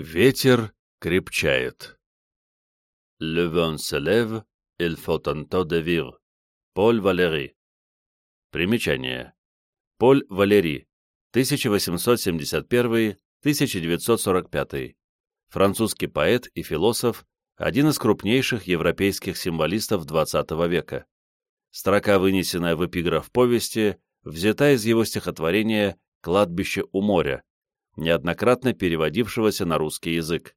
Ветер крепчает. Le vent se lève, il faut tenter de vivre. Поль Валери. Примечание. Поль Валери. 1871-1945. Французский поэт и философ, один из крупнейших европейских символистов XX века. Строка, вынесенная в эпиграф повести, взята из его стихотворения «Кладбище у моря», неоднократно переводившегося на русский язык.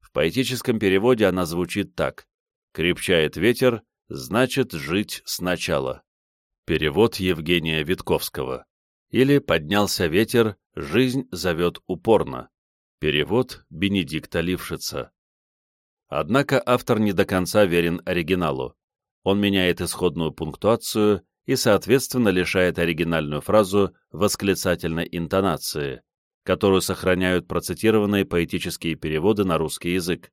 В поэтическом переводе она звучит так «Крепчает ветер, значит жить сначала». Перевод Евгения Витковского. Или «Поднялся ветер, жизнь зовет упорно». Перевод Бенедикта Лившица. Однако автор не до конца верен оригиналу. Он меняет исходную пунктуацию и, соответственно, лишает оригинальную фразу восклицательной интонации которую сохраняют процитированные поэтические переводы на русский язык.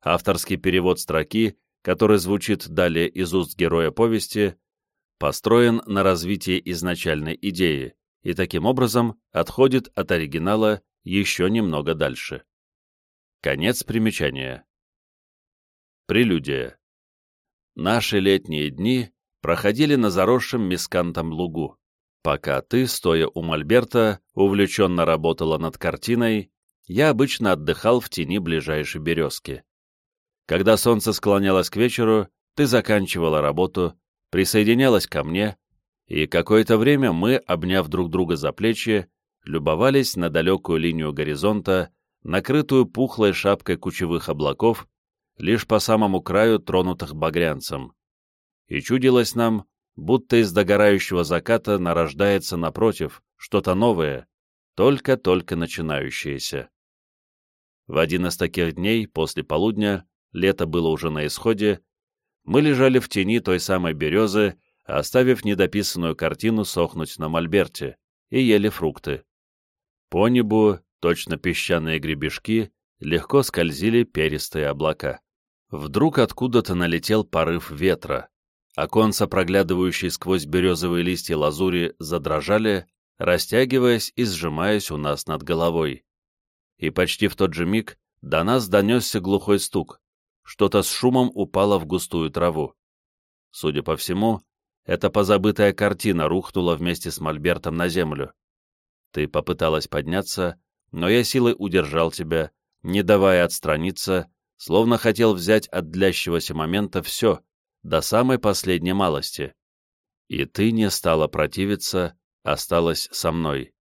Авторский перевод строки, который звучит далее из уст героя повести, построен на развитии изначальной идеи и таким образом отходит от оригинала еще немного дальше. Конец примечания. Прелюдия. Наши летние дни проходили на заросшем мискантом лугу. Пока ты, стоя у мольберта, увлеченно работала над картиной, я обычно отдыхал в тени ближайшей березки. Когда солнце склонялось к вечеру, ты заканчивала работу, присоединялась ко мне, и какое-то время мы, обняв друг друга за плечи, любовались на далекую линию горизонта, накрытую пухлой шапкой кучевых облаков, лишь по самому краю тронутых багрянцем. И чудилось нам, будто из догорающего заката нарождается напротив что-то новое, только-только начинающееся. В один из таких дней, после полудня, лето было уже на исходе, мы лежали в тени той самой березы, оставив недописанную картину сохнуть на мольберте, и ели фрукты. По небу, точно песчаные гребешки, легко скользили перистые облака. Вдруг откуда-то налетел порыв ветра, Оконца, проглядывающие сквозь березовые листья лазури, задрожали, растягиваясь и сжимаясь у нас над головой. И почти в тот же миг до нас донесся глухой стук. Что-то с шумом упало в густую траву. Судя по всему, эта позабытая картина рухнула вместе с мольбертом на землю. Ты попыталась подняться, но я силой удержал тебя, не давая отстраниться, словно хотел взять от длящегося момента все, до самой последней малости. И ты не стала противиться, осталась со мной.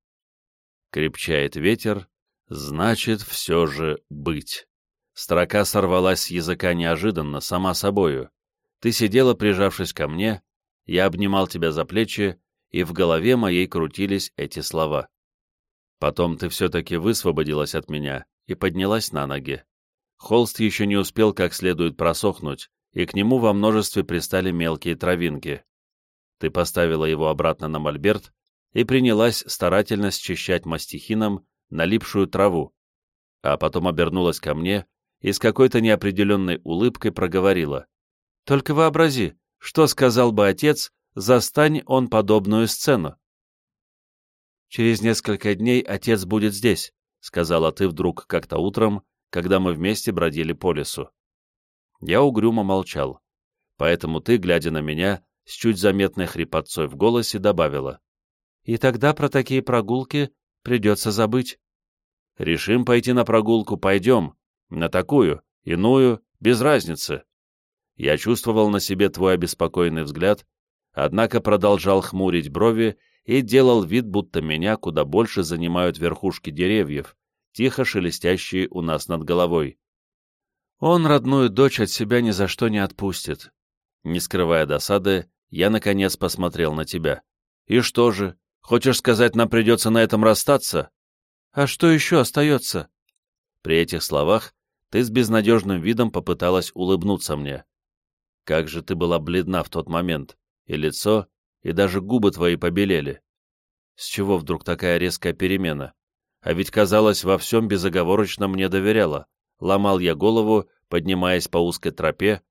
Крепчает ветер, значит, все же быть. Строка сорвалась с языка неожиданно, сама собою. Ты сидела, прижавшись ко мне, я обнимал тебя за плечи, и в голове моей крутились эти слова. Потом ты все-таки высвободилась от меня и поднялась на ноги. Холст еще не успел как следует просохнуть, и к нему во множестве пристали мелкие травинки. Ты поставила его обратно на мольберт и принялась старательно счищать мастихином налипшую траву, а потом обернулась ко мне и с какой-то неопределенной улыбкой проговорила. «Только вообрази, что сказал бы отец, застань он подобную сцену». «Через несколько дней отец будет здесь», — сказала ты вдруг как-то утром, когда мы вместе бродили по лесу. Я угрюмо молчал. Поэтому ты, глядя на меня, с чуть заметной хрипотцой в голосе добавила. «И тогда про такие прогулки придется забыть». «Решим пойти на прогулку, пойдем. На такую, иную, без разницы». Я чувствовал на себе твой обеспокоенный взгляд, однако продолжал хмурить брови и делал вид, будто меня куда больше занимают верхушки деревьев, тихо шелестящие у нас над головой. Он родную дочь от себя ни за что не отпустит. Не скрывая досады, я, наконец, посмотрел на тебя. И что же, хочешь сказать, нам придется на этом расстаться? А что еще остается? При этих словах ты с безнадежным видом попыталась улыбнуться мне. Как же ты была бледна в тот момент, и лицо, и даже губы твои побелели. С чего вдруг такая резкая перемена? А ведь, казалось, во всем безоговорочно мне доверяла ломал я голову, поднимаясь по узкой тропе,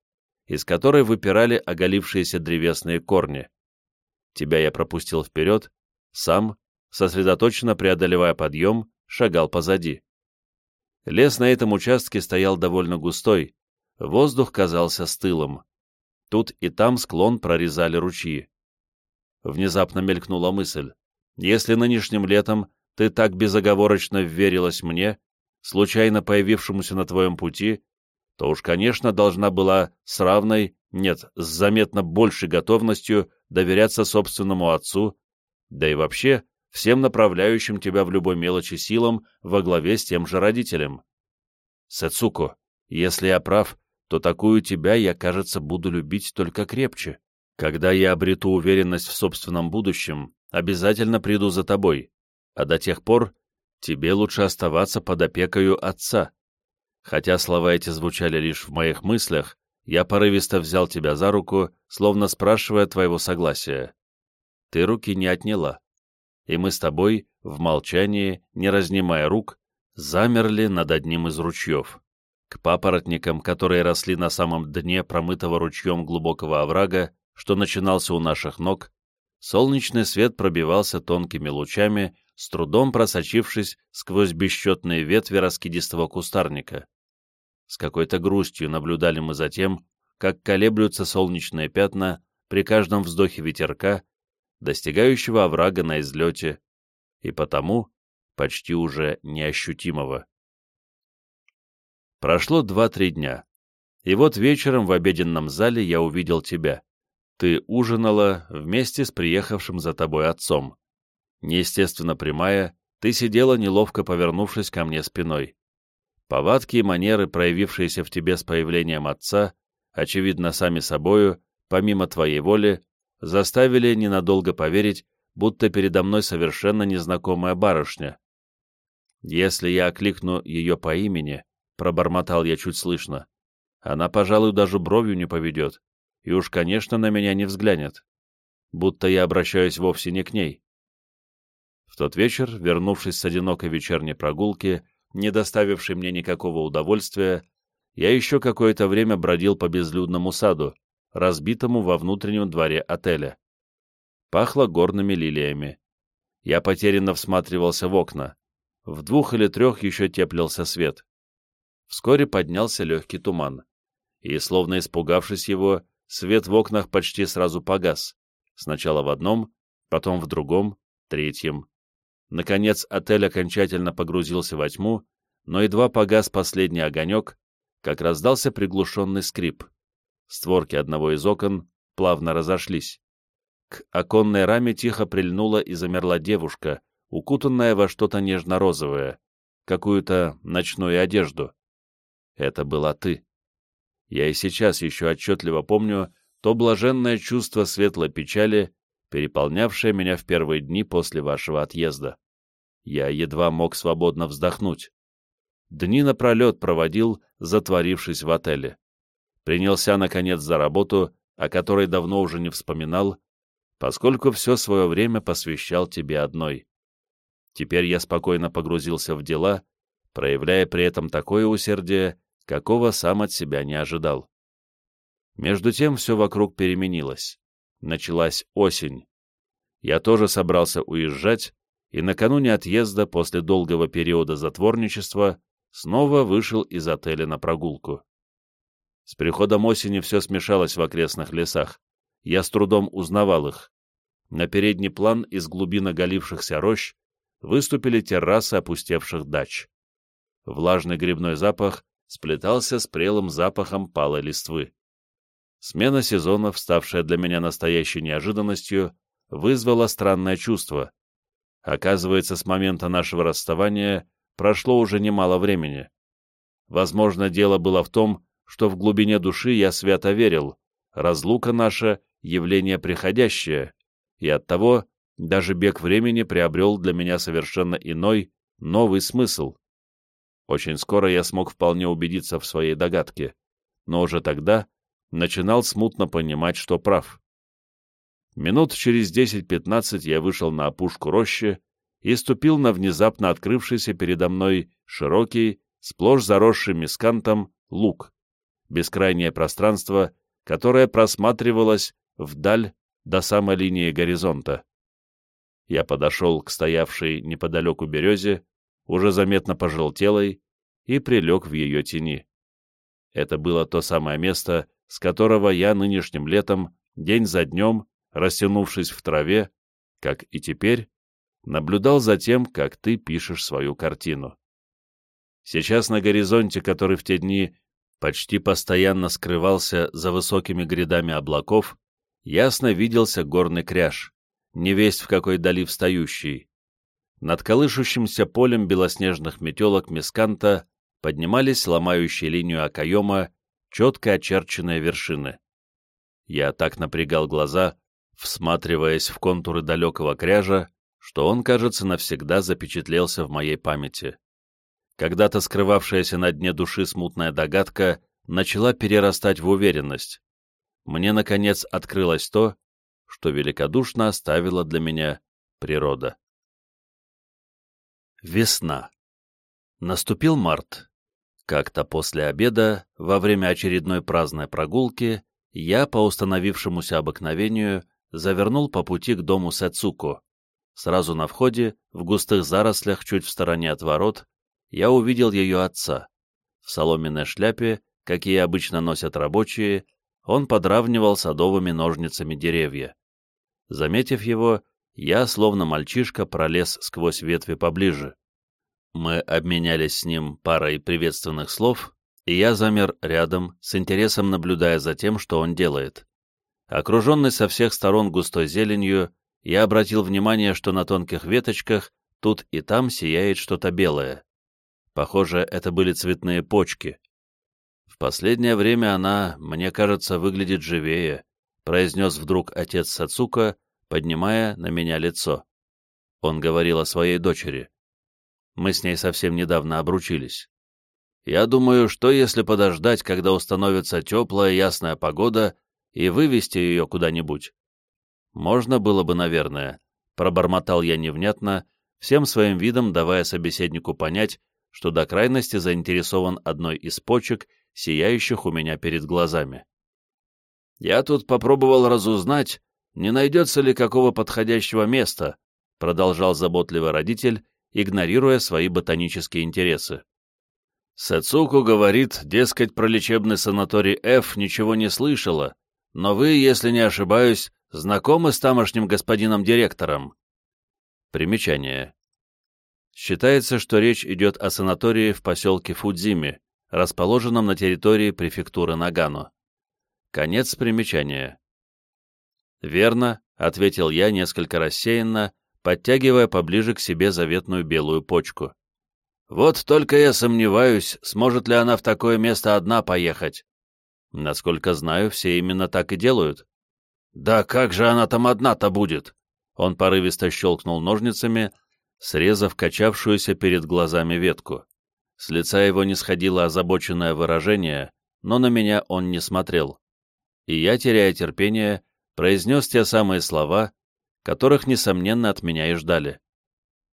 из которой выпирали оголившиеся древесные корни. Тебя я пропустил вперед, сам, сосредоточенно преодолевая подъем, шагал позади. Лес на этом участке стоял довольно густой, воздух казался стылым. Тут и там склон прорезали ручьи. Внезапно мелькнула мысль. Если нынешним летом ты так безоговорочно вверилась мне, случайно появившемуся на твоем пути, то уж, конечно, должна была с равной, нет, с заметно большей готовностью доверяться собственному отцу, да и вообще всем направляющим тебя в любой мелочи силам во главе с тем же родителем. Сэцуко, если я прав, то такую тебя я, кажется, буду любить только крепче. Когда я обрету уверенность в собственном будущем, обязательно приду за тобой, а до тех пор тебе лучше оставаться под опекою отца. Хотя слова эти звучали лишь в моих мыслях, я порывисто взял тебя за руку, словно спрашивая твоего согласия. Ты руки не отняла, и мы с тобой, в молчании, не разнимая рук, замерли над одним из ручьев. К папоротникам, которые росли на самом дне промытого ручьем глубокого оврага, что начинался у наших ног, солнечный свет пробивался тонкими лучами, с трудом просочившись сквозь бесчетные ветви раскидистого кустарника. С какой-то грустью наблюдали мы за тем, как колеблются солнечные пятна при каждом вздохе ветерка, достигающего оврага на излете, и потому почти уже неощутимого. Прошло два-три дня, и вот вечером в обеденном зале я увидел тебя. Ты ужинала вместе с приехавшим за тобой отцом. Неестественно прямая, ты сидела, неловко повернувшись ко мне спиной. Повадки и манеры, проявившиеся в тебе с появлением отца, очевидно, сами собою, помимо твоей воли, заставили ненадолго поверить, будто передо мной совершенно незнакомая барышня. Если я окликну ее по имени, пробормотал я чуть слышно, она, пожалуй, даже бровью не поведет, и уж, конечно, на меня не взглянет, будто я обращаюсь вовсе не к ней. В тот вечер, вернувшись с одинокой вечерней прогулки, не доставившей мне никакого удовольствия, я еще какое-то время бродил по безлюдному саду, разбитому во внутреннем дворе отеля. Пахло горными лилиями. Я потерянно всматривался в окна. В двух или трех еще теплился свет. Вскоре поднялся легкий туман. И, словно испугавшись его, свет в окнах почти сразу погас. Сначала в одном, потом в другом, третьем. Наконец отель окончательно погрузился во тьму, но едва погас последний огонек, как раздался приглушенный скрип. Створки одного из окон плавно разошлись. К оконной раме тихо прильнула и замерла девушка, укутанная во что-то нежно-розовое, какую-то ночную одежду. Это была ты. Я и сейчас еще отчетливо помню то блаженное чувство светлой печали, переполнявшее меня в первые дни после вашего отъезда. Я едва мог свободно вздохнуть. Дни напролет проводил, затворившись в отеле. Принялся, наконец, за работу, о которой давно уже не вспоминал, поскольку все свое время посвящал тебе одной. Теперь я спокойно погрузился в дела, проявляя при этом такое усердие, какого сам от себя не ожидал. Между тем все вокруг переменилось. Началась осень. Я тоже собрался уезжать, и накануне отъезда после долгого периода затворничества снова вышел из отеля на прогулку. С приходом осени все смешалось в окрестных лесах. Я с трудом узнавал их. На передний план из глубин оголившихся рощ выступили террасы опустевших дач. Влажный грибной запах сплетался с прелым запахом палой листвы. Смена сезонов, ставшая для меня настоящей неожиданностью, вызвала странное чувство, Оказывается, с момента нашего расставания прошло уже немало времени. Возможно, дело было в том, что в глубине души я свято верил, разлука наша — явление приходящее, и оттого даже бег времени приобрел для меня совершенно иной, новый смысл. Очень скоро я смог вполне убедиться в своей догадке, но уже тогда начинал смутно понимать, что прав. Минут через 10-15 я вышел на опушку рощи и ступил на внезапно открывшийся передо мной широкий, сплошь заросший мискантом, луг, бескрайнее пространство, которое просматривалось вдаль до самой линии горизонта. Я подошел к стоявшей неподалеку березе, уже заметно пожелтелой, и прилег в ее тени. Это было то самое место, с которого я нынешним летом, день за днем, растянувшись в траве, как и теперь, наблюдал за тем, как ты пишешь свою картину. Сейчас на горизонте, который в те дни почти постоянно скрывался за высокими грядами облаков, ясно виделся горный кряж, невесть в какой дали встающий. Над колышущимся полем белоснежных метелок Мисканта поднимались ломающие линию окоема четко очерченные вершины. Я так напрягал глаза, всматриваясь в контуры далекого кряжа, что он, кажется, навсегда запечатлелся в моей памяти. Когда-то скрывавшаяся на дне души смутная догадка начала перерастать в уверенность. Мне, наконец, открылось то, что великодушно оставила для меня природа. Весна. Наступил март. Как-то после обеда, во время очередной праздной прогулки, я, по установившемуся обыкновению, завернул по пути к дому Сэцуко. Сразу на входе, в густых зарослях чуть в стороне от ворот, я увидел ее отца. В соломенной шляпе, какие обычно носят рабочие, он подравнивал садовыми ножницами деревья. Заметив его, я, словно мальчишка, пролез сквозь ветви поближе. Мы обменялись с ним парой приветственных слов, и я замер рядом, с интересом наблюдая за тем, что он делает. Окруженный со всех сторон густой зеленью, я обратил внимание, что на тонких веточках тут и там сияет что-то белое. Похоже, это были цветные почки. В последнее время она, мне кажется, выглядит живее, произнес вдруг отец Сацука, поднимая на меня лицо. Он говорил о своей дочери. Мы с ней совсем недавно обручились. Я думаю, что если подождать, когда установится теплая, ясная погода, и вывести ее куда-нибудь? Можно было бы, наверное. Пробормотал я невнятно, всем своим видом давая собеседнику понять, что до крайности заинтересован одной из почек, сияющих у меня перед глазами. «Я тут попробовал разузнать, не найдется ли какого подходящего места», продолжал заботливый родитель, игнорируя свои ботанические интересы. Сацуку говорит, дескать, про лечебный санаторий F ничего не слышала, но вы, если не ошибаюсь, знакомы с тамошним господином директором. Примечание. Считается, что речь идет о санатории в поселке Фудзими, расположенном на территории префектуры Нагано. Конец примечания. «Верно», — ответил я несколько рассеянно, подтягивая поближе к себе заветную белую почку. «Вот только я сомневаюсь, сможет ли она в такое место одна поехать. Насколько знаю, все именно так и делают». «Да как же она там одна-то будет?» Он порывисто щелкнул ножницами, срезав качавшуюся перед глазами ветку. С лица его не сходило озабоченное выражение, но на меня он не смотрел. И я, теряя терпение, произнес те самые слова, которых, несомненно, от меня и ждали.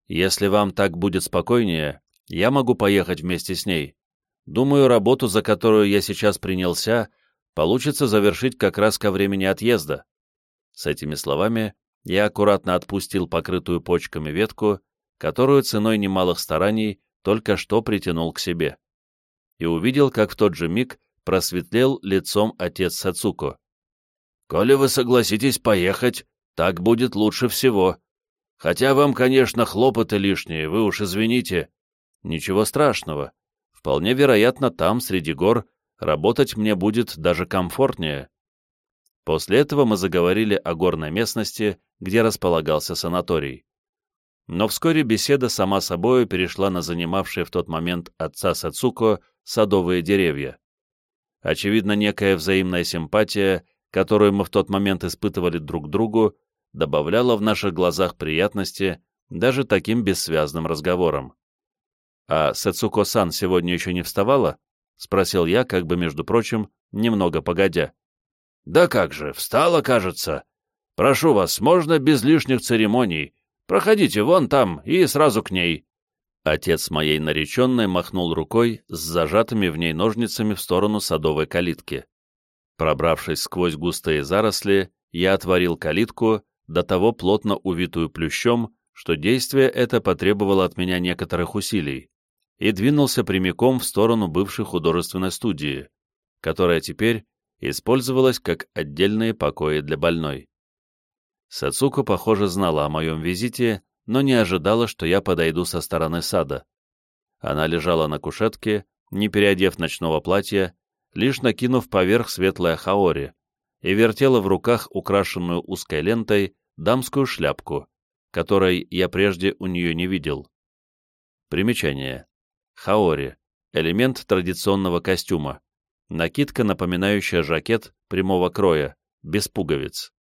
Если вам так будет спокойнее, я могу поехать вместе с ней. Думаю, работу, за которую я сейчас принялся, получится завершить как раз ко времени отъезда. С этими словами я аккуратно отпустил покрытую почками ветку, которую ценой немалых стараний только что притянул к себе. И увидел, как в тот же миг просветлел лицом отец Сацуко. «Коли вы согласитесь поехать, так будет лучше всего. Хотя вам, конечно, хлопоты лишние, вы уж извините. Ничего страшного. Вполне вероятно, там, среди гор, работать мне будет даже комфортнее. После этого мы заговорили о горной местности, где располагался санаторий. Но вскоре беседа сама собою перешла на занимавшие в тот момент отца Сацуко садовые деревья. Очевидно, некая взаимная симпатия, которую мы в тот момент испытывали друг к другу, добавляла в наших глазах приятности даже таким бессвязным разговором. «А Сацуко-сан сегодня еще не вставала?» — спросил я, как бы, между прочим, немного погодя. «Да как же, встала, кажется. Прошу вас, можно без лишних церемоний. Проходите вон там и сразу к ней». Отец моей нареченной махнул рукой с зажатыми в ней ножницами в сторону садовой калитки. Пробравшись сквозь густые заросли, я отворил калитку до того плотно увитую плющом, что действие это потребовало от меня некоторых усилий. и двинулся прямиком в сторону бывшей художественной студии, которая теперь использовалась как отдельные покои для больной. Сацуко, похоже, знала о моем визите, но не ожидала, что я подойду со стороны сада. Она лежала на кушетке, не переодев ночного платья, лишь накинув поверх светлое хаори, и вертела в руках украшенную узкой лентой дамскую шляпку, которой я прежде у нее не видел. Примечание. Хаори — элемент традиционного костюма. Накидка, напоминающая жакет прямого кроя, без пуговиц.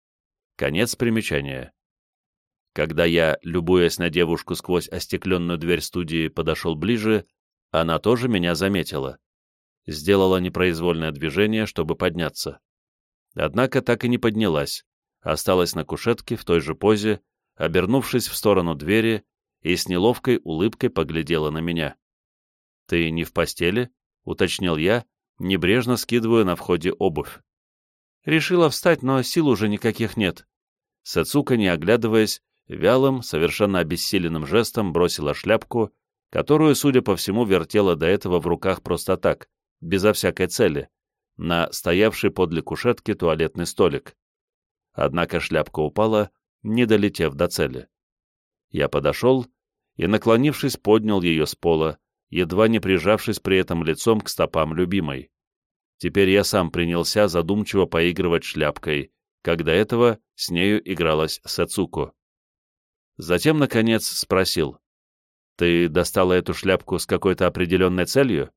Конец примечания. Когда я, любуясь на девушку сквозь остекленную дверь студии, подошел ближе, она тоже меня заметила. Сделала непроизвольное движение, чтобы подняться. Однако так и не поднялась, осталась на кушетке в той же позе, обернувшись в сторону двери и с неловкой улыбкой поглядела на меня. «Ты не в постели?» — уточнил я, небрежно скидывая на входе обувь. Решила встать, но сил уже никаких нет. Сацука, не оглядываясь, вялым, совершенно обессиленным жестом бросила шляпку, которую, судя по всему, вертела до этого в руках просто так, безо всякой цели, на стоявший подле кушетки туалетный столик. Однако шляпка упала, не долетев до цели. Я подошел и, наклонившись, поднял ее с пола, едва не прижавшись при этом лицом к стопам любимой. Теперь я сам принялся задумчиво поигрывать шляпкой, когда этого с нею игралась Сацуко. Затем, наконец, спросил. «Ты достала эту шляпку с какой-то определенной целью?»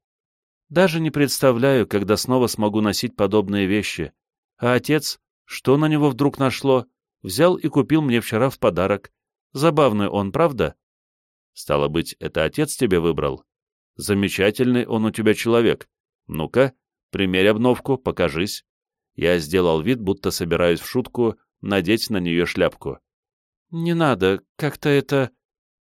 «Даже не представляю, когда снова смогу носить подобные вещи. А отец, что на него вдруг нашло, взял и купил мне вчера в подарок. Забавный он, правда?» «Стало быть, это отец тебе выбрал?» «Замечательный он у тебя человек. Ну-ка, Примерь обновку, покажись. Я сделал вид, будто собираюсь в шутку надеть на нее шляпку. «Не надо, как-то это...»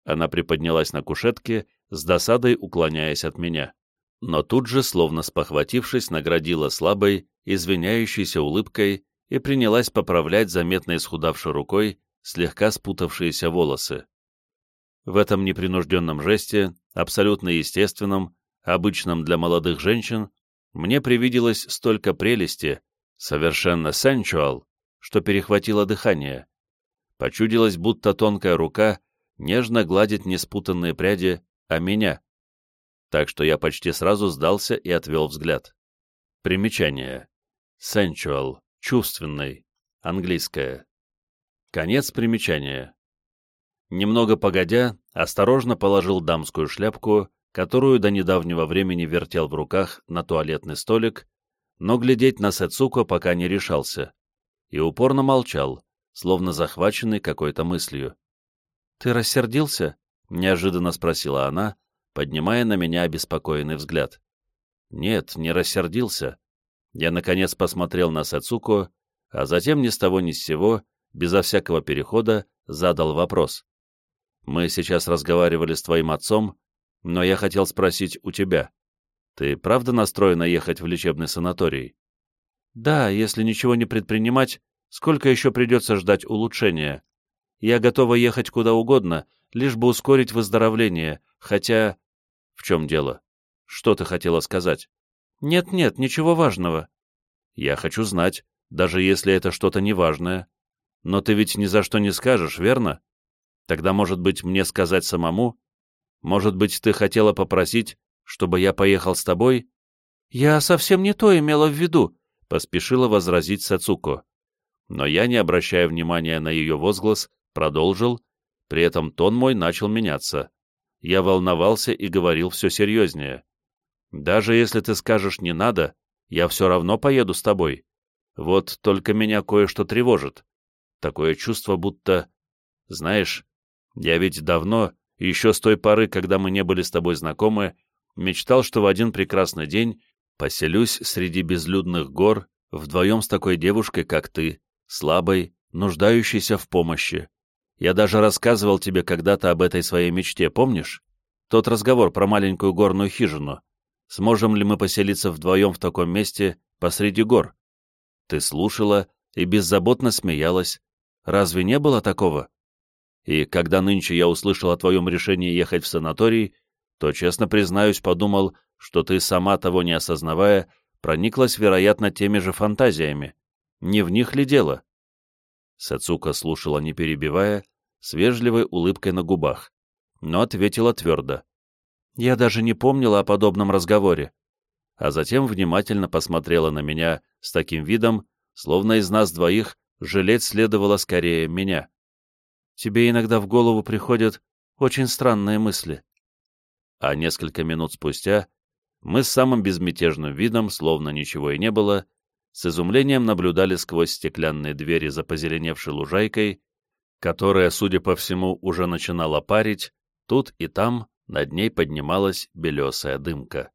Она приподнялась на кушетке, с досадой уклоняясь от меня. Но тут же, словно спохватившись, наградила слабой, извиняющейся улыбкой и принялась поправлять заметно исхудавшей рукой слегка спутавшиеся волосы. В этом непринужденном жесте, абсолютно естественном, обычном для молодых женщин, мне привиделось столько прелести, совершенно sensual, что перехватило дыхание. Почудилось, будто тонкая рука нежно гладит не спутанные пряди, а меня. Так что я почти сразу сдался и отвел взгляд. Примечание. Sensual. Чувственный. Английское. Конец примечания. Немного погодя, осторожно положил дамскую шляпку которую до недавнего времени вертел в руках на туалетный столик, но глядеть на Сэцуко пока не решался, и упорно молчал, словно захваченный какой-то мыслью. «Ты рассердился?» — неожиданно спросила она, поднимая на меня обеспокоенный взгляд. «Нет, не рассердился». Я, наконец, посмотрел на Сацуко, а затем ни с того ни с сего, безо всякого перехода, задал вопрос. «Мы сейчас разговаривали с твоим отцом но я хотел спросить у тебя. Ты правда настроена ехать в лечебный санаторий? Да, если ничего не предпринимать, сколько еще придется ждать улучшения? Я готова ехать куда угодно, лишь бы ускорить выздоровление, хотя... В чем дело? Что ты хотела сказать? Нет-нет, ничего важного. Я хочу знать, даже если это что-то неважное. Но ты ведь ни за что не скажешь, верно? Тогда, может быть, мне сказать самому? Может быть, ты хотела попросить, чтобы я поехал с тобой?» «Я совсем не то имела в виду», — поспешила возразить Сацуко. Но я, не обращая внимания на ее возглас, продолжил, при этом тон мой начал меняться. Я волновался и говорил все серьезнее. «Даже если ты скажешь «не надо», я все равно поеду с тобой. Вот только меня кое-что тревожит. Такое чувство, будто... Знаешь, я ведь давно, еще с той поры, когда мы не были с тобой знакомы, мечтал, что в один прекрасный день поселюсь среди безлюдных гор вдвоем с такой девушкой, как ты, слабой, нуждающейся в помощи. Я даже рассказывал тебе когда-то об этой своей мечте, помнишь? Тот разговор про маленькую горную хижину. Сможем ли мы поселиться вдвоем в таком месте посреди гор? Ты слушала и беззаботно смеялась. Разве не было такого? И когда нынче я услышал о твоем решении ехать в санаторий, то, честно признаюсь, подумал, что ты, сама того не осознавая, прониклась, вероятно, теми же фантазиями. Не в них ли дело? Сацука слушала, не перебивая, с вежливой улыбкой на губах, но ответила твердо. Я даже не помнила о подобном разговоре. А затем внимательно посмотрела на меня с таким видом, словно из нас двоих жалеть следовало скорее меня. Тебе иногда в голову приходят очень странные мысли. А несколько минут спустя мы с самым безмятежным видом, словно ничего и не было, с изумлением наблюдали сквозь стеклянные двери за позеленевшей лужайкой, которая, судя по всему, уже начинала парить, тут и там над ней поднималась белесая дымка.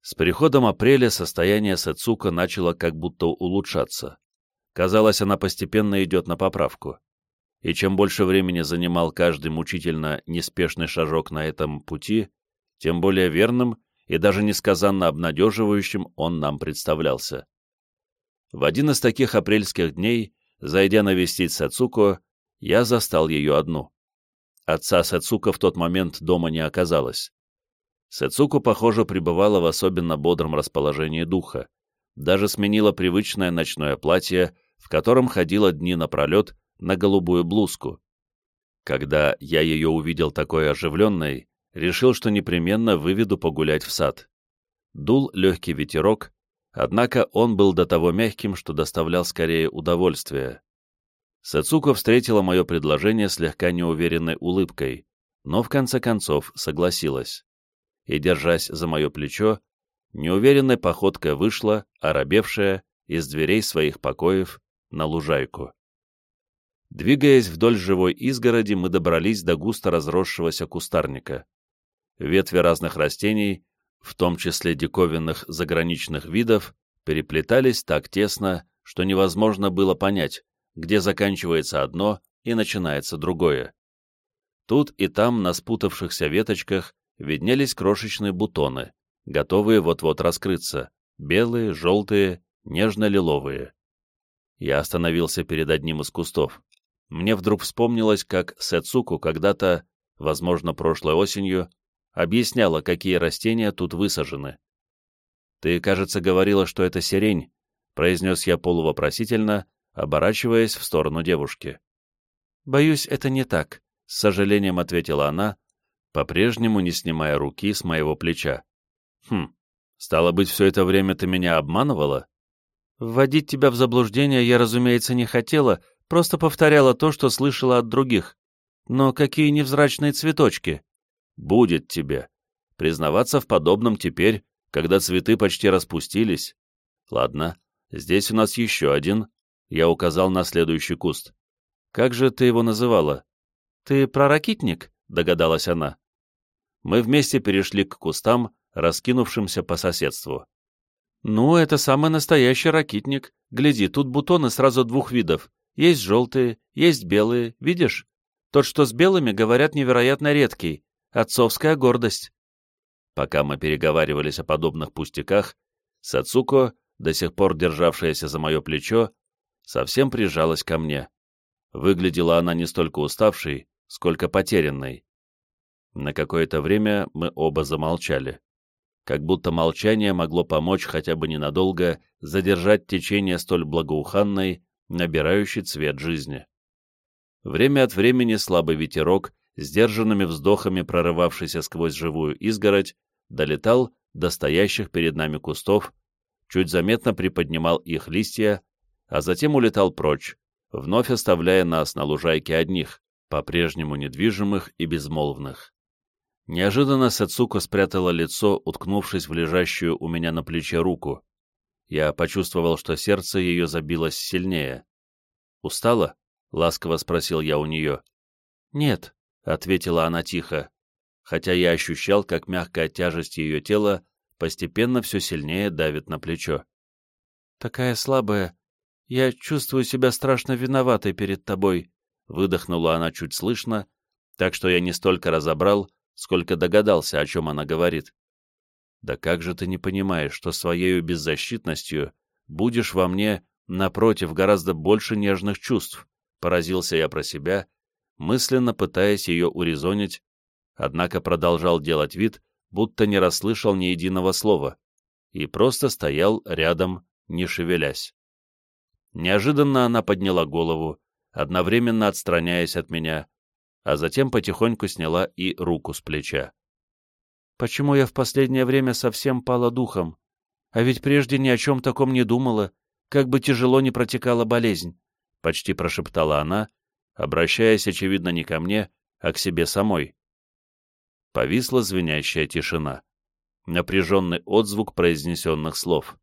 С приходом апреля состояние Сацука начало как будто улучшаться. Казалось, она постепенно идет на поправку. И чем больше времени занимал каждый мучительно неспешный шажок на этом пути, тем более верным и даже несказанно обнадеживающим он нам представлялся. В один из таких апрельских дней, зайдя навестить Сацуко, я застал ее одну. Отца Сэцука в тот момент дома не оказалось. Сэцуку, похоже, пребывала в особенно бодром расположении духа, даже сменила привычное ночное платье, в котором ходила дни напролет, на голубую блузку. Когда я ее увидел такой оживленной, решил, что непременно выведу погулять в сад. Дул легкий ветерок, однако он был до того мягким, что доставлял скорее удовольствие. Сацуко встретила мое предложение слегка неуверенной улыбкой, но в конце концов согласилась. И, держась за мое плечо, неуверенной походкой вышла, оробевшая, из дверей своих покоев на лужайку. Двигаясь вдоль живой изгороди, мы добрались до густо разросшегося кустарника. Ветви разных растений, в том числе диковинных заграничных видов, переплетались так тесно, что невозможно было понять, где заканчивается одно и начинается другое. Тут и там на спутавшихся веточках виднелись крошечные бутоны, готовые вот-вот раскрыться, белые, желтые, нежно-лиловые. Я остановился перед одним из кустов. Мне вдруг вспомнилось, как Сэцуку когда-то, возможно, прошлой осенью, объясняла, какие растения тут высажены. «Ты, кажется, говорила, что это сирень», — произнес я полувопросительно, оборачиваясь в сторону девушки. «Боюсь, это не так», — с сожалением ответила она, по-прежнему не снимая руки с моего плеча. «Хм, стало быть, все это время ты меня обманывала?» «Вводить тебя в заблуждение я, разумеется, не хотела, просто повторяла то, что слышала от других. Но какие невзрачные цветочки!» «Будет тебе. Признаваться в подобном теперь, когда цветы почти распустились. Ладно, здесь у нас еще один, я указал на следующий куст. «Как же ты его называла?» «Ты проракитник?» — догадалась она. Мы вместе перешли к кустам, раскинувшимся по соседству. «Ну, это самый настоящий ракитник. Гляди, тут бутоны сразу двух видов. Есть желтые, есть белые, видишь? Тот, что с белыми, говорят, невероятно редкий. Отцовская гордость». Пока мы переговаривались о подобных пустяках, Сацуко, до сих пор державшаяся за мое плечо, совсем прижалась ко мне. Выглядела она не столько уставшей, сколько потерянной. На какое-то время мы оба замолчали. Как будто молчание могло помочь хотя бы ненадолго задержать течение столь благоуханной, набирающей цвет жизни. Время от времени слабый ветерок, сдержанными вздохами прорывавшийся сквозь живую изгородь, долетал до стоящих перед нами кустов, чуть заметно приподнимал их листья, а затем улетал прочь, вновь оставляя нас на лужайке одних, по-прежнему недвижимых и безмолвных. Неожиданно Сацуко спрятала лицо, уткнувшись в лежащую у меня на плече руку. Я почувствовал, что сердце ее забилось сильнее. «Устала?» — ласково спросил я у нее. «Нет», — ответила она тихо, хотя я ощущал, как мягкая тяжесть ее тела постепенно все сильнее давит на плечо. «Такая слабая, «Я чувствую себя страшно виноватой перед тобой», — выдохнула она чуть слышно, так что я не столько разобрал, сколько догадался, о чем она говорит. «Да как же ты не понимаешь, что своей беззащитностью будешь во мне, напротив, гораздо больше нежных чувств?» — поразился я про себя, мысленно пытаясь ее урезонить, однако продолжал делать вид, будто не расслышал ни единого слова, и просто стоял рядом, не шевелясь. Неожиданно она подняла голову, одновременно отстраняясь от меня, а затем потихоньку сняла и руку с плеча. «Почему я в последнее время совсем пала духом? А ведь прежде ни о чем таком не думала, как бы тяжело не протекала болезнь», — почти прошептала она, обращаясь, очевидно, не ко мне, а к себе самой. Повисла звенящая тишина. Напряженный отзвук произнесенных слов.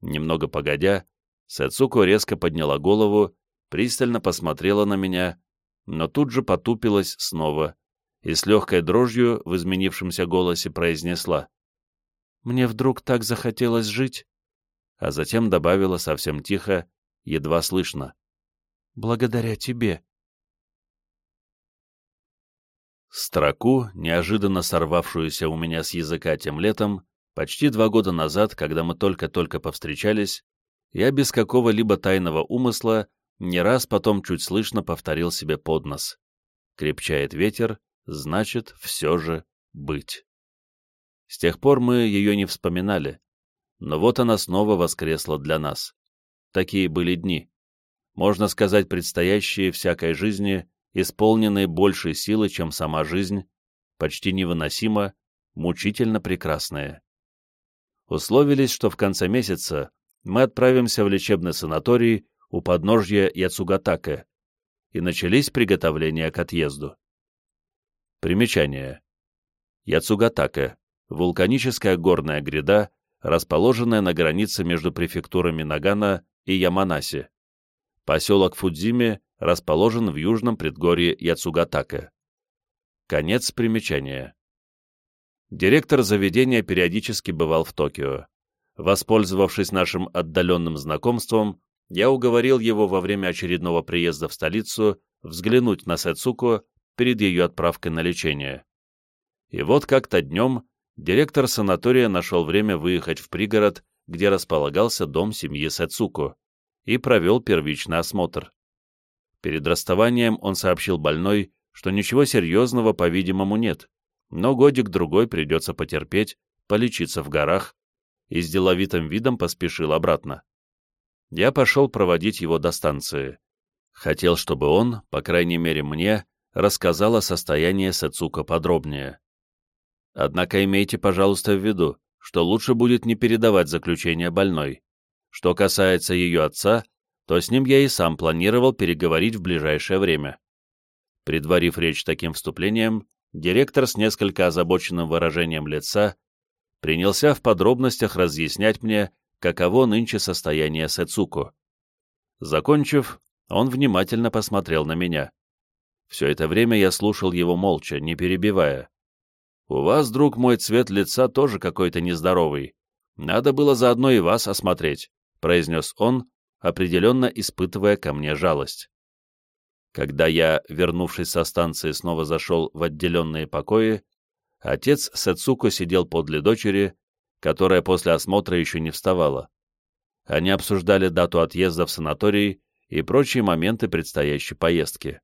Немного погодя, Сэцуко резко подняла голову, пристально посмотрела на меня, но тут же потупилась снова и с легкой дрожью в изменившемся голосе произнесла «Мне вдруг так захотелось жить», а затем добавила совсем тихо, едва слышно «Благодаря тебе». Строку, неожиданно сорвавшуюся у меня с языка тем летом, почти два года назад, когда мы только-только повстречались, я без какого-либо тайного умысла не раз потом чуть слышно повторил себе под нос. Крепчает ветер, значит, все же быть. С тех пор мы ее не вспоминали, но вот она снова воскресла для нас. Такие были дни. Можно сказать, предстоящие всякой жизни исполненные большей силы, чем сама жизнь, почти невыносимо, мучительно прекрасные. Условились, что в конце месяца мы отправимся в лечебный санаторий у подножья Яцугатака, и начались приготовления к отъезду. Примечание. Яцугатака — вулканическая горная гряда, расположенная на границе между префектурами Нагана и Яманаси. Поселок Фудзиме расположен в южном предгорье Яцугатака. Конец примечания. Директор заведения периодически бывал в Токио. Воспользовавшись нашим отдаленным знакомством, я уговорил его во время очередного приезда в столицу взглянуть на Сэцуко перед ее отправкой на лечение. И вот как-то днем директор санатория нашел время выехать в пригород, где располагался дом семьи Сэцуко, и провел первичный осмотр. Перед расставанием он сообщил больной, что ничего серьезного, по-видимому, нет, но годик-другой придется потерпеть, полечиться в горах, и с деловитым видом поспешил обратно. Я пошел проводить его до станции. Хотел, чтобы он, по крайней мере мне, рассказал о состоянии Сацука подробнее. Однако имейте, пожалуйста, в виду, что лучше будет не передавать заключение больной. Что касается ее отца, то с ним я и сам планировал переговорить в ближайшее время. Предварив речь таким вступлением, директор с несколько озабоченным выражением лица принялся в подробностях разъяснять мне, каково нынче состояние Сэцуко. Закончив, он внимательно посмотрел на меня. Все это время я слушал его молча, не перебивая. «У вас, друг мой, цвет лица тоже какой-то нездоровый. Надо было заодно и вас осмотреть», — произнес он, определенно испытывая ко мне жалость. Когда я, вернувшись со станции, снова зашел в отделенные покои, отец Сэцуко сидел подле дочери, которая после осмотра еще не вставала. Они обсуждали дату отъезда в санаторий и прочие моменты предстоящей поездки.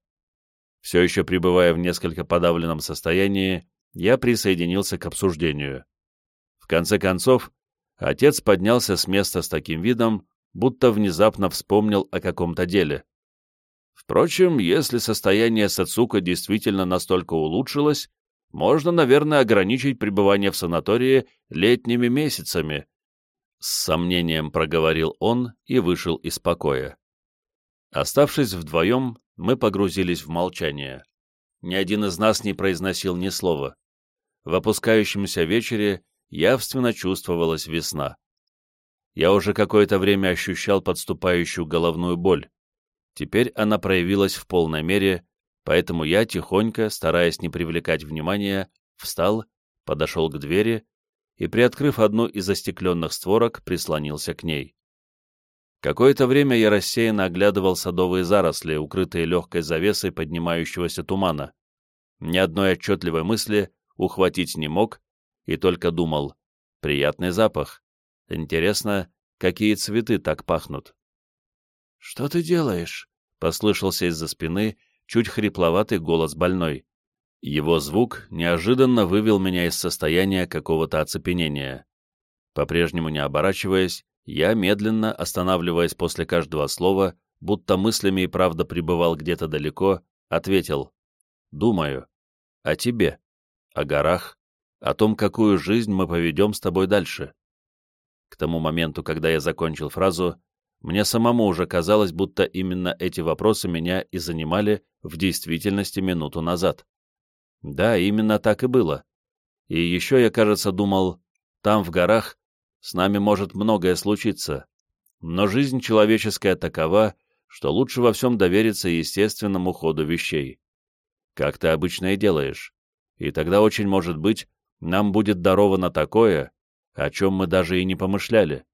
Все еще пребывая в несколько подавленном состоянии, я присоединился к обсуждению. В конце концов, отец поднялся с места с таким видом, будто внезапно вспомнил о каком-то деле. Впрочем, если состояние Сацука действительно настолько улучшилось, можно, наверное, ограничить пребывание в санатории летними месяцами. С сомнением проговорил он и вышел из покоя. Оставшись вдвоем, мы погрузились в молчание. Ни один из нас не произносил ни слова. В опускающемся вечере явственно чувствовалась весна я уже какое-то время ощущал подступающую головную боль. Теперь она проявилась в полной мере, поэтому я тихонько, стараясь не привлекать внимания, встал, подошел к двери и, приоткрыв одну из застекленных створок, прислонился к ней. Какое-то время я рассеянно оглядывал садовые заросли, укрытые легкой завесой поднимающегося тумана. Ни одной отчетливой мысли ухватить не мог и только думал. Приятный запах. Интересно, какие цветы так пахнут? — Что ты делаешь? — послышался из-за спины чуть хрипловатый голос больной. Его звук неожиданно вывел меня из состояния какого-то оцепенения. По-прежнему не оборачиваясь, я, медленно останавливаясь после каждого слова, будто мыслями и правда пребывал где-то далеко, ответил «Думаю. О тебе. О горах. О том, какую жизнь мы поведем с тобой дальше». К тому моменту, когда я закончил фразу, мне самому уже казалось, будто именно эти вопросы меня и занимали в действительности минуту назад. Да, именно так и было. И еще я, кажется, думал, там, в горах, с нами может многое случиться. Но жизнь человеческая такова, что лучше во всем довериться естественному ходу вещей. Как ты обычно и делаешь. И тогда очень может быть, нам будет даровано такое, о чем мы даже и не помышляли.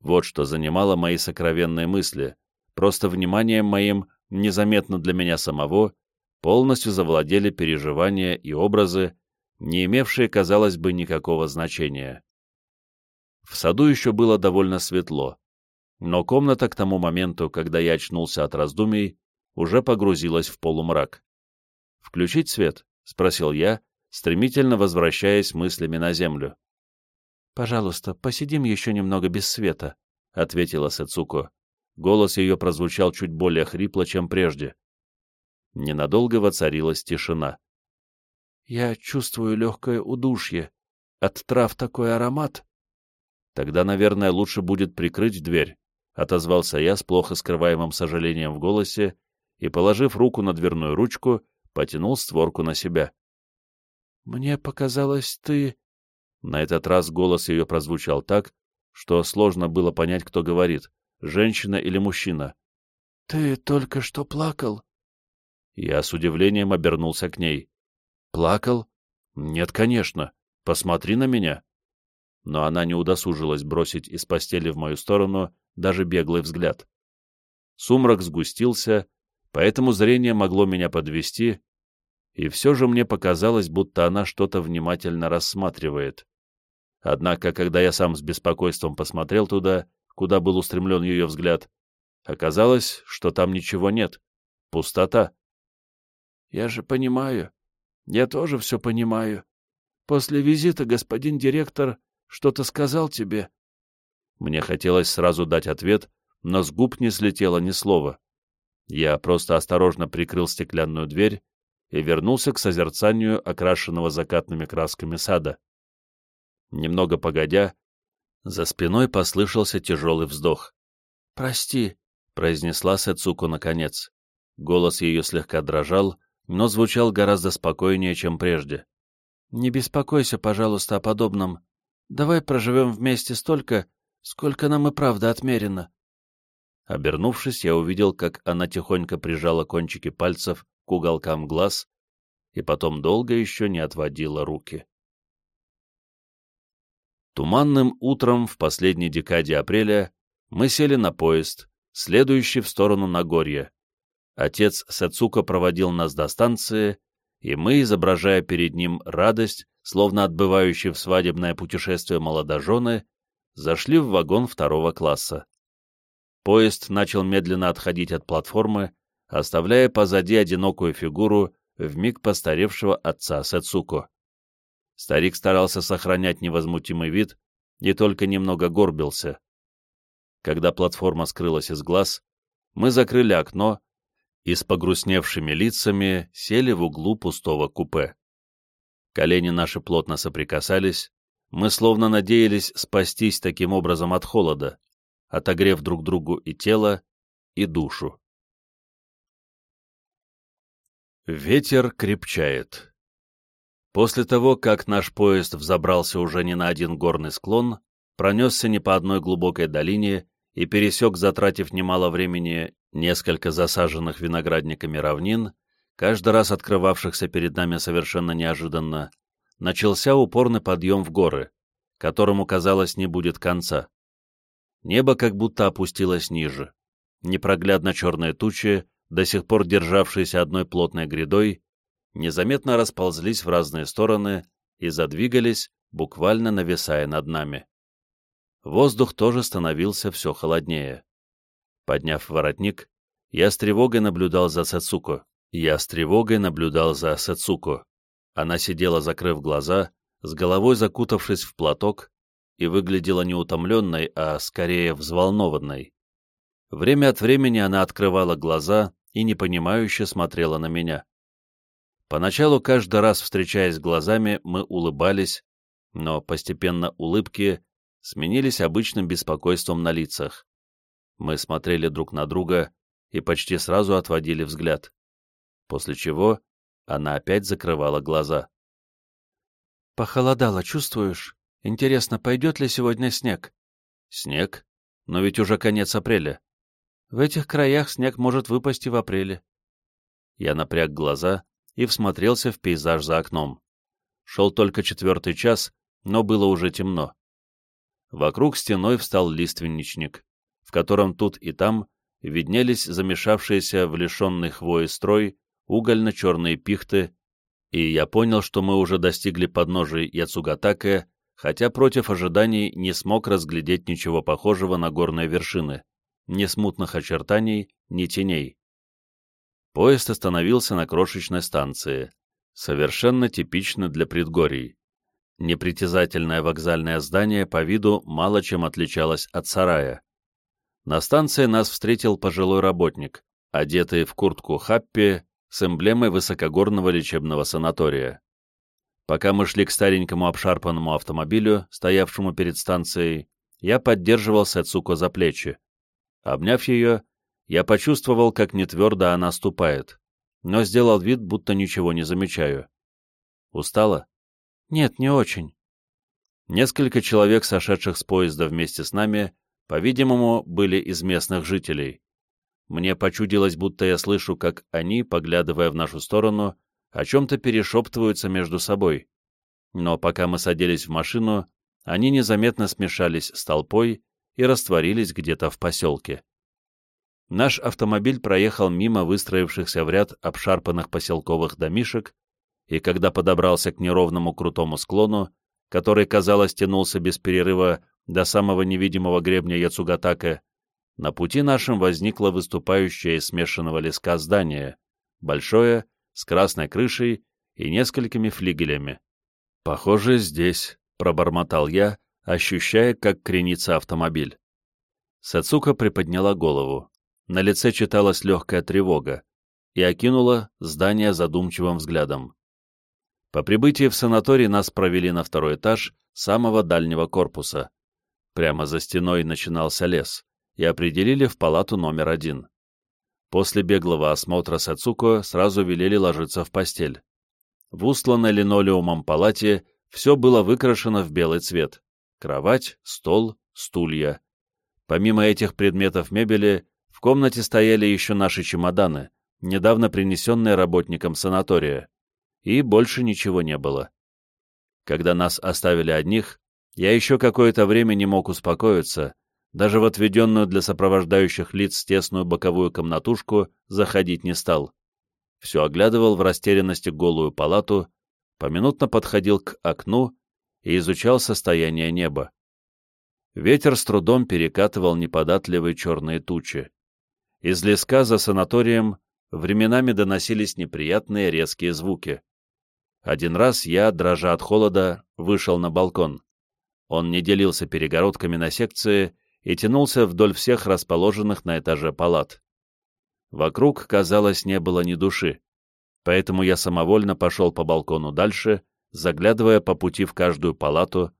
Вот что занимало мои сокровенные мысли. Просто вниманием моим, незаметно для меня самого, полностью завладели переживания и образы, не имевшие, казалось бы, никакого значения. В саду еще было довольно светло, но комната к тому моменту, когда я очнулся от раздумий, уже погрузилась в полумрак. «Включить свет?» — спросил я, стремительно возвращаясь мыслями на землю. «Пожалуйста, посидим еще немного без света», — ответила Сэцуко. Голос ее прозвучал чуть более хрипло, чем прежде. Ненадолго воцарилась тишина. «Я чувствую легкое удушье. От трав такой аромат». «Тогда, наверное, лучше будет прикрыть дверь», — отозвался я с плохо скрываемым сожалением в голосе и, положив руку на дверную ручку, потянул створку на себя. «Мне показалось, ты...» На этот раз голос ее прозвучал так, что сложно было понять, кто говорит, женщина или мужчина. «Ты только что плакал?» Я с удивлением обернулся к ней. «Плакал? Нет, конечно. Посмотри на меня». Но она не удосужилась бросить из постели в мою сторону даже беглый взгляд. Сумрак сгустился, поэтому зрение могло меня подвести, и все же мне показалось, будто она что-то внимательно рассматривает. Однако, когда я сам с беспокойством посмотрел туда, куда был устремлен ее взгляд, оказалось, что там ничего нет. Пустота. «Я же понимаю. Я тоже все понимаю. После визита господин директор что-то сказал тебе?» Мне хотелось сразу дать ответ, но с губ не слетело ни слова. Я просто осторожно прикрыл стеклянную дверь и вернулся к созерцанию окрашенного закатными красками сада. Немного погодя, за спиной послышался тяжелый вздох. «Прости», — произнесла Сэцуко наконец. Голос ее слегка дрожал, но звучал гораздо спокойнее, чем прежде. «Не беспокойся, пожалуйста, о подобном. Давай проживем вместе столько, сколько нам и правда отмерено». Обернувшись, я увидел, как она тихонько прижала кончики пальцев к уголкам глаз и потом долго еще не отводила руки. Туманным утром в последней декаде апреля мы сели на поезд, следующий в сторону Нагорья. Отец Сацука проводил нас до станции, и мы, изображая перед ним радость, словно отбывающие в свадебное путешествие молодожены, зашли в вагон второго класса. Поезд начал медленно отходить от платформы, оставляя позади одинокую фигуру вмиг постаревшего отца Сацуко. Старик старался сохранять невозмутимый вид и только немного горбился. Когда платформа скрылась из глаз, мы закрыли окно и с погрустневшими лицами сели в углу пустого купе. Колени наши плотно соприкасались, мы словно надеялись спастись таким образом от холода, отогрев друг другу и тело, и душу. Ветер крепчает. После того, как наш поезд взобрался уже не на один горный склон, пронесся не по одной глубокой долине и пересек, затратив немало времени, несколько засаженных виноградниками равнин, каждый раз открывавшихся перед нами совершенно неожиданно, начался упорный подъем в горы, которому, казалось, не будет конца. Небо как будто опустилось ниже. Непроглядно черные тучи, до сих пор державшиеся одной плотной грядой, незаметно расползлись в разные стороны и задвигались, буквально нависая над нами. Воздух тоже становился все холоднее. Подняв воротник, я с тревогой наблюдал за Сацуко. Я с тревогой наблюдал за Сацуко. Она сидела, закрыв глаза, с головой закутавшись в платок, и выглядела не утомленной, а скорее взволнованной. Время от времени она открывала глаза и непонимающе смотрела на меня. Поначалу, каждый раз встречаясь глазами, мы улыбались, но постепенно улыбки сменились обычным беспокойством на лицах. Мы смотрели друг на друга и почти сразу отводили взгляд, после чего она опять закрывала глаза. «Похолодало, чувствуешь? Интересно, пойдет ли сегодня снег?» «Снег? Но ведь уже конец апреля». «В этих краях снег может выпасть и в апреле». Я напряг глаза и всмотрелся в пейзаж за окном. Шел только четвертый час, но было уже темно. Вокруг стеной встал лиственничник, в котором тут и там виднелись замешавшиеся в лишенный хвои строй угольно-черные пихты, и я понял, что мы уже достигли подножия Яцугатаке, хотя против ожиданий не смог разглядеть ничего похожего на горные вершины, ни смутных очертаний, ни теней. Поезд остановился на крошечной станции, совершенно типично для предгорий. Непритязательное вокзальное здание по виду мало чем отличалось от сарая. На станции нас встретил пожилой работник, одетый в куртку хаппи с эмблемой высокогорного лечебного санатория. Пока мы шли к старенькому обшарпанному автомобилю, стоявшему перед станцией, я поддерживал Сэцуко за плечи. Обняв ее, я почувствовал, как нетвердо она ступает, но сделал вид, будто ничего не замечаю. Устала? Нет, не очень. Несколько человек, сошедших с поезда вместе с нами, по-видимому, были из местных жителей. Мне почудилось, будто я слышу, как они, поглядывая в нашу сторону, о чем-то перешептываются между собой. Но пока мы садились в машину, они незаметно смешались с толпой и растворились где-то в поселке. Наш автомобиль проехал мимо выстроившихся в ряд обшарпанных поселковых домишек, и когда подобрался к неровному крутому склону, который, казалось, тянулся без перерыва до самого невидимого гребня Яцугатака, на пути нашем возникло выступающее из смешанного леска здание, большое, с красной крышей и несколькими флигелями. «Похоже, здесь», — пробормотал я, ощущая, как кренится автомобиль. Сацука приподняла голову. На лице читалась легкая тревога и окинула здание задумчивым взглядом. По прибытии в санаторий нас провели на второй этаж самого дальнего корпуса. Прямо за стеной начинался лес, и определили в палату номер один. После беглого осмотра Сацуко сразу велели ложиться в постель. В устланной линолеумом палате все было выкрашено в белый цвет. Кровать, стол, стулья. Помимо этих предметов мебели, в комнате стояли еще наши чемоданы, недавно принесенные работникам санатория. И больше ничего не было. Когда нас оставили одних, я еще какое-то время не мог успокоиться, даже в отведенную для сопровождающих лиц тесную боковую комнатушку заходить не стал. Все оглядывал в растерянности голую палату, поминутно подходил к окну и изучал состояние неба. Ветер с трудом перекатывал неподатливые черные тучи. Из леска за санаторием временами доносились неприятные резкие звуки. Один раз я, дрожа от холода, вышел на балкон. Он не делился перегородками на секции и тянулся вдоль всех расположенных на этаже палат. Вокруг, казалось, не было ни души, поэтому я самовольно пошел по балкону дальше, заглядывая по пути в каждую палату,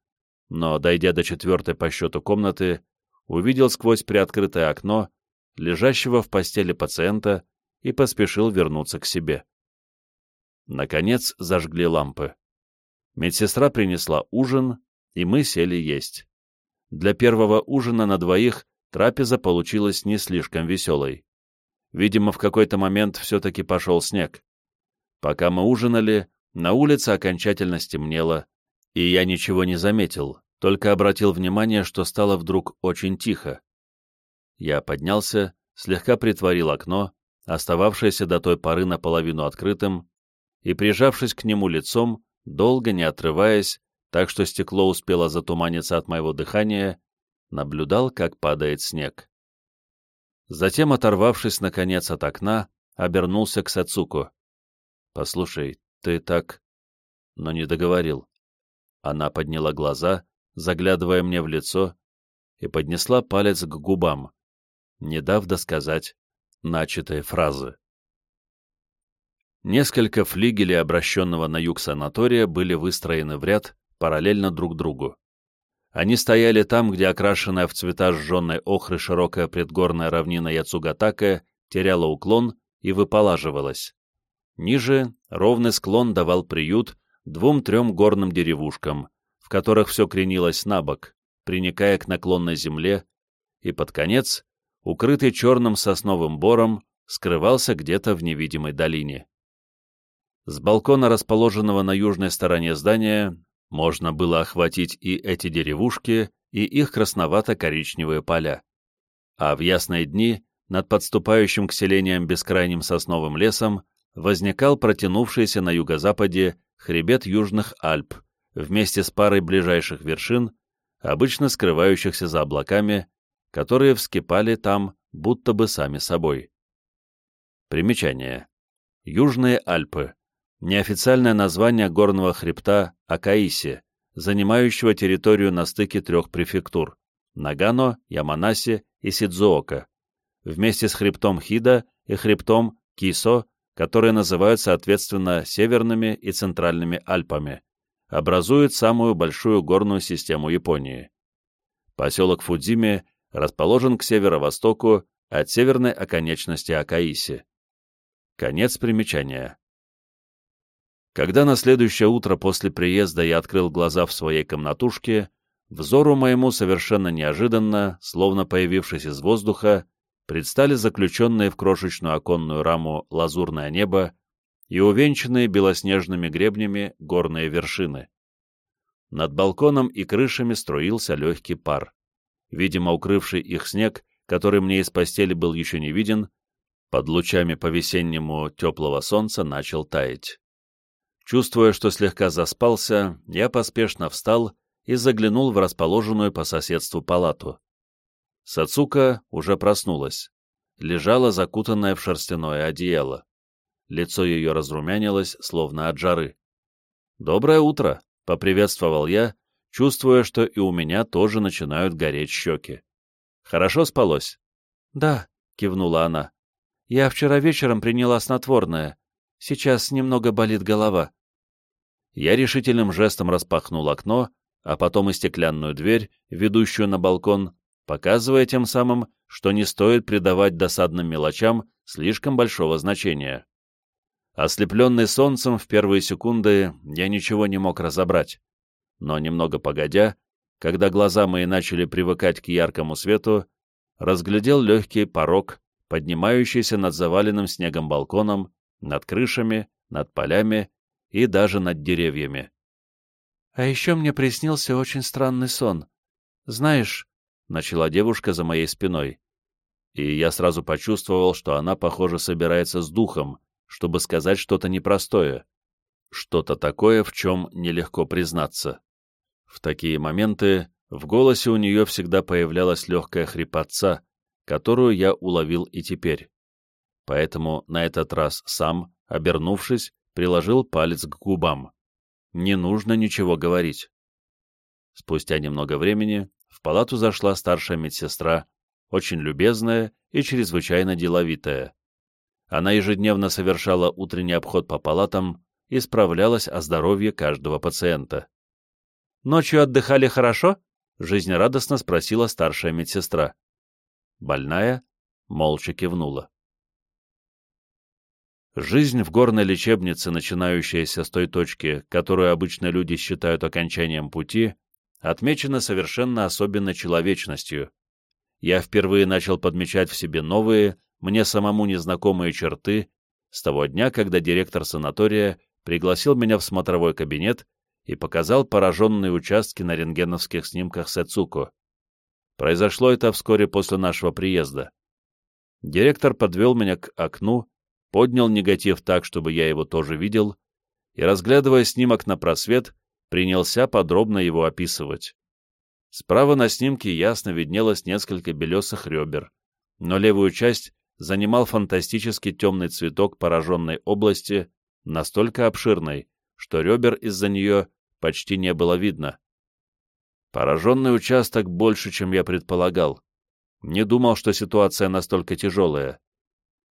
но, дойдя до четвертой по счету комнаты, увидел сквозь приоткрытое окно лежащего в постели пациента и поспешил вернуться к себе. Наконец зажгли лампы. Медсестра принесла ужин, и мы сели есть. Для первого ужина на двоих трапеза получилась не слишком веселой. Видимо, в какой-то момент все-таки пошел снег. Пока мы ужинали, на улице окончательно стемнело, и я ничего не заметил, только обратил внимание, что стало вдруг очень тихо. Я поднялся, слегка притворил окно, остававшееся до той поры наполовину открытым, и, прижавшись к нему лицом, долго не отрываясь, так что стекло успело затуманиться от моего дыхания, наблюдал, как падает снег. Затем, оторвавшись, наконец, от окна, обернулся к Сацуку. «Послушай, ты так...» Но не договорил. Она подняла глаза, заглядывая мне в лицо, и поднесла палец к губам, не дав досказать начатые фразы. Несколько флигелей обращенного на юг санатория были выстроены в ряд, параллельно друг другу. Они стояли там, где окрашенная в цвета сжженной охры широкая предгорная равнина Яцугатака теряла уклон и выполаживалась. Ниже ровный склон давал приют двум-трем горным деревушкам, в которых все кренилось на бок, приникая к наклонной земле, и под конец, укрытый черным сосновым бором, скрывался где-то в невидимой долине. С балкона, расположенного на южной стороне здания, можно было охватить и эти деревушки, и их красновато-коричневые поля. А в ясные дни над подступающим к селениям бескрайним сосновым лесом возникал протянувшийся на юго-западе хребет Южных Альп вместе с парой ближайших вершин, обычно скрывающихся за облаками, которые вскипали там будто бы сами собой. Примечание. Южные Альпы неофициальное название горного хребта Акаиси, занимающего территорию на стыке трех префектур – Нагано, Яманаси и Сидзуока, вместе с хребтом Хида и хребтом Кисо, которые называют соответственно Северными и Центральными Альпами, образуют самую большую горную систему Японии. Поселок Фудзиме расположен к северо-востоку от северной оконечности Акаиси. Конец примечания. Когда на следующее утро после приезда я открыл глаза в своей комнатушке, взору моему совершенно неожиданно, словно появившись из воздуха, предстали заключенные в крошечную оконную раму лазурное небо и увенчанные белоснежными гребнями горные вершины. Над балконом и крышами струился легкий пар. Видимо, укрывший их снег, который мне из постели был еще не виден, под лучами по-весеннему теплого солнца начал таять. Чувствуя, что слегка заспался, я поспешно встал и заглянул в расположенную по соседству палату. Сацука уже проснулась. Лежала закутанная в шерстяное одеяло. Лицо ее разрумянилось, словно от жары. «Доброе утро!» — поприветствовал я, чувствуя, что и у меня тоже начинают гореть щеки. «Хорошо спалось?» «Да», — кивнула она. «Я вчера вечером приняла снотворное, Сейчас немного болит голова». Я решительным жестом распахнул окно, а потом и стеклянную дверь, ведущую на балкон, показывая тем самым, что не стоит придавать досадным мелочам слишком большого значения. Ослепленный солнцем в первые секунды я ничего не мог разобрать, но немного погодя, когда глаза мои начали привыкать к яркому свету, разглядел легкий порог, поднимающийся над заваленным снегом балконом, над крышами, над полями и даже над деревьями. «А еще мне приснился очень странный сон. Знаешь...» — начала девушка за моей спиной. И я сразу почувствовал, что она, похоже, собирается с духом, чтобы сказать что-то непростое. Что-то такое, в чем нелегко признаться. В такие моменты в голосе у нее всегда появлялась легкая хрипотца, которую я уловил и теперь поэтому на этот раз сам, обернувшись, приложил палец к губам. Не нужно ничего говорить. Спустя немного времени в палату зашла старшая медсестра, очень любезная и чрезвычайно деловитая. Она ежедневно совершала утренний обход по палатам и справлялась о здоровье каждого пациента. «Ночью отдыхали хорошо?» — жизнерадостно спросила старшая медсестра. Больная молча кивнула. Жизнь в горной лечебнице, начинающаяся с той точки, которую обычно люди считают окончанием пути, отмечена совершенно особенной человечностью. Я впервые начал подмечать в себе новые, мне самому незнакомые черты с того дня, когда директор санатория пригласил меня в смотровой кабинет и показал пораженные участки на рентгеновских снимках Сэцуко. Произошло это вскоре после нашего приезда. Директор подвел меня к окну, поднял негатив так, чтобы я его тоже видел, и, разглядывая снимок на просвет, принялся подробно его описывать. Справа на снимке ясно виднелось несколько белесых ребер, но левую часть занимал фантастически темный цветок пораженной области, настолько обширной, что ребер из-за нее почти не было видно. Пораженный участок больше, чем я предполагал. Не думал, что ситуация настолько тяжелая.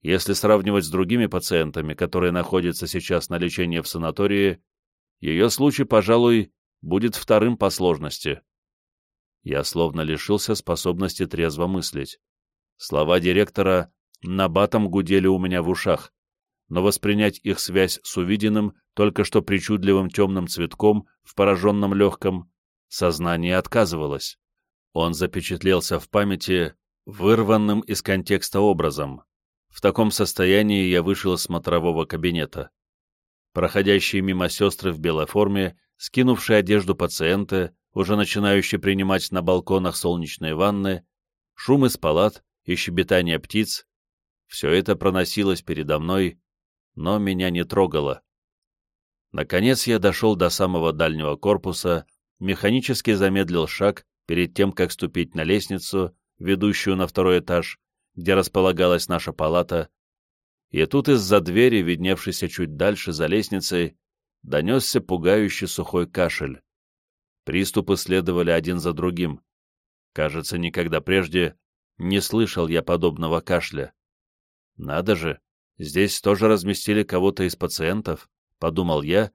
Если сравнивать с другими пациентами, которые находятся сейчас на лечении в санатории, ее случай, пожалуй, будет вторым по сложности. Я словно лишился способности трезво мыслить. Слова директора набатом гудели у меня в ушах, но воспринять их связь с увиденным, только что причудливым темным цветком в пораженном легком, сознание отказывалось. Он запечатлелся в памяти вырванным из контекста образом. В таком состоянии я вышел из смотрового кабинета. Проходящие мимо сестры в белой форме, скинувшие одежду пациента, уже начинающие принимать на балконах солнечные ванны, шум из палат и щебетание птиц, все это проносилось передо мной, но меня не трогало. Наконец я дошел до самого дальнего корпуса, механически замедлил шаг перед тем, как ступить на лестницу, ведущую на второй этаж, где располагалась наша палата, и тут из-за двери, видневшейся чуть дальше за лестницей, донесся пугающий сухой кашель. Приступы следовали один за другим. Кажется, никогда прежде не слышал я подобного кашля. Надо же, здесь тоже разместили кого-то из пациентов, подумал я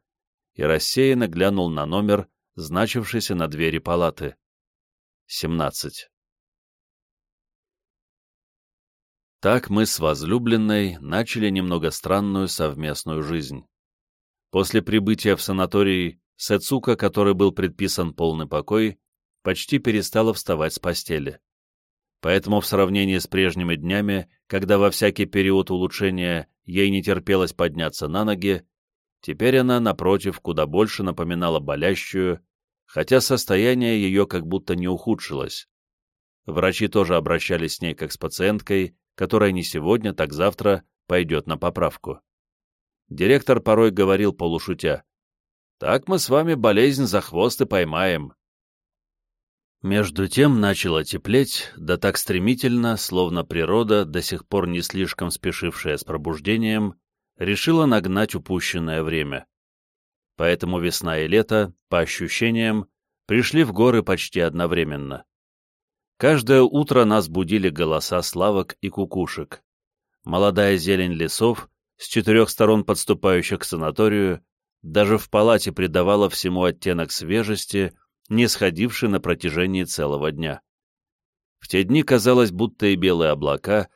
и рассеянно глянул на номер, значившийся на двери палаты. 17. Так мы с возлюбленной начали немного странную совместную жизнь. После прибытия в санаторий Сэцука, который был предписан полный покой, почти перестала вставать с постели. Поэтому в сравнении с прежними днями, когда во всякий период улучшения ей не терпелось подняться на ноги, теперь она, напротив, куда больше напоминала болящую, хотя состояние ее как будто не ухудшилось. Врачи тоже обращались с ней как с пациенткой, которая не сегодня, так завтра пойдет на поправку. Директор порой говорил полушутя, «Так мы с вами болезнь за хвост и поймаем, между тем начало теплеть, да так стремительно, словно природа, до сих пор не слишком спешившая с пробуждением, решила нагнать упущенное время. Поэтому весна и лето, по ощущениям, пришли в горы почти одновременно. Каждое утро нас будили голоса славок и кукушек. Молодая зелень лесов, с четырех сторон подступающих к санаторию, даже в палате придавала всему оттенок свежести, не сходивший на протяжении целого дня. В те дни казалось, будто и белые облака,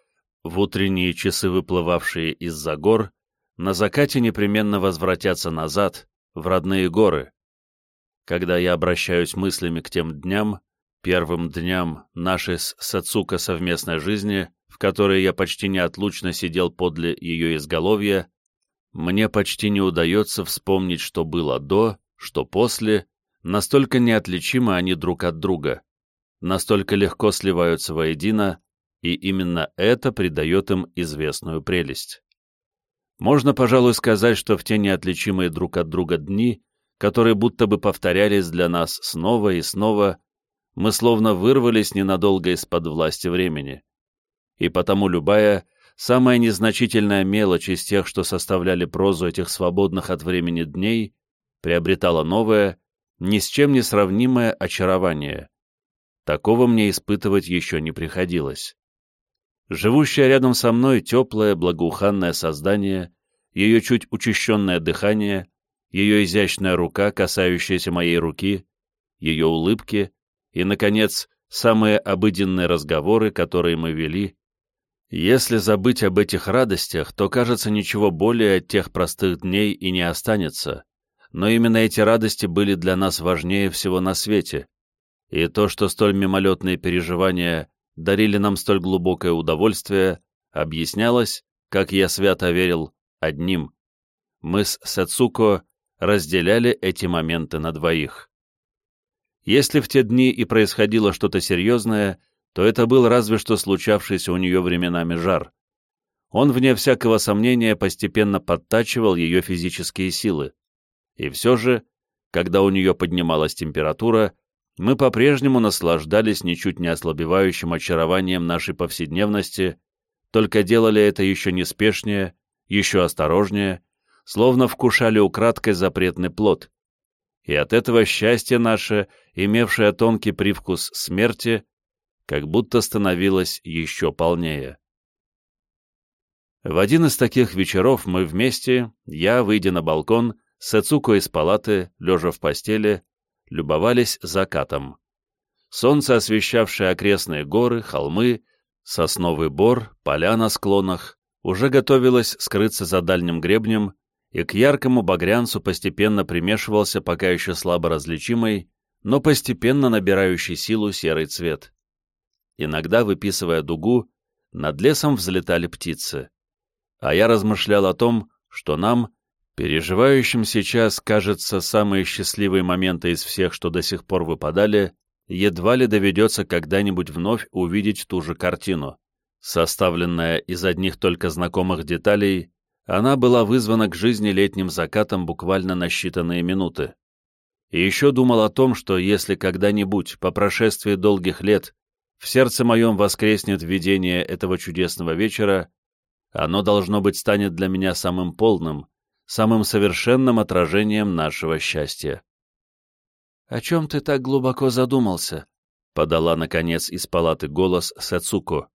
в утренние часы выплывавшие из-за гор, на закате непременно возвратятся назад, в родные горы. Когда я обращаюсь мыслями к тем дням, первым дням нашей с Сацука совместной жизни, в которой я почти неотлучно сидел подле ее изголовья, мне почти не удается вспомнить, что было до, что после, Настолько неотличимы они друг от друга, настолько легко сливаются воедино, и именно это придает им известную прелесть. Можно, пожалуй, сказать, что в те неотличимые друг от друга дни, которые будто бы повторялись для нас снова и снова, мы словно вырвались ненадолго из-под власти времени. И потому любая, самая незначительная мелочь из тех, что составляли прозу этих свободных от времени дней, приобретала новое, ни с чем не сравнимое очарование. Такого мне испытывать еще не приходилось. Живущее рядом со мной теплое, благоуханное создание, ее чуть учащенное дыхание, ее изящная рука, касающаяся моей руки, ее улыбки и, наконец, самые обыденные разговоры, которые мы вели. Если забыть об этих радостях, то, кажется, ничего более от тех простых дней и не останется но именно эти радости были для нас важнее всего на свете, и то, что столь мимолетные переживания дарили нам столь глубокое удовольствие, объяснялось, как я свято верил, одним. Мы с Сацуко разделяли эти моменты на двоих. Если в те дни и происходило что-то серьезное, то это был разве что случавшийся у нее временами жар. Он, вне всякого сомнения, постепенно подтачивал ее физические силы. И все же, когда у нее поднималась температура, мы по-прежнему наслаждались ничуть не ослабевающим очарованием нашей повседневности, только делали это еще неспешнее, еще осторожнее, словно вкушали украдкой запретный плод. И от этого счастье наше, имевшее тонкий привкус смерти, как будто становилось еще полнее. В один из таких вечеров мы вместе, я, выйдя на балкон, Сэцуко из палаты, лежа в постели, любовались закатом. Солнце, освещавшее окрестные горы, холмы, сосновый бор, поля на склонах, уже готовилось скрыться за дальним гребнем, и к яркому багрянцу постепенно примешивался пока еще слабо различимый, но постепенно набирающий силу серый цвет. Иногда, выписывая дугу, над лесом взлетали птицы а я размышлял о том, что нам, переживающим сейчас, кажется, самые счастливые моменты из всех, что до сих пор выпадали, едва ли доведется когда-нибудь вновь увидеть ту же картину. Составленная из одних только знакомых деталей, она была вызвана к жизни летним закатом буквально на считанные минуты. И еще думал о том, что если когда-нибудь, по прошествии долгих лет, в сердце моем воскреснет видение этого чудесного вечера, оно, должно быть, станет для меня самым полным, самым совершенным отражением нашего счастья. «О чем ты так глубоко задумался?» — подала, наконец, из палаты голос Сацуко.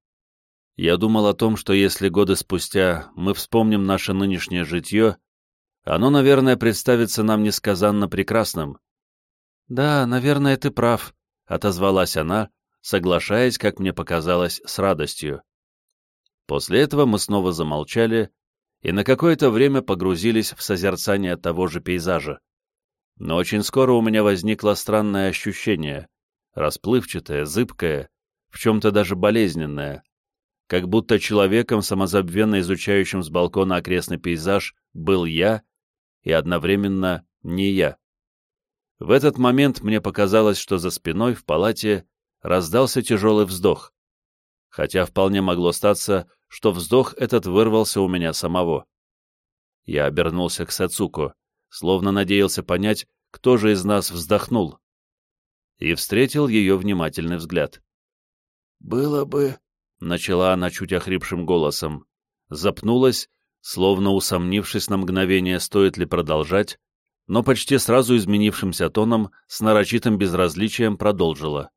«Я думал о том, что если годы спустя мы вспомним наше нынешнее житье, оно, наверное, представится нам несказанно прекрасным». «Да, наверное, ты прав», — отозвалась она, соглашаясь, как мне показалось, с радостью. После этого мы снова замолчали и на какое-то время погрузились в созерцание того же пейзажа. Но очень скоро у меня возникло странное ощущение, расплывчатое, зыбкое, в чем-то даже болезненное, как будто человеком, самозабвенно изучающим с балкона окрестный пейзаж, был я и одновременно не я. В этот момент мне показалось, что за спиной в палате раздался тяжелый вздох хотя вполне могло статься, что вздох этот вырвался у меня самого. Я обернулся к Сацуко, словно надеялся понять, кто же из нас вздохнул, и встретил ее внимательный взгляд. «Было бы...» — начала она чуть охрипшим голосом, запнулась, словно усомнившись на мгновение, стоит ли продолжать, но почти сразу изменившимся тоном, с нарочитым безразличием продолжила.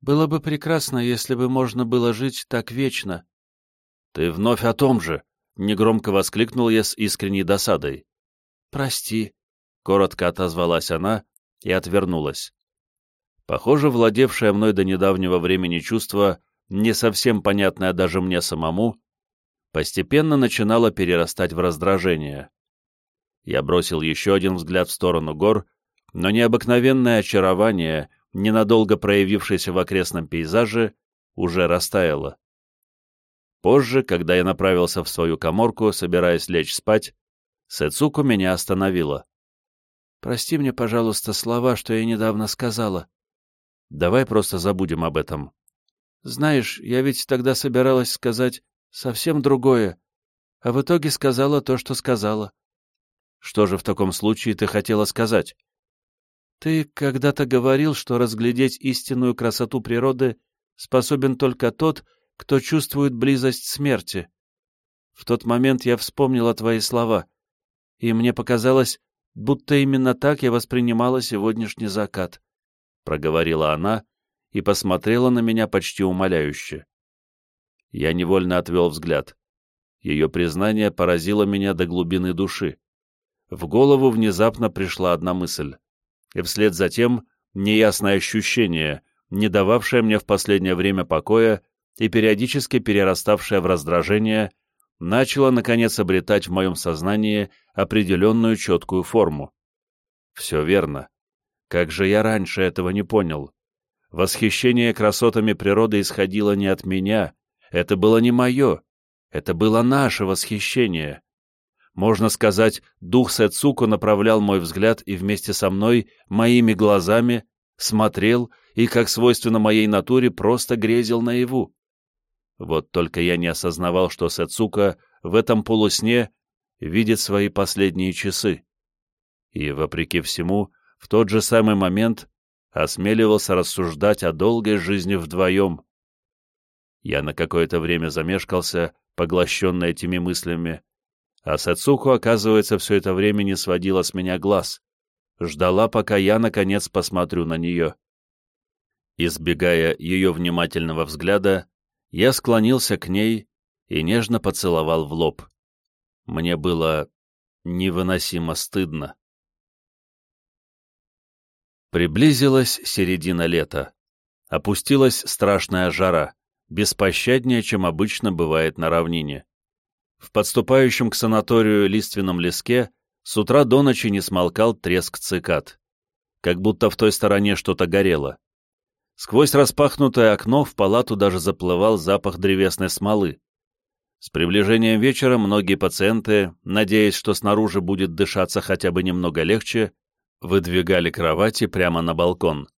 Было бы прекрасно, если бы можно было жить так вечно. — Ты вновь о том же! — негромко воскликнул я с искренней досадой. — Прости, — коротко отозвалась она и отвернулась. Похоже, владевшее мной до недавнего времени чувство, не совсем понятное даже мне самому, постепенно начинало перерастать в раздражение. Я бросил еще один взгляд в сторону гор, но необыкновенное очарование — ненадолго проявившееся в окрестном пейзаже, уже растаяло. Позже, когда я направился в свою коморку, собираясь лечь спать, Сэцуку меня остановила. «Прости мне, пожалуйста, слова, что я недавно сказала. Давай просто забудем об этом. Знаешь, я ведь тогда собиралась сказать совсем другое, а в итоге сказала то, что сказала». «Что же в таком случае ты хотела сказать?» Ты когда-то говорил, что разглядеть истинную красоту природы способен только тот, кто чувствует близость смерти. В тот момент я вспомнила твои слова, и мне показалось, будто именно так я воспринимала сегодняшний закат, — проговорила она и посмотрела на меня почти умоляюще. Я невольно отвел взгляд. Ее признание поразило меня до глубины души. В голову внезапно пришла одна мысль и вслед за тем неясное ощущение, не дававшее мне в последнее время покоя и периодически перераставшее в раздражение, начало, наконец, обретать в моем сознании определенную четкую форму. Все верно. Как же я раньше этого не понял? Восхищение красотами природы исходило не от меня, это было не мое, это было наше восхищение. Можно сказать, дух Сэцуко направлял мой взгляд и вместе со мной, моими глазами, смотрел и, как свойственно моей натуре, просто грезил наяву. Вот только я не осознавал, что Сэцука в этом полусне видит свои последние часы. И, вопреки всему, в тот же самый момент осмеливался рассуждать о долгой жизни вдвоем. Я на какое-то время замешкался, поглощенный этими мыслями, а Сацуку, оказывается, все это время не сводила с меня глаз, ждала, пока я, наконец, посмотрю на нее. Избегая ее внимательного взгляда, я склонился к ней и нежно поцеловал в лоб. Мне было невыносимо стыдно. Приблизилась середина лета. Опустилась страшная жара, беспощаднее, чем обычно бывает на равнине. В подступающем к санаторию лиственном леске с утра до ночи не смолкал треск цикад. Как будто в той стороне что-то горело. Сквозь распахнутое окно в палату даже заплывал запах древесной смолы. С приближением вечера многие пациенты, надеясь, что снаружи будет дышаться хотя бы немного легче, выдвигали кровати прямо на балкон.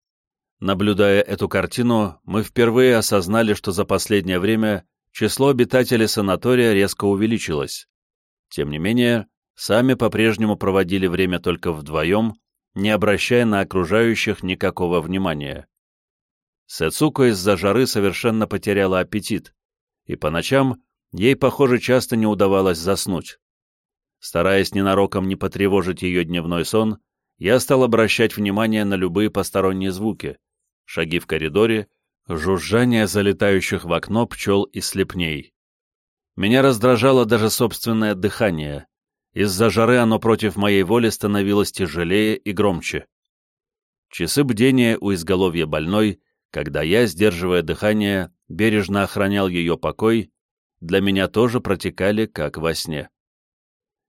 Наблюдая эту картину, мы впервые осознали, что за последнее время число обитателей санатория резко увеличилось. Тем не менее, сами по-прежнему проводили время только вдвоем, не обращая на окружающих никакого внимания. Сэцуко из-за жары совершенно потеряла аппетит, и по ночам ей, похоже, часто не удавалось заснуть. Стараясь ненароком не потревожить ее дневной сон, я стал обращать внимание на любые посторонние звуки, шаги в коридоре, жужжание залетающих в окно пчел и слепней. Меня раздражало даже собственное дыхание. Из-за жары оно против моей воли становилось тяжелее и громче. Часы бдения у изголовья больной, когда я, сдерживая дыхание, бережно охранял ее покой, для меня тоже протекали, как во сне.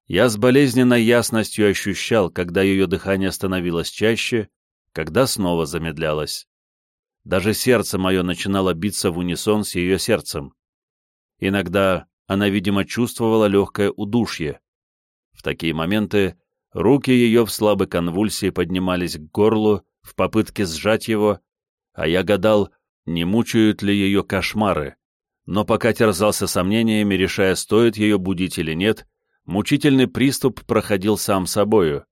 Я с болезненной ясностью ощущал, когда ее дыхание становилось чаще, когда снова замедлялось. Даже сердце мое начинало биться в унисон с ее сердцем. Иногда она, видимо, чувствовала легкое удушье. В такие моменты руки ее в слабой конвульсии поднимались к горлу в попытке сжать его, а я гадал, не мучают ли ее кошмары. Но пока терзался сомнениями, решая, стоит ее будить или нет, мучительный приступ проходил сам собою,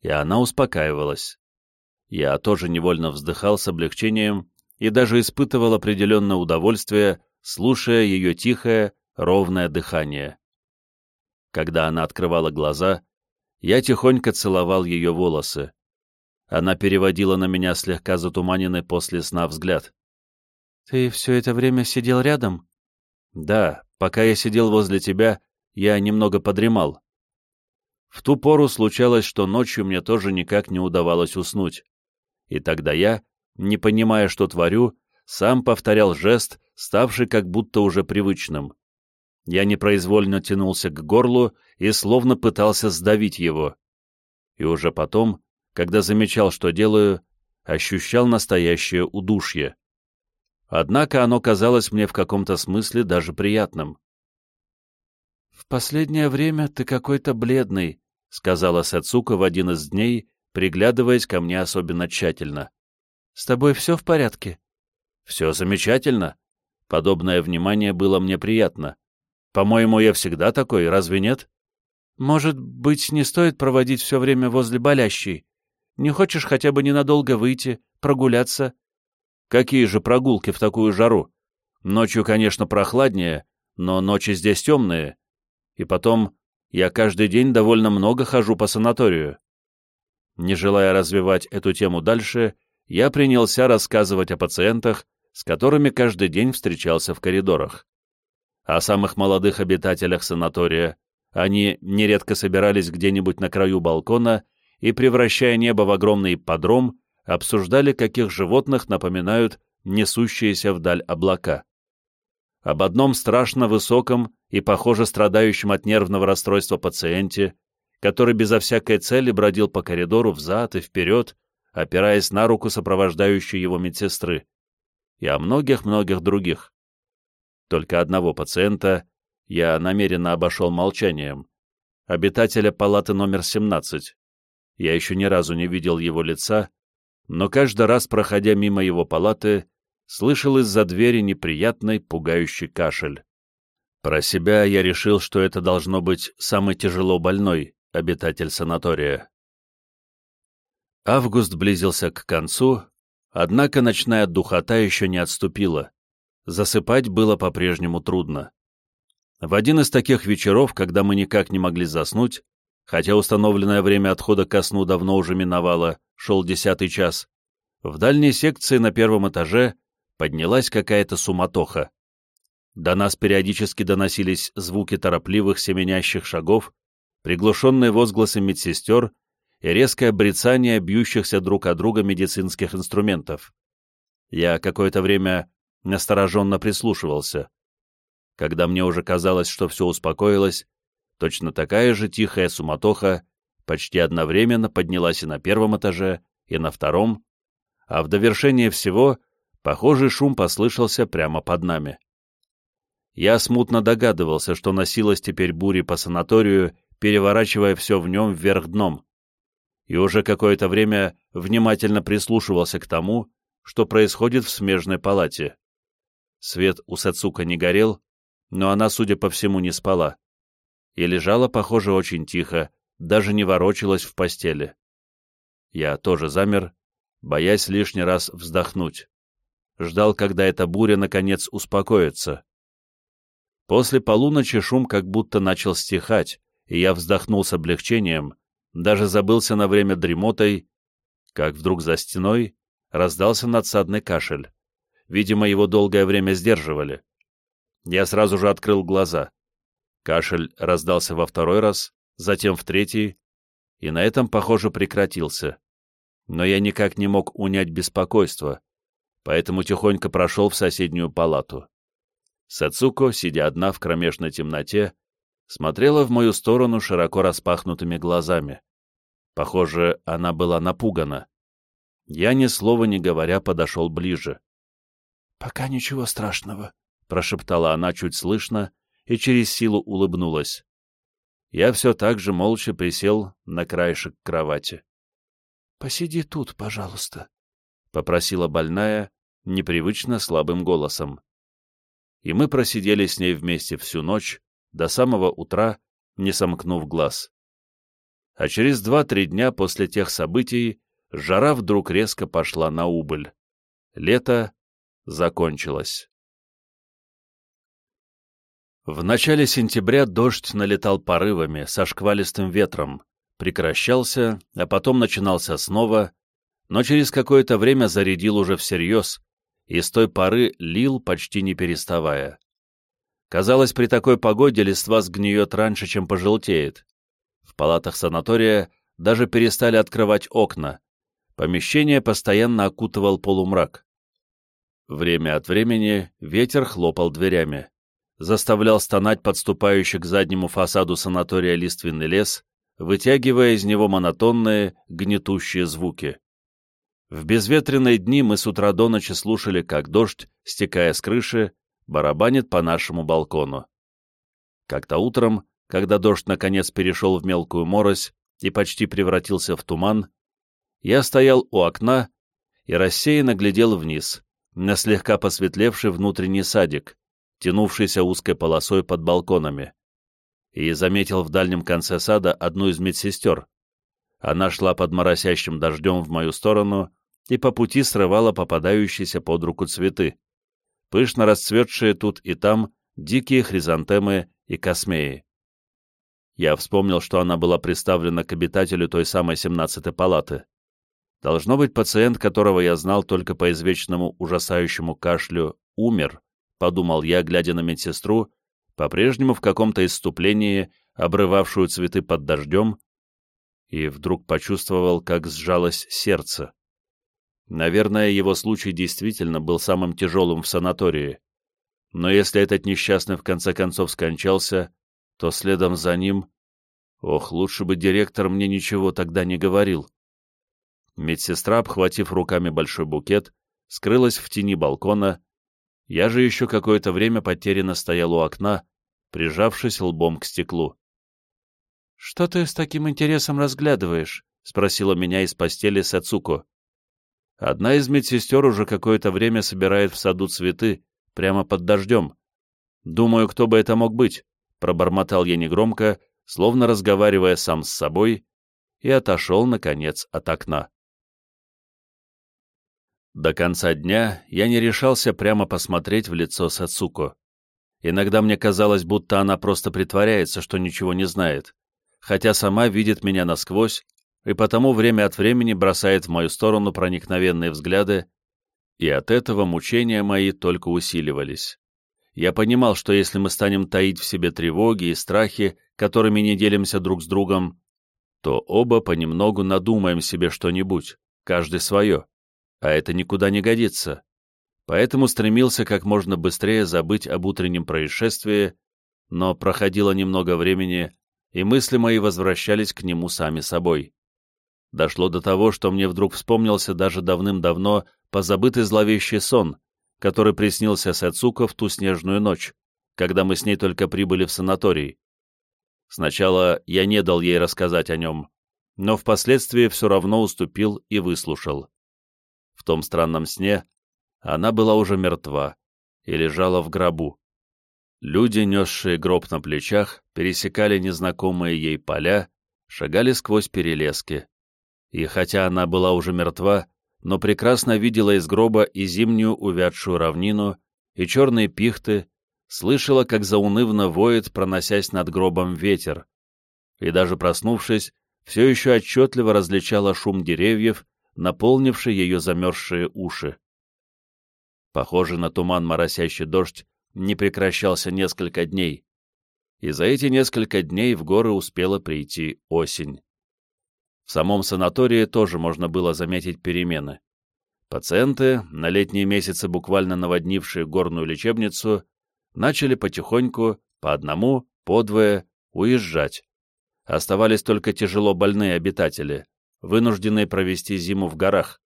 и она успокаивалась. Я тоже невольно вздыхал с облегчением и даже испытывал определенное удовольствие, слушая ее тихое, ровное дыхание. Когда она открывала глаза, я тихонько целовал ее волосы. Она переводила на меня слегка затуманенный после сна взгляд. «Ты все это время сидел рядом?» «Да, пока я сидел возле тебя, я немного подремал. В ту пору случалось, что ночью мне тоже никак не удавалось уснуть. И тогда я, не понимая, что творю, сам повторял жест, ставший как будто уже привычным. Я непроизвольно тянулся к горлу и словно пытался сдавить его. И уже потом, когда замечал, что делаю, ощущал настоящее удушье. Однако оно казалось мне в каком-то смысле даже приятным. «В последнее время ты какой-то бледный», — сказала Сацука в один из дней, приглядываясь ко мне особенно тщательно. «С тобой все в порядке?» «Все замечательно. Подобное внимание было мне приятно. По-моему, я всегда такой, разве нет?» «Может быть, не стоит проводить все время возле болящей? Не хочешь хотя бы ненадолго выйти, прогуляться?» «Какие же прогулки в такую жару? Ночью, конечно, прохладнее, но ночи здесь темные. И потом, я каждый день довольно много хожу по санаторию. Не желая развивать эту тему дальше, я принялся рассказывать о пациентах, с которыми каждый день встречался в коридорах. О самых молодых обитателях санатория. Они нередко собирались где-нибудь на краю балкона и, превращая небо в огромный подром, обсуждали, каких животных напоминают несущиеся вдаль облака об одном страшно высоком и, похоже, страдающем от нервного расстройства пациенте, который безо всякой цели бродил по коридору взад и вперед, опираясь на руку сопровождающей его медсестры, и о многих-многих других. Только одного пациента я намеренно обошел молчанием, обитателя палаты номер 17. Я еще ни разу не видел его лица, но каждый раз, проходя мимо его палаты, слышал из-за двери неприятный, пугающий кашель. Про себя я решил, что это должно быть самый тяжело больной обитатель санатория. Август близился к концу, однако ночная духота еще не отступила. Засыпать было по-прежнему трудно. В один из таких вечеров, когда мы никак не могли заснуть, хотя установленное время отхода ко сну давно уже миновало, шел десятый час, в дальней секции на первом этаже поднялась какая-то суматоха. До нас периодически доносились звуки торопливых семенящих шагов, приглушенные возгласы медсестер и резкое брецание бьющихся друг о друга медицинских инструментов. Я какое-то время настороженно прислушивался. Когда мне уже казалось, что все успокоилось, точно такая же тихая суматоха почти одновременно поднялась и на первом этаже, и на втором, а в довершение всего похожий шум послышался прямо под нами. Я смутно догадывался, что носилась теперь бури по санаторию, переворачивая все в нем вверх дном, и уже какое-то время внимательно прислушивался к тому, что происходит в смежной палате. Свет у Сацука не горел, но она, судя по всему, не спала. И лежала, похоже, очень тихо, даже не ворочалась в постели. Я тоже замер, боясь лишний раз вздохнуть. Ждал, когда эта буря, наконец, успокоится. После полуночи шум как будто начал стихать, и я вздохнул с облегчением, даже забылся на время дремотой, как вдруг за стеной раздался надсадный кашель. Видимо, его долгое время сдерживали. Я сразу же открыл глаза. Кашель раздался во второй раз, затем в третий, и на этом, похоже, прекратился. Но я никак не мог унять беспокойство, поэтому тихонько прошел в соседнюю палату. Сацуко, сидя одна в кромешной темноте, смотрела в мою сторону широко распахнутыми глазами. Похоже, она была напугана. Я, ни слова не говоря, подошел ближе. — Пока ничего страшного, — прошептала она чуть слышно и через силу улыбнулась. Я все так же молча присел на краешек кровати. — Посиди тут, пожалуйста, — попросила больная непривычно слабым голосом. И мы просидели с ней вместе всю ночь, до самого утра, не сомкнув глаз. А через два-три дня после тех событий жара вдруг резко пошла на убыль. Лето закончилось. В начале сентября дождь налетал порывами, со шквалистым ветром, прекращался, а потом начинался снова, но через какое-то время зарядил уже всерьез, и с той поры лил почти не переставая. Казалось, при такой погоде листва сгниет раньше, чем пожелтеет. В палатах санатория даже перестали открывать окна. Помещение постоянно окутывал полумрак. Время от времени ветер хлопал дверями заставлял стонать подступающий к заднему фасаду санатория лиственный лес, вытягивая из него монотонные, гнетущие звуки. В безветренные дни мы с утра до ночи слушали, как дождь, стекая с крыши, барабанит по нашему балкону. Как-то утром, когда дождь наконец перешел в мелкую морось и почти превратился в туман, я стоял у окна и рассеянно глядел вниз, на слегка посветлевший внутренний садик, тянувшийся узкой полосой под балконами, и заметил в дальнем конце сада одну из медсестер. Она шла под моросящим дождем в мою сторону и по пути срывала попадающиеся под руку цветы, пышно расцветшие тут и там дикие хризантемы и космеи. Я вспомнил, что она была представлена к обитателю той самой семнадцатой палаты. Должно быть, пациент, которого я знал только по извечному ужасающему кашлю, умер, — подумал я, глядя на медсестру, по-прежнему в каком-то исступлении, обрывавшую цветы под дождем, и вдруг почувствовал, как сжалось сердце. Наверное, его случай действительно был самым тяжелым в санатории. Но если этот несчастный в конце концов скончался, то следом за ним... Ох, лучше бы директор мне ничего тогда не говорил. Медсестра, обхватив руками большой букет, скрылась в тени балкона, я же еще какое-то время потерянно стоял у окна, прижавшись лбом к стеклу. — Что ты с таким интересом разглядываешь? — спросила меня из постели Сацуко. Одна из медсестер уже какое-то время собирает в саду цветы, прямо под дождем. Думаю, кто бы это мог быть, — пробормотал я негромко, словно разговаривая сам с собой, и отошел, наконец, от окна. До конца дня я не решался прямо посмотреть в лицо Сацуко. Иногда мне казалось, будто она просто притворяется, что ничего не знает, хотя сама видит меня насквозь и потому время от времени бросает в мою сторону проникновенные взгляды, и от этого мучения мои только усиливались. Я понимал, что если мы станем таить в себе тревоги и страхи, которыми не делимся друг с другом, то оба понемногу надумаем себе что-нибудь, каждый свое, а это никуда не годится. Поэтому стремился как можно быстрее забыть об утреннем происшествии, но проходило немного времени, и мысли мои возвращались к нему сами собой. Дошло до того, что мне вдруг вспомнился даже давным-давно позабытый зловещий сон, который приснился Сацуко в ту снежную ночь, когда мы с ней только прибыли в санаторий. Сначала я не дал ей рассказать о нем, но впоследствии все равно уступил и выслушал. В том странном сне она была уже мертва и лежала в гробу. Люди, несшие гроб на плечах, пересекали незнакомые ей поля, шагали сквозь перелески. И хотя она была уже мертва, но прекрасно видела из гроба и зимнюю увядшую равнину, и черные пихты, слышала, как заунывно воет, проносясь над гробом ветер, и даже проснувшись, все еще отчетливо различала шум деревьев, наполнивший ее замерзшие уши. Похоже на туман моросящий дождь не прекращался несколько дней, и за эти несколько дней в горы успела прийти осень. В самом санатории тоже можно было заметить перемены. Пациенты, на летние месяцы буквально наводнившие горную лечебницу, начали потихоньку, по одному, по двое, уезжать. Оставались только тяжело больные обитатели, вынужденные провести зиму в горах.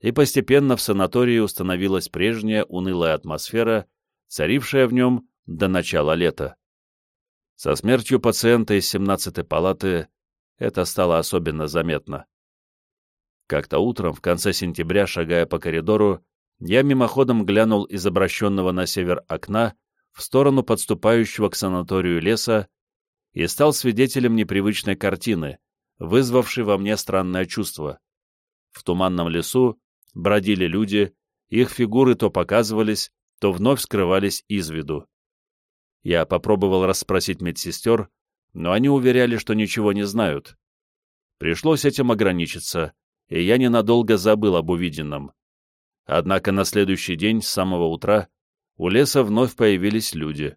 И постепенно в санатории установилась прежняя унылая атмосфера, царившая в нем до начала лета. Со смертью пациента из 17-й палаты это стало особенно заметно. Как-то утром, в конце сентября, шагая по коридору, я мимоходом глянул из обращенного на север окна в сторону подступающего к санаторию леса и стал свидетелем непривычной картины, вызвавшей во мне странное чувство. В туманном лесу бродили люди, их фигуры то показывались, то вновь скрывались из виду. Я попробовал расспросить медсестер, но они уверяли, что ничего не знают. Пришлось этим ограничиться, и я ненадолго забыл об увиденном. Однако на следующий день, с самого утра, у леса вновь появились люди.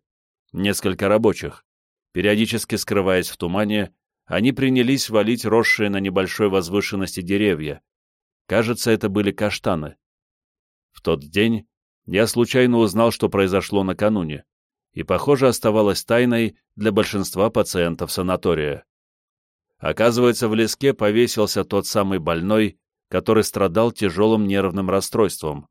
Несколько рабочих. Периодически скрываясь в тумане, они принялись валить росшие на небольшой возвышенности деревья. Кажется, это были каштаны. В тот день я случайно узнал, что произошло накануне, и, похоже, оставалось тайной для большинства пациентов санатория. Оказывается, в леске повесился тот самый больной, который страдал тяжелым нервным расстройством.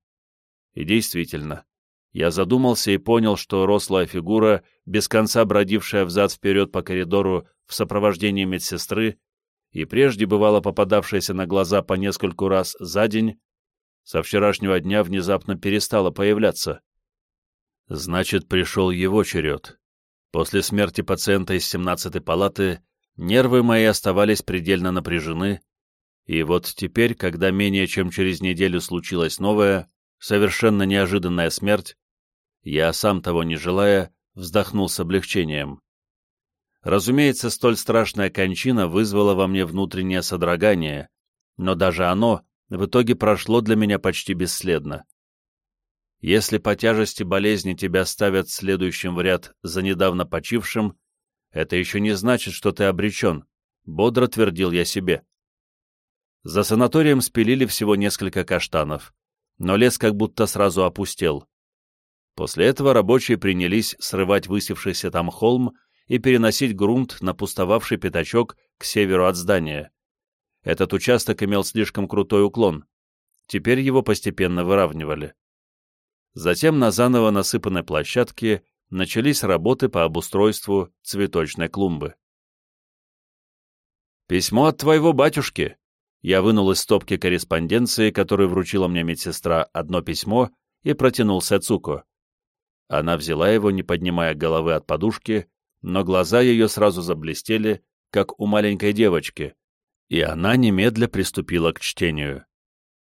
И действительно, я задумался и понял, что рослая фигура, без конца бродившая взад-вперед по коридору в сопровождении медсестры, и прежде бывало попадавшаяся на глаза по нескольку раз за день, со вчерашнего дня внезапно перестала появляться. Значит, пришел его черед. После смерти пациента из 17-й палаты нервы мои оставались предельно напряжены, и вот теперь, когда менее чем через неделю случилась новая, совершенно неожиданная смерть, я, сам того не желая, вздохнул с облегчением. Разумеется, столь страшная кончина вызвала во мне внутреннее содрогание, но даже оно в итоге прошло для меня почти бесследно. Если по тяжести болезни тебя ставят следующим в ряд за недавно почившим, это еще не значит, что ты обречен, бодро твердил я себе. За санаторием спилили всего несколько каштанов, но лес как будто сразу опустел. После этого рабочие принялись срывать высевшийся там холм и переносить грунт на пустовавший пятачок к северу от здания. Этот участок имел слишком крутой уклон. Теперь его постепенно выравнивали. Затем на заново насыпанной площадке начались работы по обустройству цветочной клумбы. «Письмо от твоего батюшки!» Я вынул из стопки корреспонденции, которую вручила мне медсестра, одно письмо и протянул Сацуко. Она взяла его, не поднимая головы от подушки, но глаза ее сразу заблестели, как у маленькой девочки, и она немедля приступила к чтению.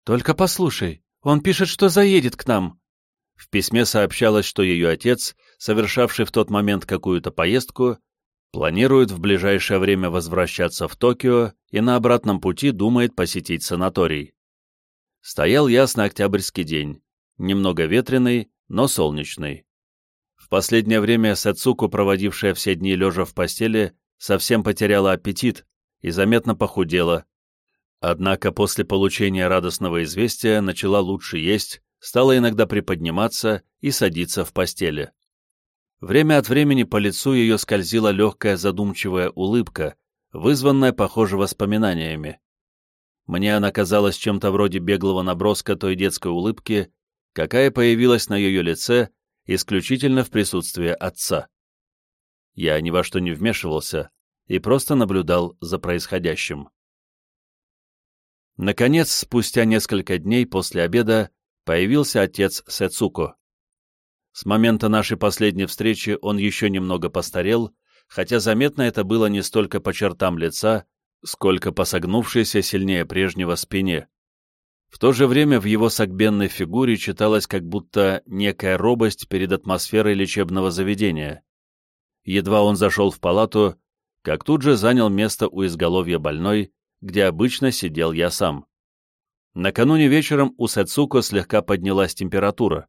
«Только послушай, он пишет, что заедет к нам». В письме сообщалось, что ее отец, совершавший в тот момент какую-то поездку, планирует в ближайшее время возвращаться в Токио и на обратном пути думает посетить санаторий. Стоял ясный октябрьский день, немного ветреный, но солнечный. В последнее время Сацуку, проводившая все дни лежа в постели, совсем потеряла аппетит и заметно похудела. Однако после получения радостного известия начала лучше есть, стала иногда приподниматься и садиться в постели. Время от времени по лицу ее скользила легкая задумчивая улыбка, вызванная, похоже, воспоминаниями. Мне она казалась чем-то вроде беглого наброска той детской улыбки, какая появилась на ее лице исключительно в присутствии отца. Я ни во что не вмешивался и просто наблюдал за происходящим. Наконец, спустя несколько дней после обеда, появился отец Сэцуко. С момента нашей последней встречи он еще немного постарел, хотя заметно это было не столько по чертам лица, сколько по согнувшейся сильнее прежнего спине. В то же время в его согбенной фигуре читалась как будто некая робость перед атмосферой лечебного заведения. Едва он зашел в палату, как тут же занял место у изголовья больной, где обычно сидел я сам. Накануне вечером у Сацуко слегка поднялась температура.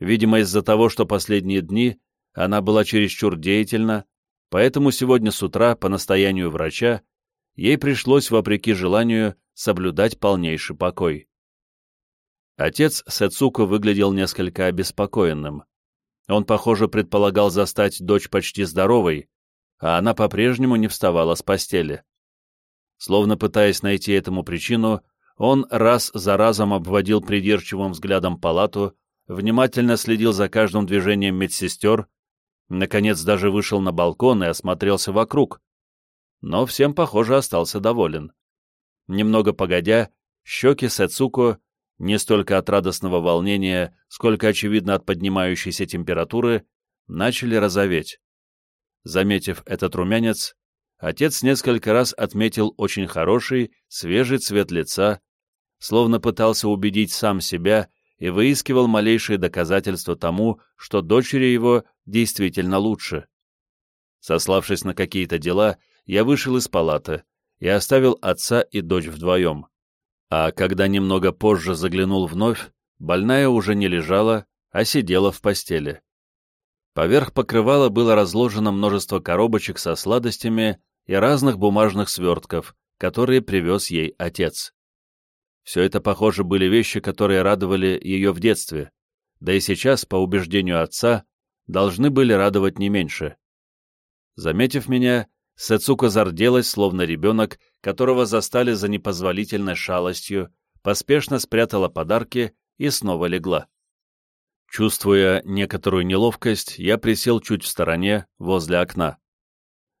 Видимо, из-за того, что последние дни она была чересчур деятельна, поэтому сегодня с утра, по настоянию врача, ей пришлось, вопреки желанию, соблюдать полнейший покой. Отец Сэцуко выглядел несколько обеспокоенным. Он, похоже, предполагал застать дочь почти здоровой, а она по-прежнему не вставала с постели. Словно пытаясь найти этому причину, он раз за разом обводил придирчивым взглядом палату, внимательно следил за каждым движением медсестер, наконец даже вышел на балкон и осмотрелся вокруг. Но всем, похоже, остался доволен. Немного погодя, щеки Сэцуко, не столько от радостного волнения, сколько, очевидно, от поднимающейся температуры, начали розоветь. Заметив этот румянец, отец несколько раз отметил очень хороший, свежий цвет лица, словно пытался убедить сам себя и выискивал малейшие доказательства тому, что дочери его действительно лучше. Сославшись на какие-то дела, я вышел из палаты и оставил отца и дочь вдвоем. А когда немного позже заглянул вновь, больная уже не лежала, а сидела в постели. Поверх покрывала было разложено множество коробочек со сладостями и разных бумажных свертков, которые привез ей отец. Все это, похоже, были вещи, которые радовали ее в детстве, да и сейчас, по убеждению отца, должны были радовать не меньше. Заметив меня, Сэцука зарделась, словно ребенок, которого застали за непозволительной шалостью, поспешно спрятала подарки и снова легла. Чувствуя некоторую неловкость, я присел чуть в стороне, возле окна.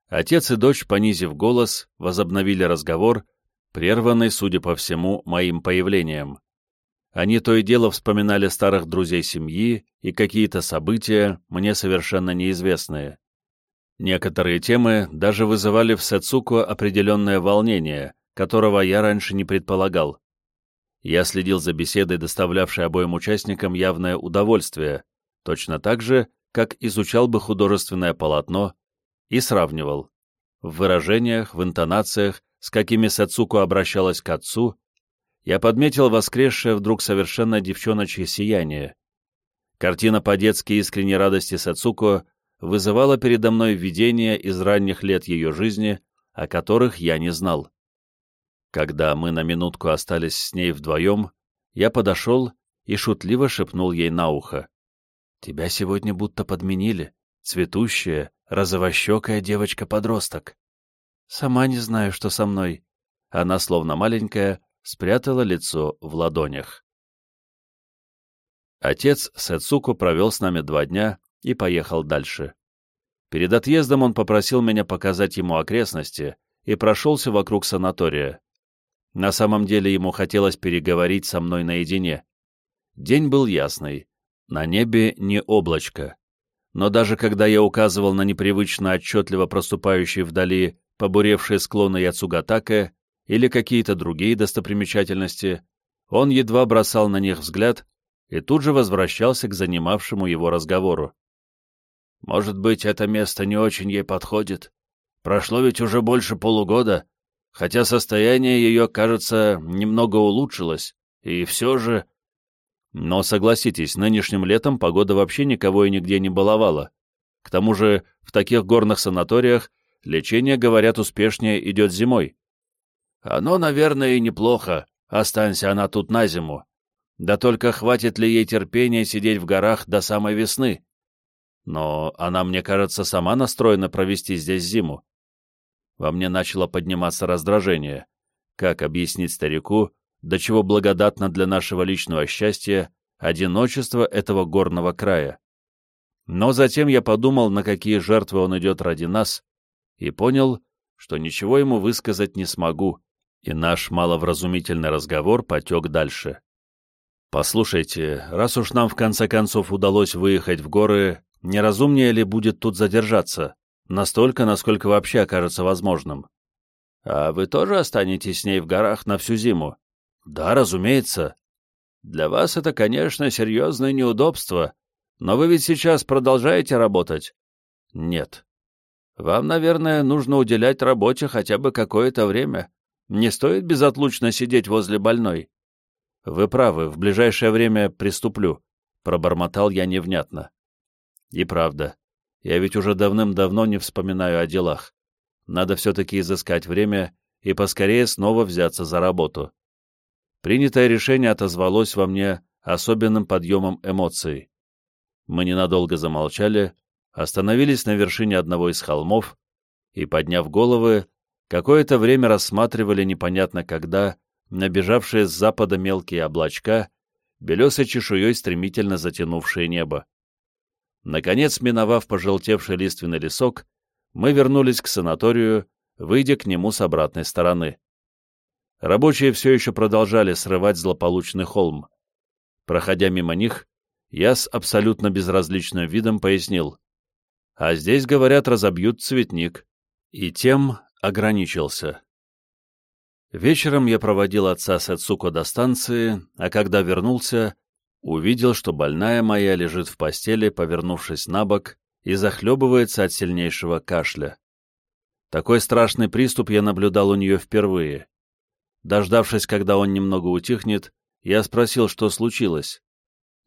Отец и дочь, понизив голос, возобновили разговор, прерванный, судя по всему, моим появлением. Они то и дело вспоминали старых друзей семьи и какие-то события, мне совершенно неизвестные. Некоторые темы даже вызывали в Сацуко определенное волнение, которого я раньше не предполагал. Я следил за беседой, доставлявшей обоим участникам явное удовольствие, точно так же, как изучал бы художественное полотно, и сравнивал. В выражениях, в интонациях, с какими Сацуко обращалась к отцу, я подметил воскресшее вдруг совершенно девчоночье сияние. Картина по-детски искренней радости Сацуко вызывала передо мной видения из ранних лет ее жизни, о которых я не знал. Когда мы на минутку остались с ней вдвоем, я подошел и шутливо шепнул ей на ухо. «Тебя сегодня будто подменили, цветущая, розовощекая девочка-подросток». Сама не знаю, что со мной. Она, словно маленькая, спрятала лицо в ладонях. Отец Сэцуку провел с нами два дня и поехал дальше. Перед отъездом он попросил меня показать ему окрестности и прошелся вокруг санатория. На самом деле ему хотелось переговорить со мной наедине. День был ясный, на небе не облачко. Но даже когда я указывал на непривычно отчетливо проступающие вдали побуревшие склоны Яцугатака или какие-то другие достопримечательности, он едва бросал на них взгляд и тут же возвращался к занимавшему его разговору. «Может быть, это место не очень ей подходит? Прошло ведь уже больше полугода, хотя состояние ее, кажется, немного улучшилось, и все же...» Но согласитесь, нынешним летом погода вообще никого и нигде не баловала. К тому же в таких горных санаториях лечение, говорят, успешнее идет зимой. Оно, наверное, и неплохо, останься она тут на зиму. Да только хватит ли ей терпения сидеть в горах до самой весны? Но она, мне кажется, сама настроена провести здесь зиму. Во мне начало подниматься раздражение. Как объяснить старику, до чего благодатно для нашего личного счастья одиночество этого горного края? Но затем я подумал, на какие жертвы он идет ради нас, и понял, что ничего ему высказать не смогу, и наш маловразумительный разговор потек дальше. «Послушайте, раз уж нам в конце концов удалось выехать в горы, неразумнее ли будет тут задержаться? Настолько, насколько вообще окажется возможным. А вы тоже останетесь с ней в горах на всю зиму? Да, разумеется. Для вас это, конечно, серьезное неудобство, но вы ведь сейчас продолжаете работать? Нет. Вам, наверное, нужно уделять работе хотя бы какое-то время. Не стоит безотлучно сидеть возле больной. Вы правы, в ближайшее время приступлю, пробормотал я невнятно. И правда, я ведь уже давным-давно не вспоминаю о делах. Надо все-таки изыскать время и поскорее снова взяться за работу. Принятое решение отозвалось во мне особенным подъемом эмоций. Мы ненадолго замолчали, остановились на вершине одного из холмов и, подняв головы, какое-то время рассматривали непонятно когда набежавшие с запада мелкие облачка, белесой чешуей стремительно затянувшие небо. Наконец, миновав пожелтевший лиственный лесок, мы вернулись к санаторию, выйдя к нему с обратной стороны. Рабочие все еще продолжали срывать злополучный холм. Проходя мимо них, я с абсолютно безразличным видом пояснил. А здесь, говорят, разобьют цветник. И тем ограничился. Вечером я проводил отца Сацуко до станции, а когда вернулся, увидел, что больная моя лежит в постели, повернувшись на бок, и захлебывается от сильнейшего кашля. Такой страшный приступ я наблюдал у нее впервые. Дождавшись, когда он немного утихнет, я спросил, что случилось.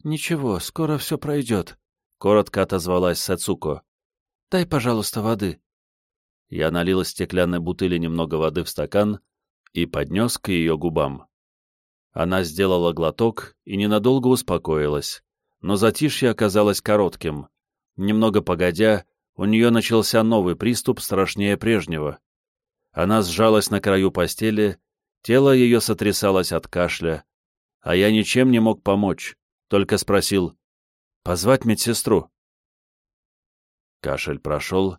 «Ничего, скоро все пройдет», — коротко отозвалась Сацуко. «Дай, пожалуйста, воды». Я налил из стеклянной бутыли немного воды в стакан и поднес к ее губам. Она сделала глоток и ненадолго успокоилась, но затишье оказалось коротким. Немного погодя, у нее начался новый приступ страшнее прежнего. Она сжалась на краю постели, тело ее сотрясалось от кашля, а я ничем не мог помочь, только спросил «Позвать медсестру?» Кашель прошел,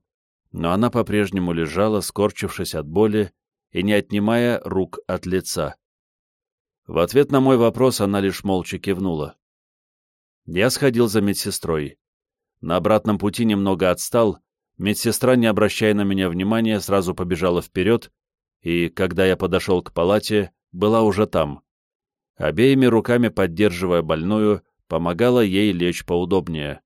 но она по-прежнему лежала, скорчившись от боли и не отнимая рук от лица. В ответ на мой вопрос она лишь молча кивнула. Я сходил за медсестрой. На обратном пути немного отстал, медсестра, не обращая на меня внимания, сразу побежала вперед, и, когда я подошел к палате, была уже там. Обеими руками поддерживая больную, помогала ей лечь поудобнее.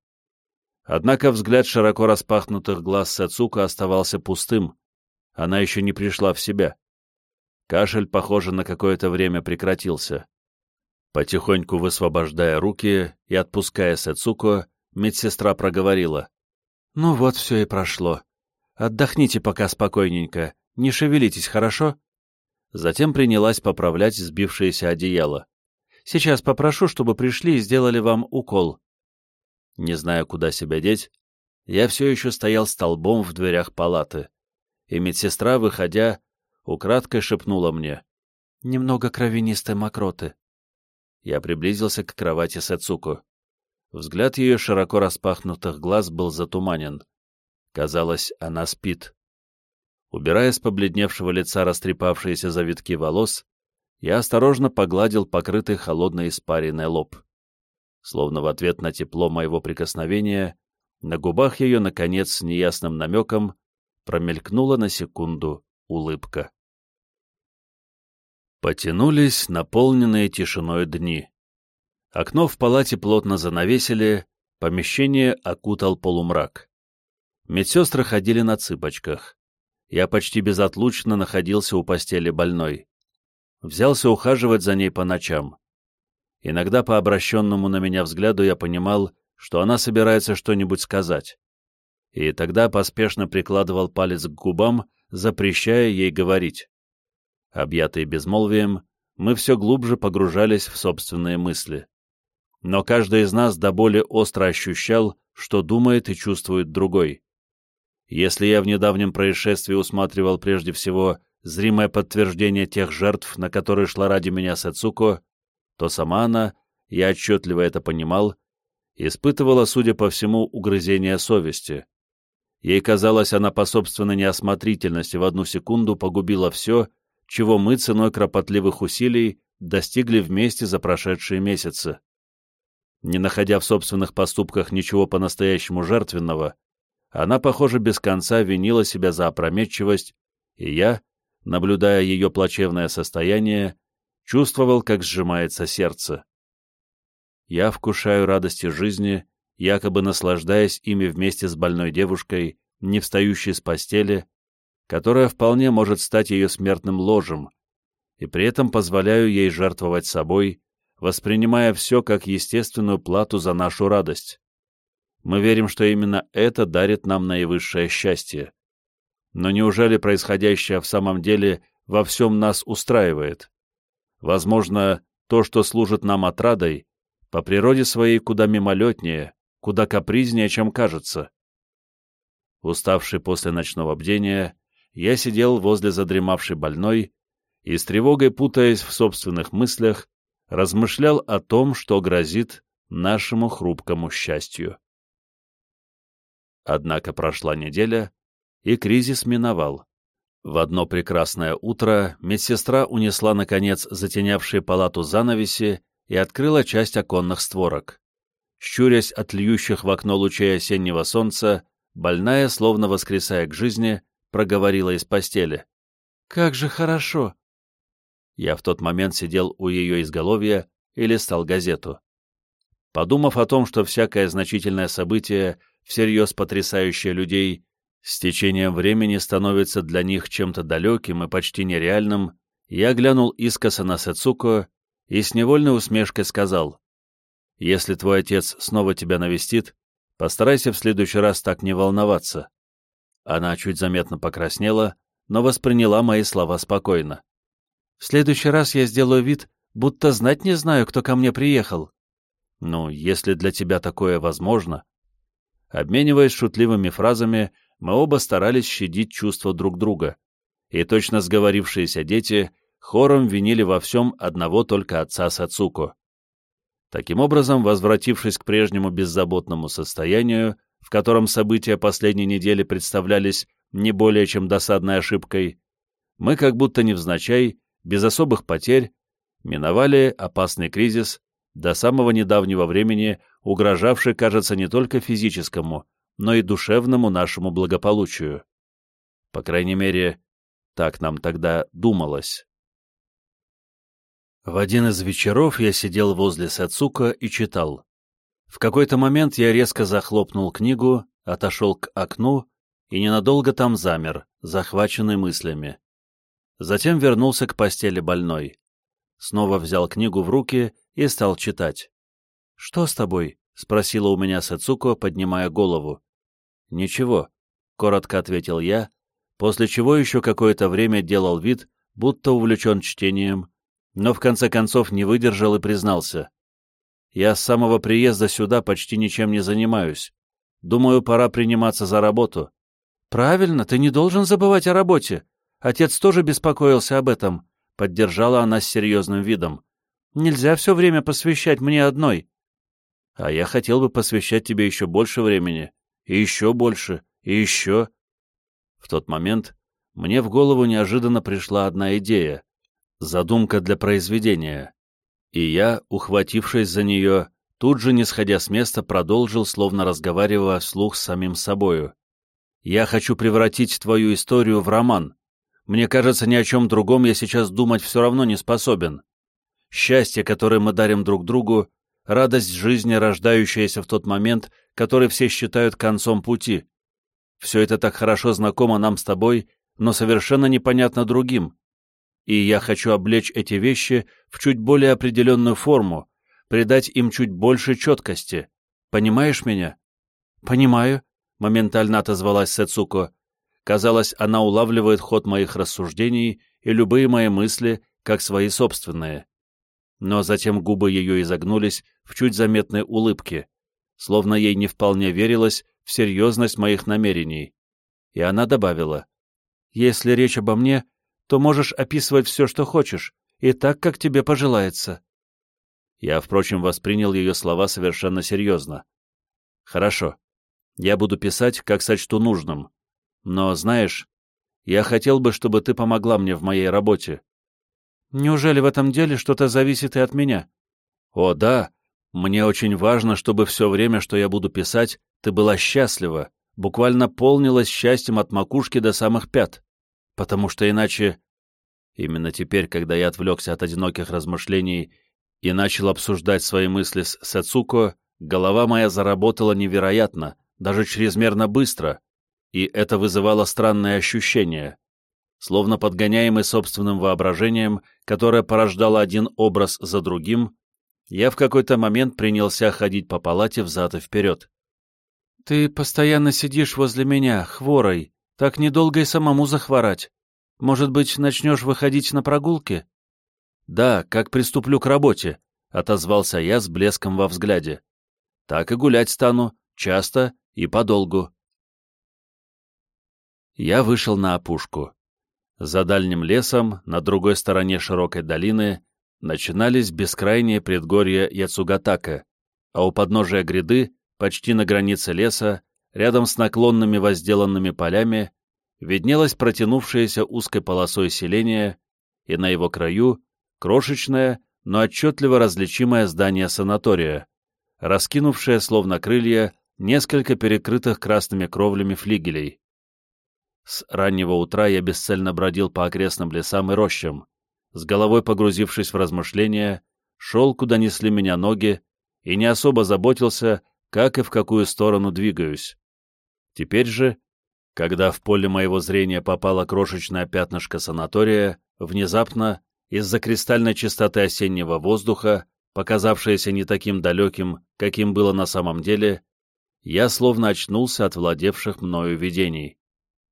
Однако взгляд широко распахнутых глаз Сацука оставался пустым. Она еще не пришла в себя. Кашель, похоже, на какое-то время прекратился. Потихоньку высвобождая руки и отпуская Сацуко, медсестра проговорила. «Ну вот все и прошло. Отдохните пока спокойненько, не шевелитесь, хорошо?» Затем принялась поправлять сбившееся одеяло. «Сейчас попрошу, чтобы пришли и сделали вам укол. Не зная, куда себя деть, я все еще стоял столбом в дверях палаты, и медсестра, выходя, украдкой шепнула мне «Немного кровянистой мокроты». Я приблизился к кровати Сацуко. Взгляд ее широко распахнутых глаз был затуманен. Казалось, она спит. Убирая с побледневшего лица растрепавшиеся завитки волос, я осторожно погладил покрытый холодной испаренный лоб. Словно в ответ на тепло моего прикосновения, на губах ее, наконец, с неясным намеком, промелькнула на секунду улыбка. Потянулись наполненные тишиной дни. Окно в палате плотно занавесили, помещение окутал полумрак. Медсестры ходили на цыпочках. Я почти безотлучно находился у постели больной. Взялся ухаживать за ней по ночам. Иногда по обращенному на меня взгляду я понимал, что она собирается что-нибудь сказать. И тогда поспешно прикладывал палец к губам, запрещая ей говорить. Объятые безмолвием, мы все глубже погружались в собственные мысли. Но каждый из нас до боли остро ощущал, что думает и чувствует другой. Если я в недавнем происшествии усматривал прежде всего зримое подтверждение тех жертв, на которые шла ради меня Сацуко, то сама она, я отчетливо это понимал, испытывала, судя по всему, угрызение совести. Ей казалось, она по собственной неосмотрительности в одну секунду погубила все, чего мы ценой кропотливых усилий достигли вместе за прошедшие месяцы. Не находя в собственных поступках ничего по-настоящему жертвенного, она, похоже, без конца винила себя за опрометчивость, и я, наблюдая ее плачевное состояние, чувствовал, как сжимается сердце. Я вкушаю радости жизни, якобы наслаждаясь ими вместе с больной девушкой, не встающей с постели, которая вполне может стать ее смертным ложем, и при этом позволяю ей жертвовать собой, воспринимая все как естественную плату за нашу радость. Мы верим, что именно это дарит нам наивысшее счастье. Но неужели происходящее в самом деле во всем нас устраивает? Возможно, то, что служит нам отрадой, по природе своей куда мимолетнее, куда капризнее, чем кажется. Уставший после ночного бдения, я сидел возле задремавшей больной и, с тревогой путаясь в собственных мыслях, размышлял о том, что грозит нашему хрупкому счастью. Однако прошла неделя, и кризис миновал. В одно прекрасное утро медсестра унесла, наконец, затенявшие палату занавеси и открыла часть оконных створок. Щурясь от льющих в окно лучей осеннего солнца, больная, словно воскресая к жизни, проговорила из постели. «Как же хорошо!» Я в тот момент сидел у ее изголовья и листал газету. Подумав о том, что всякое значительное событие, всерьез потрясающее людей, с течением времени становится для них чем-то далеким и почти нереальным, я глянул искоса на Сацуко и с невольной усмешкой сказал, «Если твой отец снова тебя навестит, постарайся в следующий раз так не волноваться». Она чуть заметно покраснела, но восприняла мои слова спокойно. «В следующий раз я сделаю вид, будто знать не знаю, кто ко мне приехал». «Ну, если для тебя такое возможно». Обмениваясь шутливыми фразами, мы оба старались щадить чувства друг друга, и точно сговорившиеся дети хором винили во всем одного только отца Сацуко. Таким образом, возвратившись к прежнему беззаботному состоянию, в котором события последней недели представлялись не более чем досадной ошибкой, мы как будто невзначай, без особых потерь, миновали опасный кризис, до самого недавнего времени угрожавший, кажется, не только физическому, но и душевному нашему благополучию. По крайней мере, так нам тогда думалось. В один из вечеров я сидел возле Сацука и читал. В какой-то момент я резко захлопнул книгу, отошел к окну и ненадолго там замер, захваченный мыслями. Затем вернулся к постели больной. Снова взял книгу в руки и стал читать. «Что с тобой?» — спросила у меня Сацуко, поднимая голову. «Ничего», — коротко ответил я, после чего еще какое-то время делал вид, будто увлечен чтением, но в конце концов не выдержал и признался. «Я с самого приезда сюда почти ничем не занимаюсь. Думаю, пора приниматься за работу». «Правильно, ты не должен забывать о работе. Отец тоже беспокоился об этом», — поддержала она с серьезным видом. «Нельзя все время посвящать мне одной». А я хотел бы посвящать тебе еще больше времени, и еще больше, и еще. В тот момент мне в голову неожиданно пришла одна идея, задумка для произведения, и я, ухватившись за нее, тут же, не сходя с места, продолжил, словно разговаривая вслух с самим собою. «Я хочу превратить твою историю в роман. Мне кажется, ни о чем другом я сейчас думать все равно не способен. Счастье, которое мы дарим друг другу, радость жизни, рождающаяся в тот момент, который все считают концом пути. Все это так хорошо знакомо нам с тобой, но совершенно непонятно другим. И я хочу облечь эти вещи в чуть более определенную форму, придать им чуть больше четкости. Понимаешь меня? Понимаю, моментально отозвалась Сэцуко. Казалось, она улавливает ход моих рассуждений и любые мои мысли, как свои собственные. Но затем губы ее изогнулись в чуть заметной улыбке, словно ей не вполне верилось в серьезность моих намерений. И она добавила, «Если речь обо мне, то можешь описывать все, что хочешь, и так, как тебе пожелается». Я, впрочем, воспринял ее слова совершенно серьезно. «Хорошо. Я буду писать, как сочту нужным. Но, знаешь, я хотел бы, чтобы ты помогла мне в моей работе. Неужели в этом деле что-то зависит и от меня? О, да. Мне очень важно, чтобы все время, что я буду писать, ты была счастлива, буквально полнилась счастьем от макушки до самых пят. Потому что иначе... Именно теперь, когда я отвлекся от одиноких размышлений и начал обсуждать свои мысли с Сацуко, голова моя заработала невероятно, даже чрезмерно быстро, и это вызывало странное ощущение. Словно подгоняемый собственным воображением, которое порождало один образ за другим, я в какой-то момент принялся ходить по палате взад и вперед. «Ты постоянно сидишь возле меня, хворой, так недолго и самому захворать. Может быть, начнешь выходить на прогулки?» «Да, как приступлю к работе», — отозвался я с блеском во взгляде. «Так и гулять стану, часто и подолгу». Я вышел на опушку. За дальним лесом, на другой стороне широкой долины, начинались бескрайние предгорья Яцугатака, а у подножия гряды, почти на границе леса, рядом с наклонными возделанными полями, виднелось протянувшееся узкой полосой селение, и на его краю крошечное, но отчетливо различимое здание санатория, раскинувшее, словно крылья, несколько перекрытых красными кровлями флигелей. С раннего утра я бесцельно бродил по окрестным лесам и рощам, с головой погрузившись в размышления, шел, куда несли меня ноги, и не особо заботился, как и в какую сторону двигаюсь. Теперь же, когда в поле моего зрения попало крошечное пятнышко санатория, внезапно, из-за кристальной чистоты осеннего воздуха, показавшееся не таким далеким, каким было на самом деле, я словно очнулся от владевших мною видений.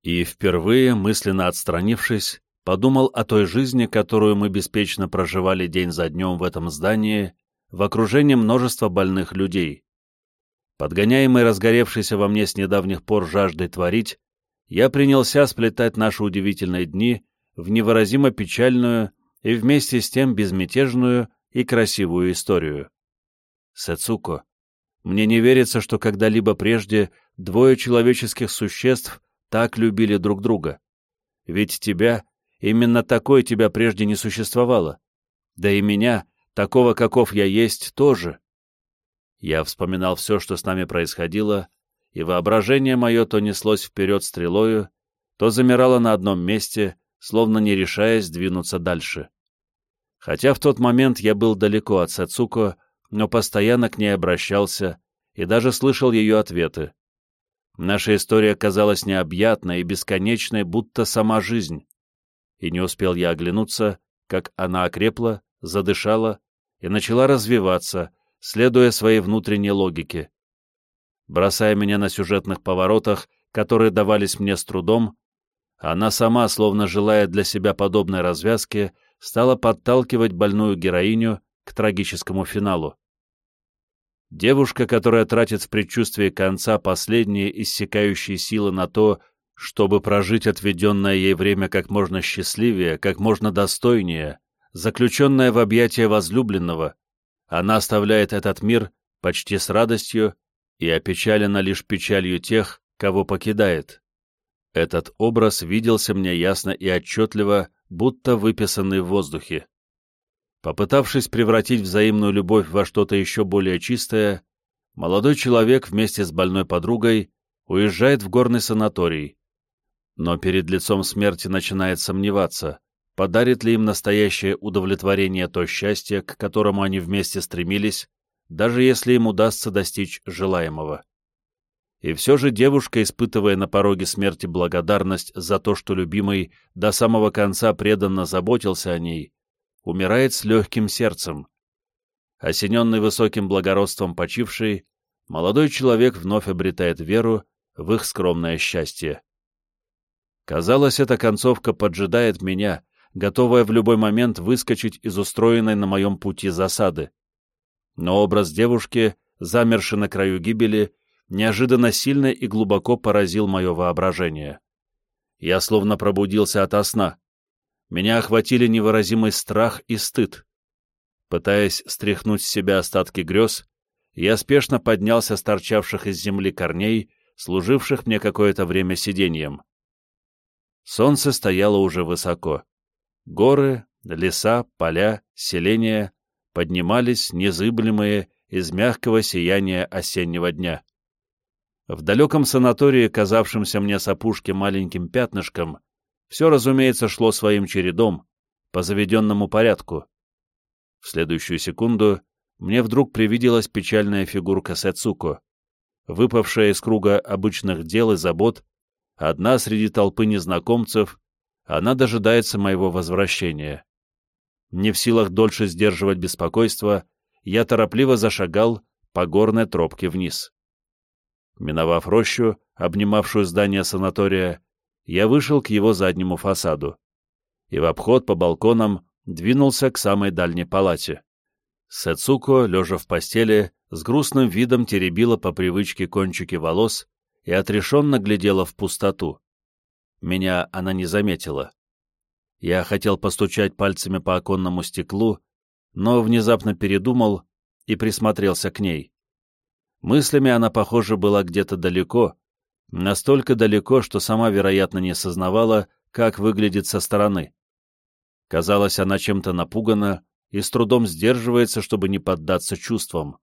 И впервые, мысленно отстранившись, подумал о той жизни, которую мы беспечно проживали день за днем в этом здании, в окружении множества больных людей. Подгоняемый разгоревшийся во мне с недавних пор жаждой творить, я принялся сплетать наши удивительные дни в невыразимо печальную и вместе с тем безмятежную и красивую историю. Сэцуко, мне не верится, что когда-либо прежде двое человеческих существ так любили друг друга. Ведь тебя, именно такой тебя прежде не существовало. Да и меня, такого, каков я есть, тоже. Я вспоминал все, что с нами происходило, и воображение мое то неслось вперед стрелою, то замирало на одном месте, словно не решаясь двинуться дальше. Хотя в тот момент я был далеко от Сацуко, но постоянно к ней обращался и даже слышал ее ответы. Наша история казалась необъятной и бесконечной, будто сама жизнь. И не успел я оглянуться, как она окрепла, задышала и начала развиваться, следуя своей внутренней логике. Бросая меня на сюжетных поворотах, которые давались мне с трудом, она сама, словно желая для себя подобной развязки, стала подталкивать больную героиню к трагическому финалу. Девушка, которая тратит в предчувствии конца последние иссякающие силы на то, чтобы прожить отведенное ей время как можно счастливее, как можно достойнее, заключенная в объятия возлюбленного, она оставляет этот мир почти с радостью и опечалена лишь печалью тех, кого покидает. Этот образ виделся мне ясно и отчетливо, будто выписанный в воздухе. Попытавшись превратить взаимную любовь во что-то еще более чистое, молодой человек вместе с больной подругой уезжает в горный санаторий. Но перед лицом смерти начинает сомневаться, подарит ли им настоящее удовлетворение то счастье, к которому они вместе стремились, даже если им удастся достичь желаемого. И все же девушка, испытывая на пороге смерти благодарность за то, что любимый до самого конца преданно заботился о ней, умирает с легким сердцем. Осененный высоким благородством почивший, молодой человек вновь обретает веру в их скромное счастье. Казалось, эта концовка поджидает меня, готовая в любой момент выскочить из устроенной на моем пути засады. Но образ девушки, замершей на краю гибели, неожиданно сильно и глубоко поразил мое воображение. Я словно пробудился ото сна. Меня охватили невыразимый страх и стыд. Пытаясь стряхнуть с себя остатки грез, я спешно поднялся с торчавших из земли корней, служивших мне какое-то время сиденьем. Солнце стояло уже высоко. Горы, леса, поля, селения поднимались, незыблемые, из мягкого сияния осеннего дня. В далеком санатории, казавшемся мне с опушки маленьким пятнышком, все, разумеется, шло своим чередом, по заведенному порядку. В следующую секунду мне вдруг привиделась печальная фигурка Сэцуко, выпавшая из круга обычных дел и забот, одна среди толпы незнакомцев, она дожидается моего возвращения. Не в силах дольше сдерживать беспокойство, я торопливо зашагал по горной тропке вниз. Миновав рощу, обнимавшую здание санатория, я вышел к его заднему фасаду и в обход по балконам двинулся к самой дальней палате. Сэцуко, лежа в постели, с грустным видом теребила по привычке кончики волос и отрешенно глядела в пустоту. Меня она не заметила. Я хотел постучать пальцами по оконному стеклу, но внезапно передумал и присмотрелся к ней. Мыслями она, похоже, была где-то далеко, настолько далеко, что сама, вероятно, не сознавала, как выглядит со стороны. Казалось, она чем-то напугана и с трудом сдерживается, чтобы не поддаться чувствам.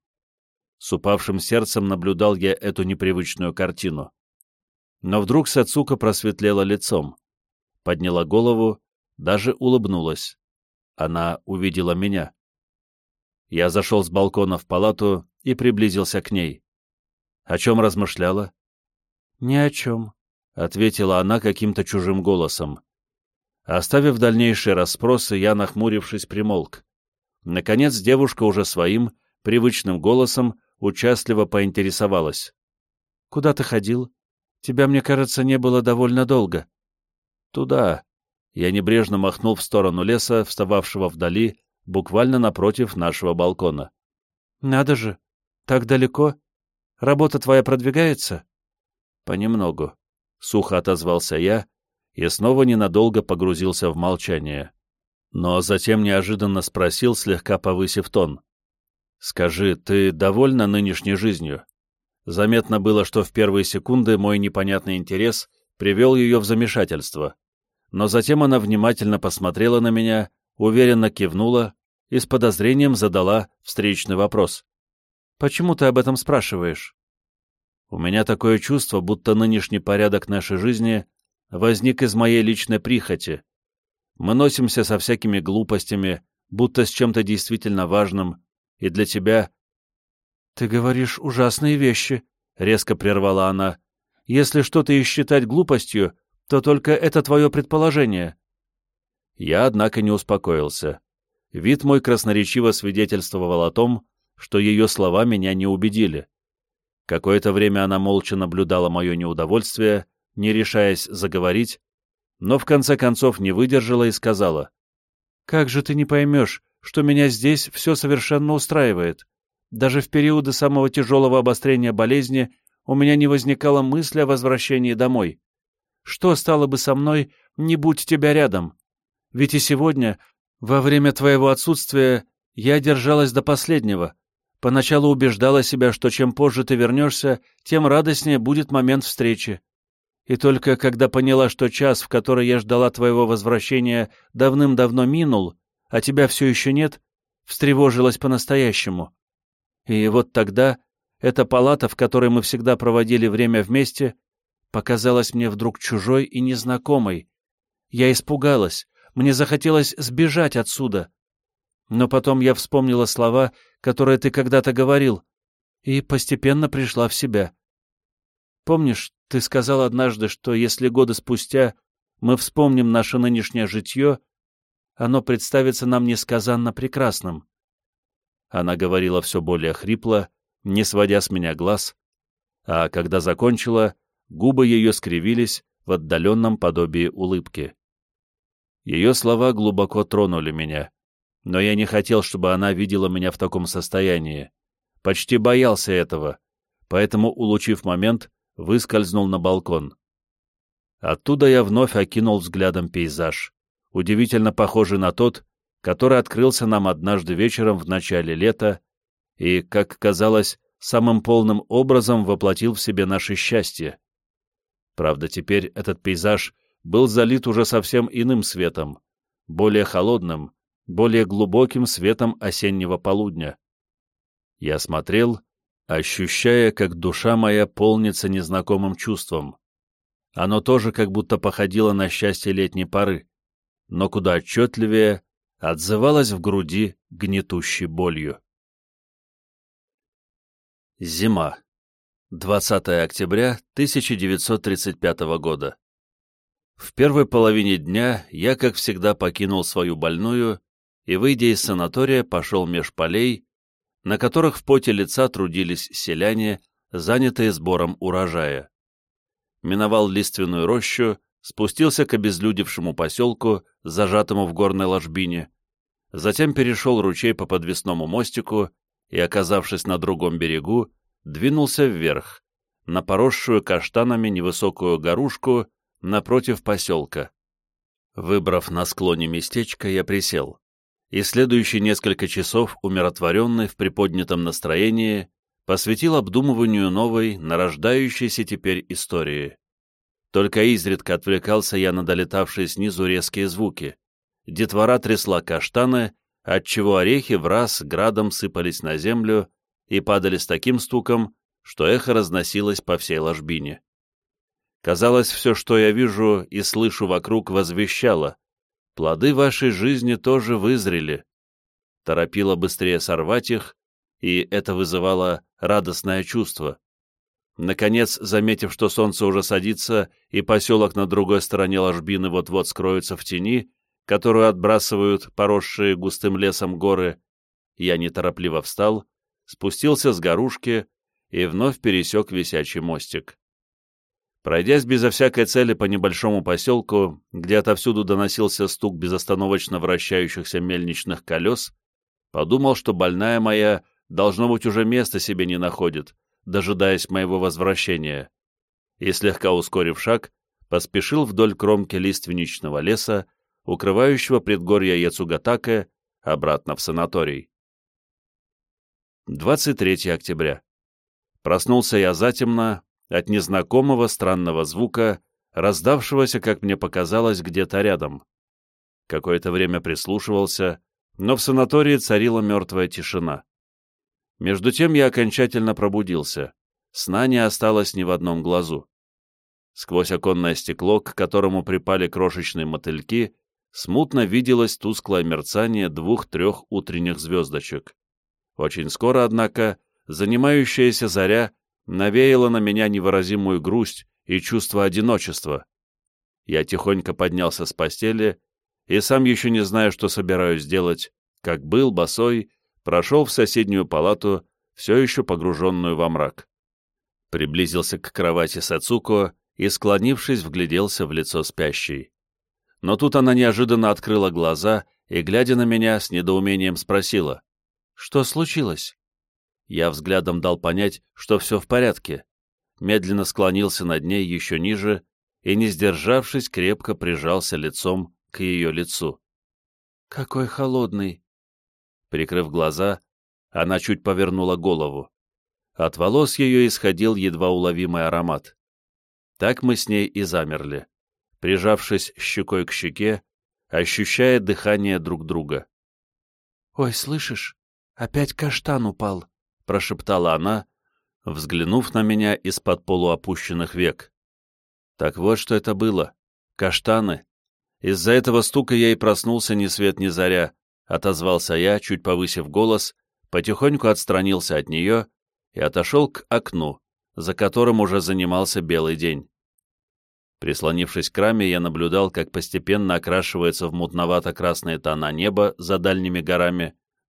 С упавшим сердцем наблюдал я эту непривычную картину. Но вдруг Сацука просветлела лицом, подняла голову, даже улыбнулась. Она увидела меня. Я зашел с балкона в палату и приблизился к ней. О чем размышляла? — Ни о чем, — ответила она каким-то чужим голосом. Оставив дальнейшие расспросы, я, нахмурившись, примолк. Наконец девушка уже своим, привычным голосом участливо поинтересовалась. — Куда ты ходил? Тебя, мне кажется, не было довольно долго. — Туда. Я небрежно махнул в сторону леса, встававшего вдали, буквально напротив нашего балкона. — Надо же! Так далеко? Работа твоя продвигается? — Понемногу. Сухо отозвался я, и снова ненадолго погрузился в молчание. Но затем неожиданно спросил, слегка повысив тон. «Скажи, ты довольна нынешней жизнью?» Заметно было, что в первые секунды мой непонятный интерес привел ее в замешательство. Но затем она внимательно посмотрела на меня, уверенно кивнула и с подозрением задала встречный вопрос. «Почему ты об этом спрашиваешь?» У меня такое чувство, будто нынешний порядок нашей жизни возник из моей личной прихоти. Мы носимся со всякими глупостями, будто с чем-то действительно важным, и для тебя... — Ты говоришь ужасные вещи, — резко прервала она. — Если что-то и считать глупостью, то только это твое предположение. Я, однако, не успокоился. Вид мой красноречиво свидетельствовал о том, что ее слова меня не убедили. Какое-то время она молча наблюдала мое неудовольствие, не решаясь заговорить, но в конце концов не выдержала и сказала, «Как же ты не поймешь, что меня здесь все совершенно устраивает? Даже в периоды самого тяжелого обострения болезни у меня не возникало мысли о возвращении домой. Что стало бы со мной, не будь тебя рядом? Ведь и сегодня, во время твоего отсутствия, я держалась до последнего. Поначалу убеждала себя, что чем позже ты вернешься, тем радостнее будет момент встречи. И только когда поняла, что час, в который я ждала твоего возвращения, давным-давно минул, а тебя все еще нет, встревожилась по-настоящему. И вот тогда эта палата, в которой мы всегда проводили время вместе, показалась мне вдруг чужой и незнакомой. Я испугалась, мне захотелось сбежать отсюда. Но потом я вспомнила слова, которое ты когда-то говорил, и постепенно пришла в себя. Помнишь, ты сказал однажды, что если годы спустя мы вспомним наше нынешнее житье, оно представится нам несказанно прекрасным. Она говорила все более хрипло, не сводя с меня глаз, а когда закончила, губы ее скривились в отдаленном подобии улыбки. Ее слова глубоко тронули меня, но я не хотел, чтобы она видела меня в таком состоянии. Почти боялся этого, поэтому, улучив момент, выскользнул на балкон. Оттуда я вновь окинул взглядом пейзаж, удивительно похожий на тот, который открылся нам однажды вечером в начале лета и, как казалось, самым полным образом воплотил в себе наше счастье. Правда, теперь этот пейзаж был залит уже совсем иным светом, более холодным, более глубоким светом осеннего полудня. Я смотрел, ощущая, как душа моя полнится незнакомым чувством. Оно тоже как будто походило на счастье летней поры, но куда отчетливее отзывалось в груди гнетущей болью. Зима. 20 октября 1935 года. В первой половине дня я, как всегда, покинул свою больную и, выйдя из санатория, пошел меж полей, на которых в поте лица трудились селяне, занятые сбором урожая. Миновал лиственную рощу, спустился к обезлюдевшему поселку, зажатому в горной ложбине, затем перешел ручей по подвесному мостику и, оказавшись на другом берегу, двинулся вверх, на поросшую каштанами невысокую горушку напротив поселка. Выбрав на склоне местечко, я присел и следующие несколько часов, умиротворенный в приподнятом настроении, посвятил обдумыванию новой, нарождающейся теперь истории. Только изредка отвлекался я на долетавшие снизу резкие звуки. Детвора трясла каштаны, отчего орехи в раз градом сыпались на землю и падали с таким стуком, что эхо разносилось по всей ложбине. Казалось, все, что я вижу и слышу вокруг, возвещало плоды вашей жизни тоже вызрели. Торопило быстрее сорвать их, и это вызывало радостное чувство. Наконец, заметив, что солнце уже садится, и поселок на другой стороне ложбины вот-вот скроется в тени, которую отбрасывают поросшие густым лесом горы, я неторопливо встал, спустился с горушки и вновь пересек висячий мостик. Пройдясь безо всякой цели по небольшому поселку, где отовсюду доносился стук безостановочно вращающихся мельничных колес, подумал, что больная моя, должно быть, уже места себе не находит, дожидаясь моего возвращения, и, слегка ускорив шаг, поспешил вдоль кромки лиственничного леса, укрывающего предгорья Яцугатаке, обратно в санаторий. 23 октября. Проснулся я затемно, от незнакомого странного звука, раздавшегося, как мне показалось, где-то рядом. Какое-то время прислушивался, но в санатории царила мертвая тишина. Между тем я окончательно пробудился. Сна не осталось ни в одном глазу. Сквозь оконное стекло, к которому припали крошечные мотыльки, смутно виделось тусклое мерцание двух-трех утренних звездочек. Очень скоро, однако, занимающаяся заря навеяло на меня невыразимую грусть и чувство одиночества. Я тихонько поднялся с постели и сам еще не знаю, что собираюсь делать, как был босой, прошел в соседнюю палату, все еще погруженную во мрак. Приблизился к кровати Сацуко и, склонившись, вгляделся в лицо спящей. Но тут она неожиданно открыла глаза и, глядя на меня, с недоумением спросила, «Что случилось?» Я взглядом дал понять, что все в порядке, медленно склонился над ней еще ниже и, не сдержавшись, крепко прижался лицом к ее лицу. «Какой холодный!» Прикрыв глаза, она чуть повернула голову. От волос ее исходил едва уловимый аромат. Так мы с ней и замерли, прижавшись щекой к щеке, ощущая дыхание друг друга. «Ой, слышишь, опять каштан упал!» прошептала она, взглянув на меня из-под полуопущенных век. Так вот, что это было. Каштаны. Из-за этого стука я и проснулся ни свет ни заря, отозвался я, чуть повысив голос, потихоньку отстранился от нее и отошел к окну, за которым уже занимался белый день. Прислонившись к раме, я наблюдал, как постепенно окрашивается в мутновато-красные тона неба за дальними горами,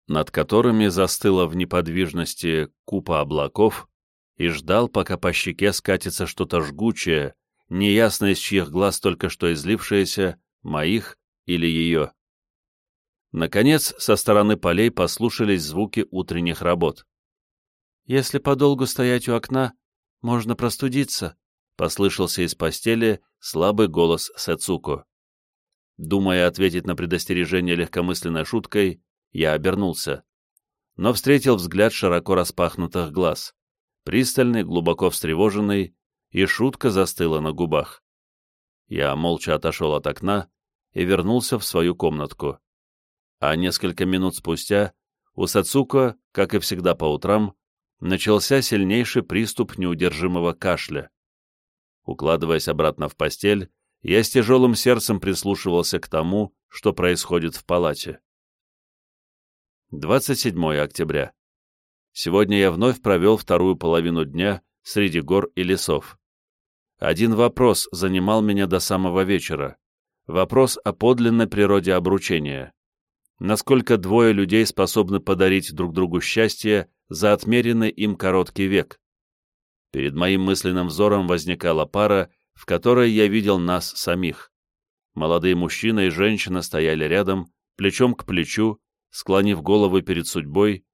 над которыми застыла в неподвижности купа облаков, и ждал, пока по щеке скатится что-то жгучее, неясно из чьих глаз только что излившееся, моих или ее. Наконец, со стороны полей послушались звуки утренних работ. «Если подолгу стоять у окна, можно простудиться», — послышался из постели слабый голос Сэцуко. Думая ответить на предостережение легкомысленной шуткой, я обернулся, но встретил взгляд широко распахнутых глаз, пристальный, глубоко встревоженный, и шутка застыла на губах. Я молча отошел от окна и вернулся в свою комнатку. А несколько минут спустя у Сацуко, как и всегда по утрам, начался сильнейший приступ неудержимого кашля. Укладываясь обратно в постель, я с тяжелым сердцем прислушивался к тому, что происходит в палате. 27 октября. Сегодня я вновь провел вторую половину дня среди гор и лесов. Один вопрос занимал меня до самого вечера. Вопрос о подлинной природе обручения. Насколько двое людей способны подарить друг другу счастье за отмеренный им короткий век. Перед моим мысленным взором возникала пара, в которой я видел нас самих. Молодые мужчина и женщина стояли рядом, плечом к плечу, склонив головы перед судьбой,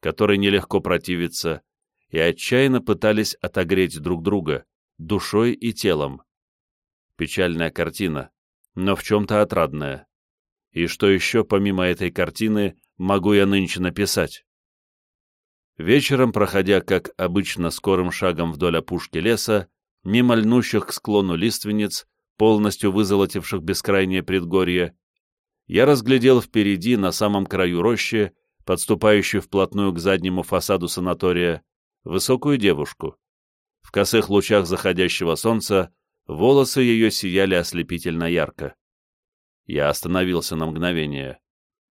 которой нелегко противиться, и отчаянно пытались отогреть друг друга, душой и телом. Печальная картина, но в чем-то отрадная. И что еще, помимо этой картины, могу я нынче написать? Вечером, проходя, как обычно, скорым шагом вдоль опушки леса, мимо льнущих к склону лиственниц, полностью вызолотивших бескрайнее предгорье, я разглядел впереди, на самом краю рощи, подступающую вплотную к заднему фасаду санатория, высокую девушку. В косых лучах заходящего солнца волосы ее сияли ослепительно ярко. Я остановился на мгновение.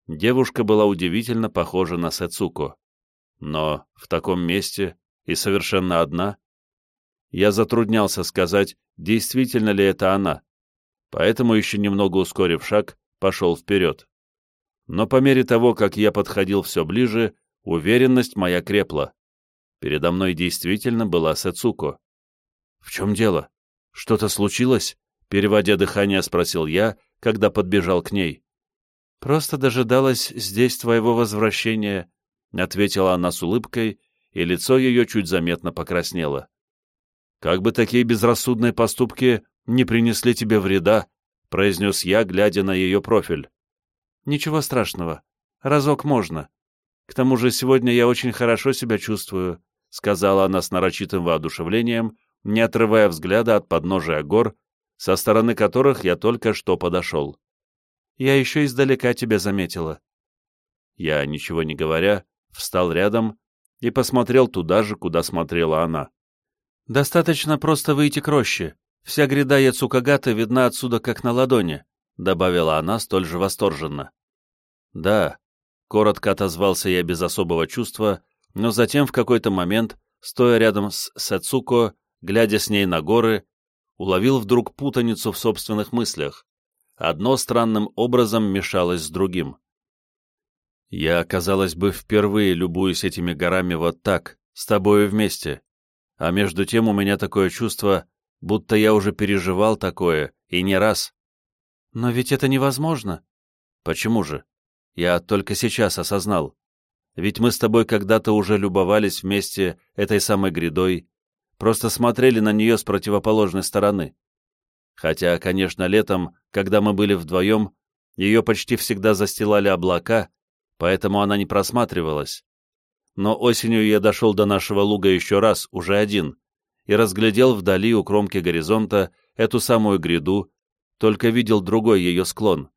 Девушка была удивительно похожа на Сэцуко. Но в таком месте и совершенно одна. Я затруднялся сказать, действительно ли это она, поэтому, еще немного ускорив шаг, пошел вперед. Но по мере того, как я подходил все ближе, уверенность моя крепла. Передо мной действительно была Сэцуко. «В чем дело? Что-то случилось?» Переводя дыхание, спросил я, когда подбежал к ней. «Просто дожидалась здесь твоего возвращения», — ответила она с улыбкой, и лицо ее чуть заметно покраснело. «Как бы такие безрассудные поступки не принесли тебе вреда», — произнес я, глядя на ее профиль. «Ничего страшного. Разок можно. К тому же сегодня я очень хорошо себя чувствую», — сказала она с нарочитым воодушевлением, не отрывая взгляда от подножия гор, со стороны которых я только что подошел. «Я еще издалека тебя заметила». Я, ничего не говоря, встал рядом и посмотрел туда же, куда смотрела она. «Достаточно просто выйти к роще. Вся гряда Яцукагата видна отсюда как на ладони», — добавила она столь же восторженно. «Да», — коротко отозвался я без особого чувства, но затем в какой-то момент, стоя рядом с Сацуко, глядя с ней на горы, уловил вдруг путаницу в собственных мыслях. Одно странным образом мешалось с другим. Я, казалось бы, впервые любуюсь этими горами вот так, с тобою вместе. А между тем у меня такое чувство, будто я уже переживал такое, и не раз. Но ведь это невозможно. Почему же? Я только сейчас осознал. Ведь мы с тобой когда-то уже любовались вместе этой самой грядой, просто смотрели на нее с противоположной стороны. Хотя, конечно, летом, когда мы были вдвоем, ее почти всегда застилали облака, поэтому она не просматривалась. Но осенью я дошел до нашего луга еще раз, уже один, и разглядел вдали у кромки горизонта эту самую гряду, только видел другой ее склон.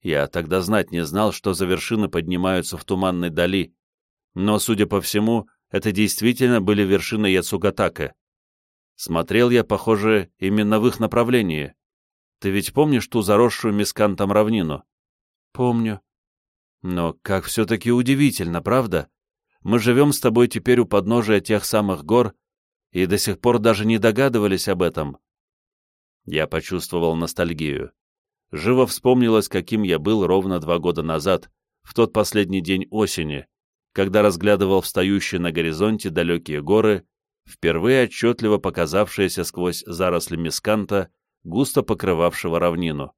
Я тогда знать не знал, что за вершины поднимаются в туманной дали, но, судя по всему, это действительно были вершины Яцугатака. Смотрел я, похоже, именно в их направлении. Ты ведь помнишь ту заросшую мискантом равнину? Помню. Но как все-таки удивительно, правда? мы живем с тобой теперь у подножия тех самых гор и до сих пор даже не догадывались об этом. Я почувствовал ностальгию. Живо вспомнилось, каким я был ровно два года назад, в тот последний день осени, когда разглядывал встающие на горизонте далекие горы, впервые отчетливо показавшиеся сквозь заросли мисканта, густо покрывавшего равнину.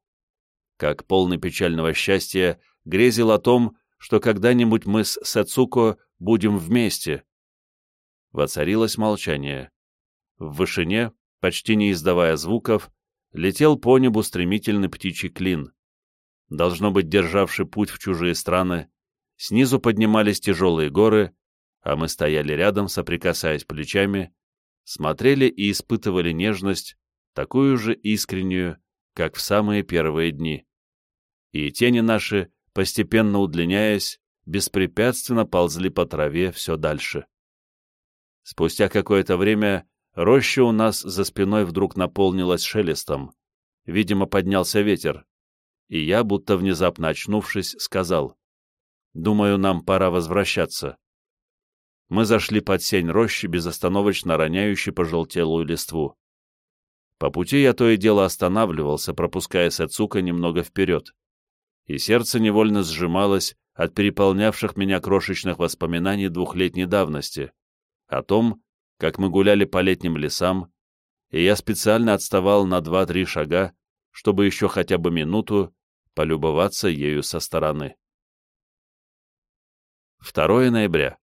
Как полный печального счастья грезил о том, что когда-нибудь мы с Сацуко будем вместе. Воцарилось молчание. В вышине, почти не издавая звуков, летел по небу стремительный птичий клин. Должно быть, державший путь в чужие страны, снизу поднимались тяжелые горы, а мы стояли рядом, соприкасаясь плечами, смотрели и испытывали нежность, такую же искреннюю, как в самые первые дни. И тени наши, постепенно удлиняясь, беспрепятственно ползли по траве все дальше. Спустя какое-то время Роща у нас за спиной вдруг наполнилась шелестом. Видимо, поднялся ветер. И я, будто внезапно очнувшись, сказал, «Думаю, нам пора возвращаться». Мы зашли под сень рощи, безостановочно роняющей пожелтелую листву. По пути я то и дело останавливался, пропуская Сацука немного вперед. И сердце невольно сжималось от переполнявших меня крошечных воспоминаний двухлетней давности, о том, как мы гуляли по летним лесам, и я специально отставал на два-три шага, чтобы еще хотя бы минуту полюбоваться ею со стороны. 2 ноября.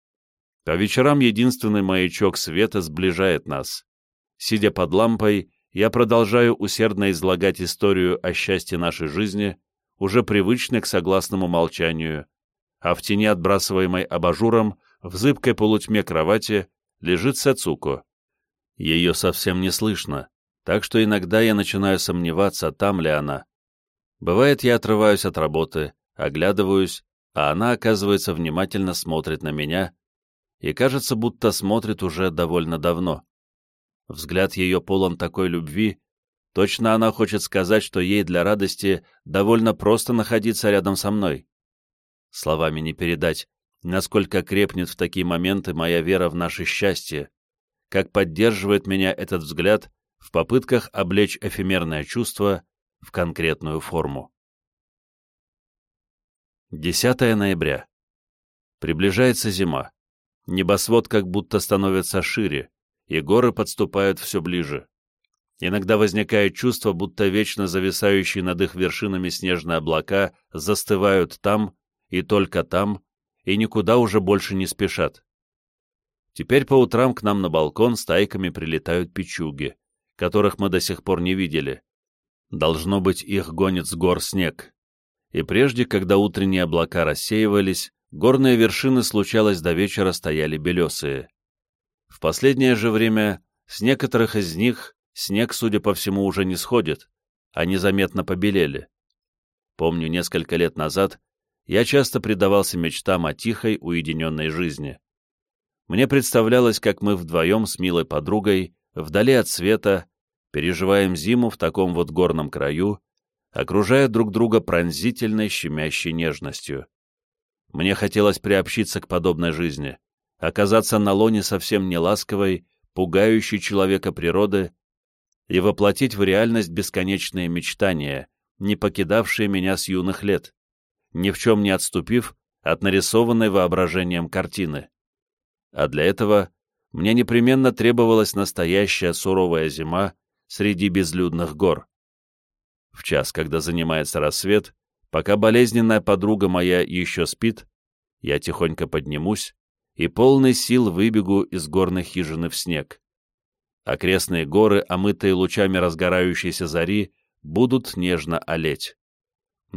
По вечерам единственный маячок света сближает нас. Сидя под лампой, я продолжаю усердно излагать историю о счастье нашей жизни, уже привычной к согласному молчанию, а в тени, отбрасываемой абажуром, в зыбкой полутьме кровати, лежит Сацуко. Ее совсем не слышно, так что иногда я начинаю сомневаться, там ли она. Бывает, я отрываюсь от работы, оглядываюсь, а она, оказывается, внимательно смотрит на меня, и кажется, будто смотрит уже довольно давно. Взгляд ее полон такой любви, точно она хочет сказать, что ей для радости довольно просто находиться рядом со мной. Словами не передать, насколько крепнет в такие моменты моя вера в наше счастье, как поддерживает меня этот взгляд в попытках облечь эфемерное чувство в конкретную форму. 10 ноября. Приближается зима. Небосвод как будто становится шире, и горы подступают все ближе. Иногда возникает чувство, будто вечно зависающие над их вершинами снежные облака застывают там и только там, и никуда уже больше не спешат. Теперь по утрам к нам на балкон стайками прилетают печуги, которых мы до сих пор не видели. Должно быть, их гонит с гор снег. И прежде, когда утренние облака рассеивались, горные вершины, случалось, до вечера стояли белесые. В последнее же время с некоторых из них снег, судя по всему, уже не сходит, они заметно побелели. Помню, несколько лет назад я часто предавался мечтам о тихой, уединенной жизни. Мне представлялось, как мы вдвоем с милой подругой, вдали от света, переживаем зиму в таком вот горном краю, окружая друг друга пронзительной, щемящей нежностью. Мне хотелось приобщиться к подобной жизни, оказаться на лоне совсем не ласковой, пугающей человека природы и воплотить в реальность бесконечные мечтания, не покидавшие меня с юных лет ни в чем не отступив от нарисованной воображением картины. А для этого мне непременно требовалась настоящая суровая зима среди безлюдных гор. В час, когда занимается рассвет, пока болезненная подруга моя еще спит, я тихонько поднимусь и полный сил выбегу из горной хижины в снег. Окрестные горы, омытые лучами разгорающейся зари, будут нежно олеть.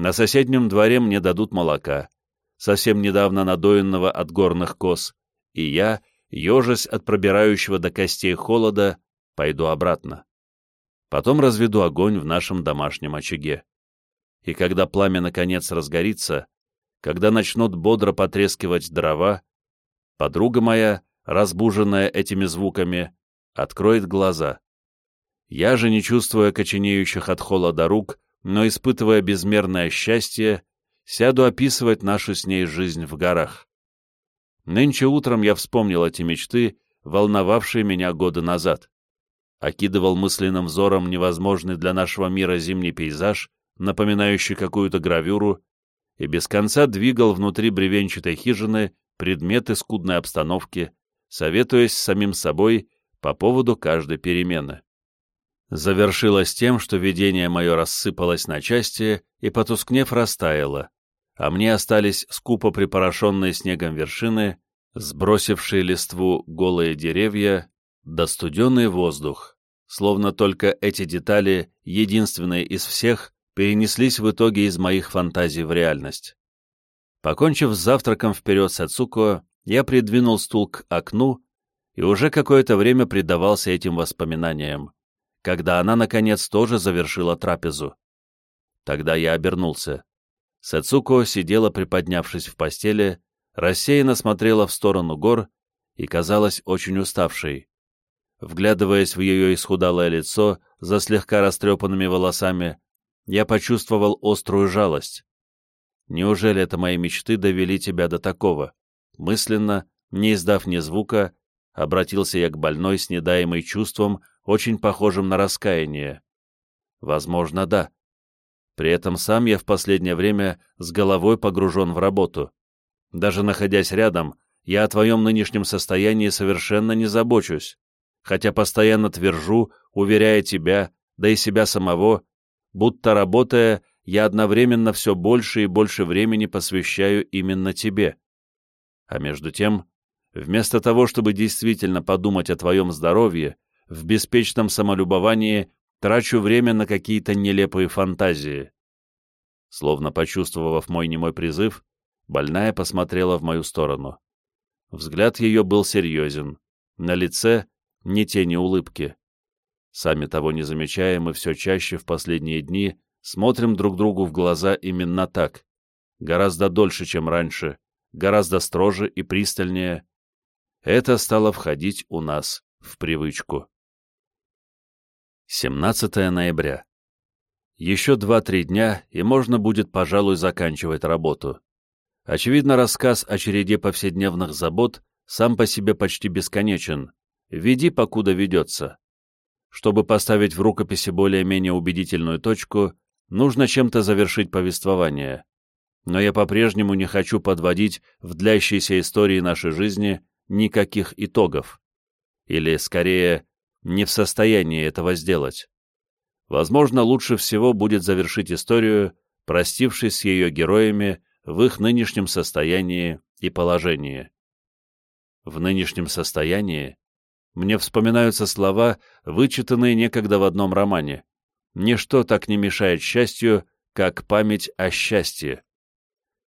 На соседнем дворе мне дадут молока, совсем недавно надоенного от горных коз, и я, ежась от пробирающего до костей холода, пойду обратно. Потом разведу огонь в нашем домашнем очаге. И когда пламя наконец разгорится, когда начнут бодро потрескивать дрова, подруга моя, разбуженная этими звуками, откроет глаза. Я же, не чувствуя коченеющих от холода рук, но, испытывая безмерное счастье, сяду описывать нашу с ней жизнь в горах. Нынче утром я вспомнил эти мечты, волновавшие меня годы назад. Окидывал мысленным взором невозможный для нашего мира зимний пейзаж, напоминающий какую-то гравюру, и без конца двигал внутри бревенчатой хижины предметы скудной обстановки, советуясь с самим собой по поводу каждой перемены. Завершилось тем, что видение мое рассыпалось на части и, потускнев, растаяло, а мне остались скупо припорошенные снегом вершины, сбросившие листву голые деревья, да воздух, словно только эти детали, единственные из всех, перенеслись в итоге из моих фантазий в реальность. Покончив с завтраком вперед Ацуко, я придвинул стул к окну и уже какое-то время предавался этим воспоминаниям, когда она, наконец, тоже завершила трапезу. Тогда я обернулся. Сацуко сидела, приподнявшись в постели, рассеянно смотрела в сторону гор и казалась очень уставшей. Вглядываясь в ее исхудалое лицо за слегка растрепанными волосами, я почувствовал острую жалость. Неужели это мои мечты довели тебя до такого? Мысленно, не издав ни звука, обратился я к больной с недаемой чувством, очень похожим на раскаяние. Возможно, да. При этом сам я в последнее время с головой погружен в работу. Даже находясь рядом, я о твоем нынешнем состоянии совершенно не забочусь, хотя постоянно твержу, уверяя тебя, да и себя самого, будто работая, я одновременно все больше и больше времени посвящаю именно тебе. А между тем, вместо того, чтобы действительно подумать о твоем здоровье, в беспечном самолюбовании трачу время на какие-то нелепые фантазии. Словно почувствовав мой немой призыв, больная посмотрела в мою сторону. Взгляд ее был серьезен, на лице ни тени улыбки. Сами того не замечая, мы все чаще в последние дни смотрим друг другу в глаза именно так, гораздо дольше, чем раньше, гораздо строже и пристальнее. Это стало входить у нас в привычку. 17 ноября. Еще два-три дня, и можно будет, пожалуй, заканчивать работу. Очевидно, рассказ о череде повседневных забот сам по себе почти бесконечен. Веди, покуда ведется. Чтобы поставить в рукописи более-менее убедительную точку, нужно чем-то завершить повествование. Но я по-прежнему не хочу подводить в длящейся истории нашей жизни никаких итогов. Или, скорее, не в состоянии этого сделать. Возможно, лучше всего будет завершить историю, простившись с ее героями в их нынешнем состоянии и положении. В нынешнем состоянии мне вспоминаются слова, вычитанные некогда в одном романе. «Ничто так не мешает счастью, как память о счастье».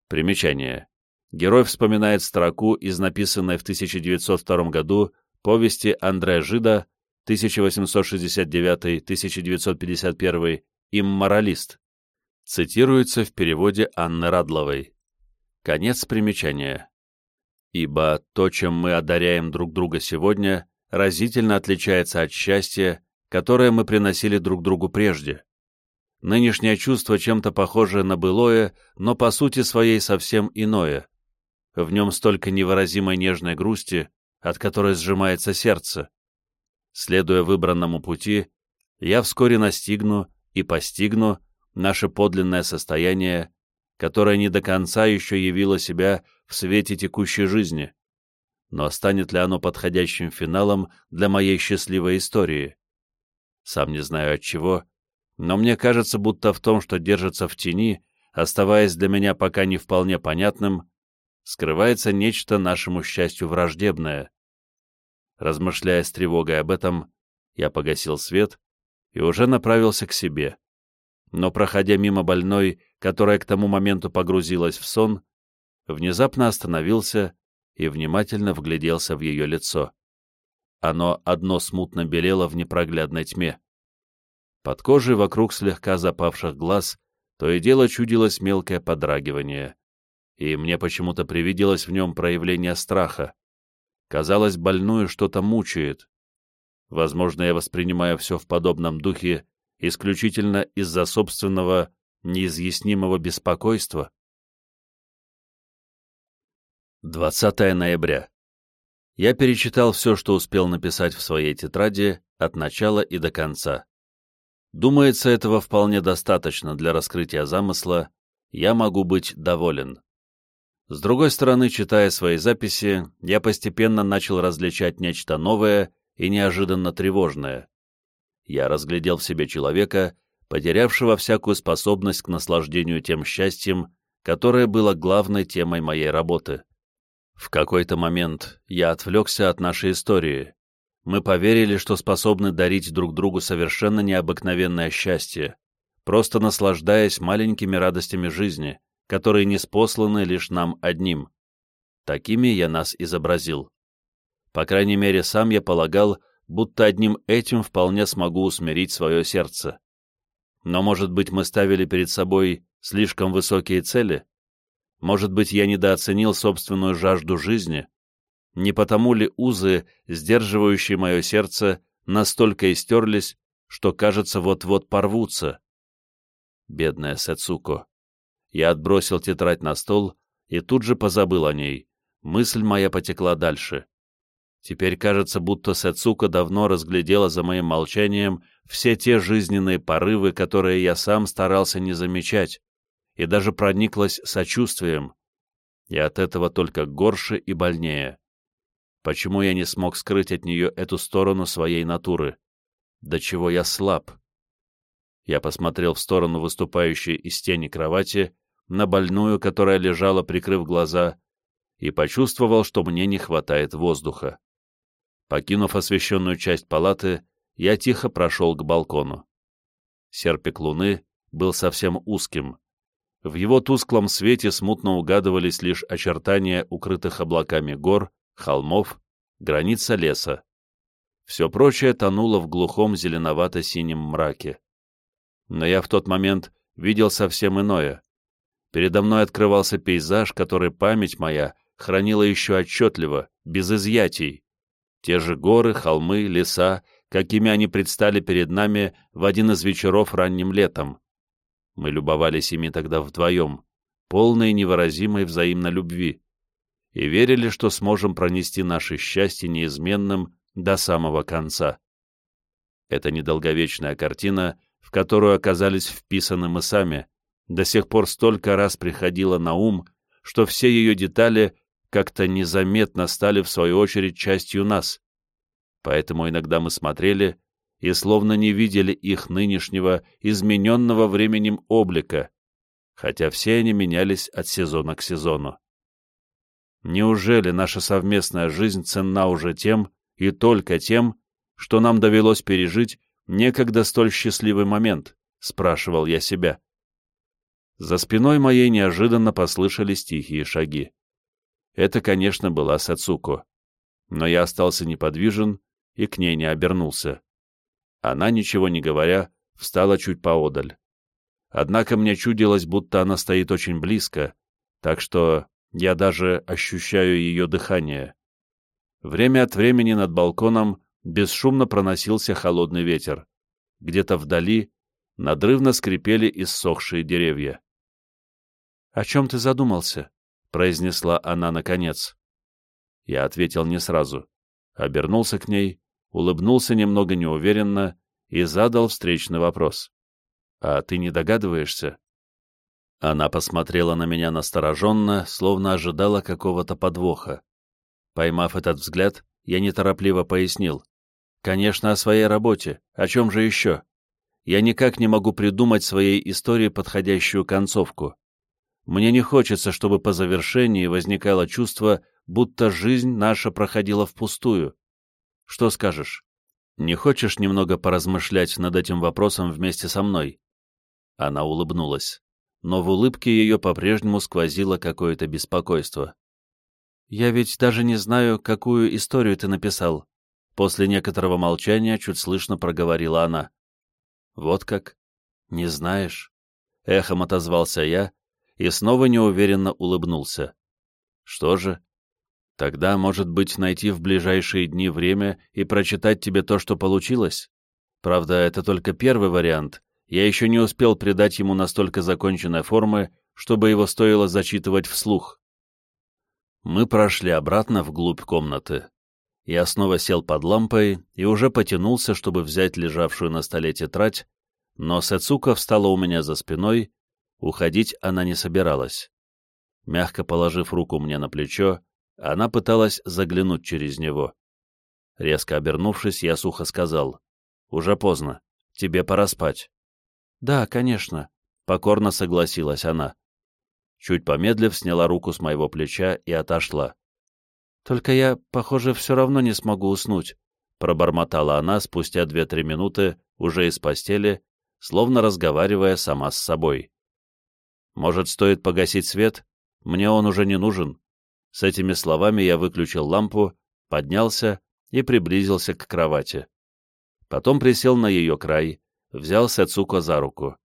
Примечание. Герой вспоминает строку из написанной в 1902 году повести Андре Жида 1869-1951 «Имморалист». Цитируется в переводе Анны Радловой. Конец примечания. Ибо то, чем мы одаряем друг друга сегодня, разительно отличается от счастья, которое мы приносили друг другу прежде. Нынешнее чувство чем-то похоже на былое, но по сути своей совсем иное. В нем столько невыразимой нежной грусти, от которой сжимается сердце. Следуя выбранному пути, я вскоре настигну и постигну наше подлинное состояние, которое не до конца еще явило себя в свете текущей жизни но станет ли оно подходящим финалом для моей счастливой истории? Сам не знаю от чего, но мне кажется, будто в том, что держится в тени, оставаясь для меня пока не вполне понятным, скрывается нечто нашему счастью враждебное. Размышляя с тревогой об этом, я погасил свет и уже направился к себе. Но, проходя мимо больной, которая к тому моменту погрузилась в сон, внезапно остановился и внимательно вгляделся в ее лицо. Оно одно смутно белело в непроглядной тьме. Под кожей вокруг слегка запавших глаз то и дело чудилось мелкое подрагивание, и мне почему-то привиделось в нем проявление страха. Казалось, больную что-то мучает. Возможно, я воспринимаю все в подобном духе исключительно из-за собственного неизъяснимого беспокойства. 20 ноября. Я перечитал все, что успел написать в своей тетради, от начала и до конца. Думается, этого вполне достаточно для раскрытия замысла, я могу быть доволен. С другой стороны, читая свои записи, я постепенно начал различать нечто новое и неожиданно тревожное. Я разглядел в себе человека, потерявшего всякую способность к наслаждению тем счастьем, которое было главной темой моей работы. В какой-то момент я отвлекся от нашей истории. Мы поверили, что способны дарить друг другу совершенно необыкновенное счастье, просто наслаждаясь маленькими радостями жизни, которые не спосланы лишь нам одним. Такими я нас изобразил. По крайней мере, сам я полагал, будто одним этим вполне смогу усмирить свое сердце. Но, может быть, мы ставили перед собой слишком высокие цели? Может быть, я недооценил собственную жажду жизни? Не потому ли узы, сдерживающие мое сердце, настолько истерлись, что, кажется, вот-вот порвутся? Бедная Сацуко. Я отбросил тетрадь на стол и тут же позабыл о ней. Мысль моя потекла дальше. Теперь кажется, будто Сацука давно разглядела за моим молчанием все те жизненные порывы, которые я сам старался не замечать, и даже прониклась сочувствием. И от этого только горше и больнее. Почему я не смог скрыть от нее эту сторону своей натуры? До чего я слаб? Я посмотрел в сторону выступающей из тени кровати, на больную, которая лежала, прикрыв глаза, и почувствовал, что мне не хватает воздуха. Покинув освещенную часть палаты, я тихо прошел к балкону. Серпик луны был совсем узким, в его тусклом свете смутно угадывались лишь очертания укрытых облаками гор, холмов, граница леса. Все прочее тонуло в глухом зеленовато-синем мраке. Но я в тот момент видел совсем иное. Передо мной открывался пейзаж, который память моя хранила еще отчетливо, без изъятий. Те же горы, холмы, леса, какими они предстали перед нами в один из вечеров ранним летом. Мы любовались ими тогда вдвоем, полной невыразимой взаимной любви, и верили, что сможем пронести наше счастье неизменным до самого конца. Эта недолговечная картина, в которую оказались вписаны мы сами, до сих пор столько раз приходила на ум, что все ее детали как-то незаметно стали в свою очередь частью нас. Поэтому иногда мы смотрели и словно не видели их нынешнего, измененного временем облика, хотя все они менялись от сезона к сезону. Неужели наша совместная жизнь ценна уже тем, и только тем, что нам довелось пережить некогда столь счастливый момент, спрашивал я себя. За спиной моей неожиданно послышались тихие шаги. Это, конечно, была Сацуко, но я остался неподвижен и к ней не обернулся. Она, ничего не говоря, встала чуть поодаль. Однако мне чудилось, будто она стоит очень близко, так что я даже ощущаю ее дыхание. Время от времени над балконом бесшумно проносился холодный ветер. Где-то вдали надрывно скрипели иссохшие деревья. — О чем ты задумался? — произнесла она наконец. Я ответил не сразу. Обернулся к ней улыбнулся немного неуверенно и задал встречный вопрос. «А ты не догадываешься?» Она посмотрела на меня настороженно, словно ожидала какого-то подвоха. Поймав этот взгляд, я неторопливо пояснил. «Конечно, о своей работе. О чем же еще? Я никак не могу придумать своей истории подходящую концовку. Мне не хочется, чтобы по завершении возникало чувство, будто жизнь наша проходила впустую. Что скажешь? Не хочешь немного поразмышлять над этим вопросом вместе со мной?» Она улыбнулась, но в улыбке ее по-прежнему сквозило какое-то беспокойство. «Я ведь даже не знаю, какую историю ты написал», После некоторого молчания чуть слышно проговорила она. «Вот как? Не знаешь?» Эхом отозвался я и снова неуверенно улыбнулся. «Что же, Тогда, может быть, найти в ближайшие дни время и прочитать тебе то, что получилось? Правда, это только первый вариант. Я еще не успел придать ему настолько законченной формы, чтобы его стоило зачитывать вслух. Мы прошли обратно вглубь комнаты. Я снова сел под лампой и уже потянулся, чтобы взять лежавшую на столе тетрадь, но Сэцука встала у меня за спиной, уходить она не собиралась. Мягко положив руку мне на плечо, она пыталась заглянуть через него. Резко обернувшись, я сухо сказал, «Уже поздно, тебе пора спать». «Да, конечно», — покорно согласилась она. Чуть помедлив, сняла руку с моего плеча и отошла. «Только я, похоже, все равно не смогу уснуть», — пробормотала она спустя две-три минуты, уже из постели, словно разговаривая сама с собой. «Может, стоит погасить свет? Мне он уже не нужен». С этими словами я выключил лампу, поднялся и приблизился к кровати. Потом присел на ее край, взял Сэцуко за руку.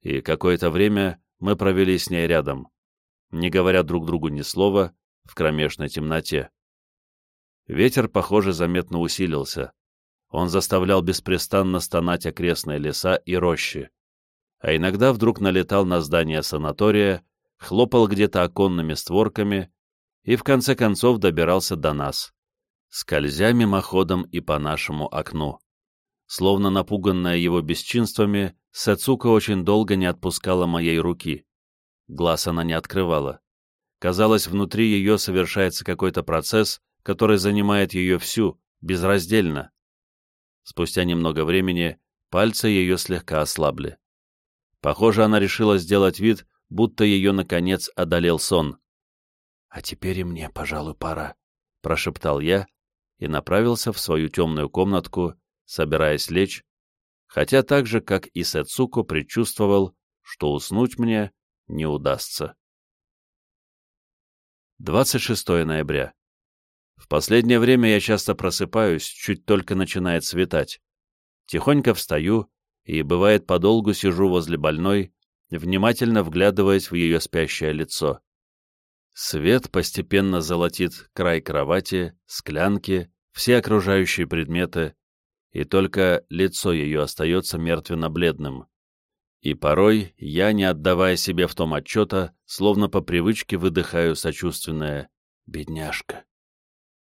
И какое-то время мы провели с ней рядом, не говоря друг другу ни слова, в кромешной темноте. Ветер, похоже, заметно усилился. Он заставлял беспрестанно стонать окрестные леса и рощи. А иногда вдруг налетал на здание санатория, хлопал где-то оконными створками и в конце концов добирался до нас, скользя мимоходом и по нашему окну. Словно напуганная его бесчинствами, Сацука очень долго не отпускала моей руки. Глаз она не открывала. Казалось, внутри ее совершается какой-то процесс, который занимает ее всю, безраздельно. Спустя немного времени пальцы ее слегка ослабли. Похоже, она решила сделать вид, будто ее, наконец, одолел сон. «А теперь и мне, пожалуй, пора», — прошептал я и направился в свою темную комнатку, собираясь лечь, хотя так же, как и Сэцуко, предчувствовал, что уснуть мне не удастся. 26 ноября. В последнее время я часто просыпаюсь, чуть только начинает светать. Тихонько встаю и, бывает, подолгу сижу возле больной, внимательно вглядываясь в ее спящее лицо. Свет постепенно золотит край кровати, склянки, все окружающие предметы, и только лицо ее остается мертвенно-бледным. И порой я, не отдавая себе в том отчета, словно по привычке выдыхаю сочувственное «бедняжка».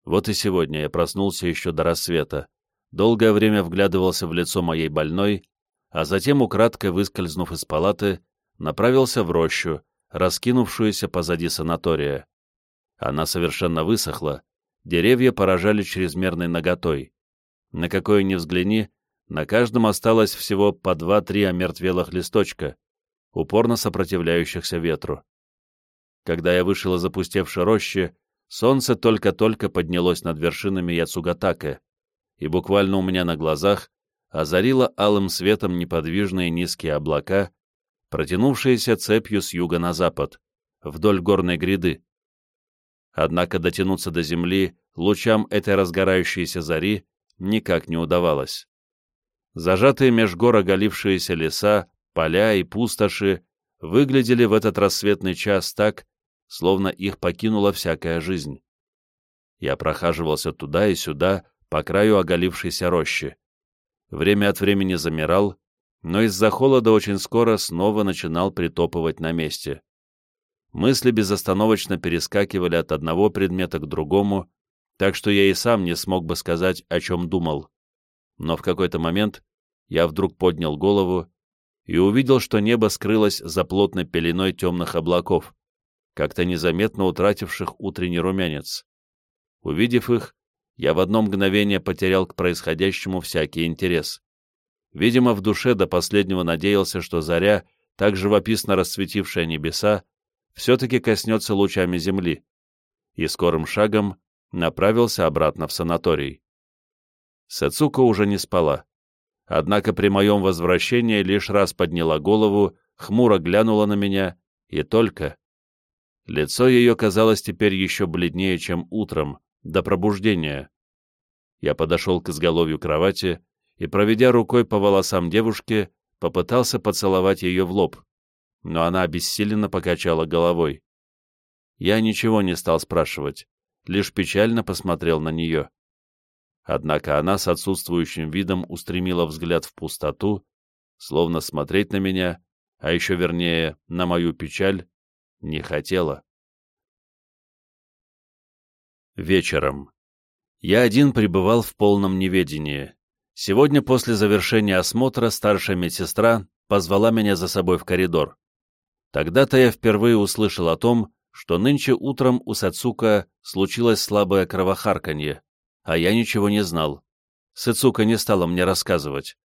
Вот и сегодня я проснулся еще до рассвета, долгое время вглядывался в лицо моей больной, а затем, украдкой выскользнув из палаты, направился в рощу, раскинувшуюся позади санатория. Она совершенно высохла, деревья поражали чрезмерной наготой. На какое ни взгляни, на каждом осталось всего по два-три омертвелых листочка, упорно сопротивляющихся ветру. Когда я вышел из опустевшей рощи, солнце только-только поднялось над вершинами Яцугатака, и буквально у меня на глазах озарило алым светом неподвижные низкие облака, протянувшиеся цепью с юга на запад, вдоль горной гряды. Однако дотянуться до земли лучам этой разгорающейся зари никак не удавалось. Зажатые меж гор оголившиеся леса, поля и пустоши выглядели в этот рассветный час так, словно их покинула всякая жизнь. Я прохаживался туда и сюда, по краю оголившейся рощи. Время от времени замирал, но из-за холода очень скоро снова начинал притопывать на месте. Мысли безостановочно перескакивали от одного предмета к другому, так что я и сам не смог бы сказать, о чем думал. Но в какой-то момент я вдруг поднял голову и увидел, что небо скрылось за плотной пеленой темных облаков, как-то незаметно утративших утренний румянец. Увидев их, я в одно мгновение потерял к происходящему всякий интерес. Видимо, в душе до последнего надеялся, что заря, так живописно расцветившая небеса, все-таки коснется лучами земли, и скорым шагом направился обратно в санаторий. Сацука уже не спала. Однако при моем возвращении лишь раз подняла голову, хмуро глянула на меня, и только... Лицо ее казалось теперь еще бледнее, чем утром, до пробуждения. Я подошел к изголовью кровати и, проведя рукой по волосам девушки, попытался поцеловать ее в лоб, но она обессиленно покачала головой. Я ничего не стал спрашивать лишь печально посмотрел на нее. Однако она с отсутствующим видом устремила взгляд в пустоту, словно смотреть на меня, а еще вернее, на мою печаль, не хотела. Вечером. Я один пребывал в полном неведении. Сегодня после завершения осмотра старшая медсестра позвала меня за собой в коридор. Тогда-то я впервые услышал о том, что нынче утром у Сацука случилось слабое кровохарканье, а я ничего не знал. Сацука не стала мне рассказывать.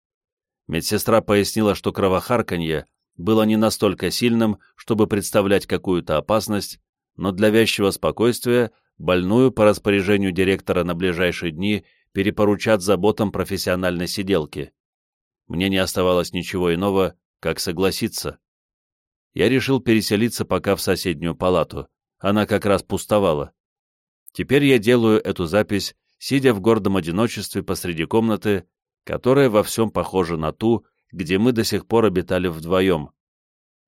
Медсестра пояснила, что кровохарканье было не настолько сильным, чтобы представлять какую-то опасность, но для вязчего спокойствия больную по распоряжению директора на ближайшие дни перепоручат заботам профессиональной сиделки. Мне не оставалось ничего иного, как согласиться. Я решил переселиться пока в соседнюю палату, она как раз пустовала. Теперь я делаю эту запись, сидя в гордом одиночестве посреди комнаты, которая во всем похожа на ту, где мы до сих пор обитали вдвоем,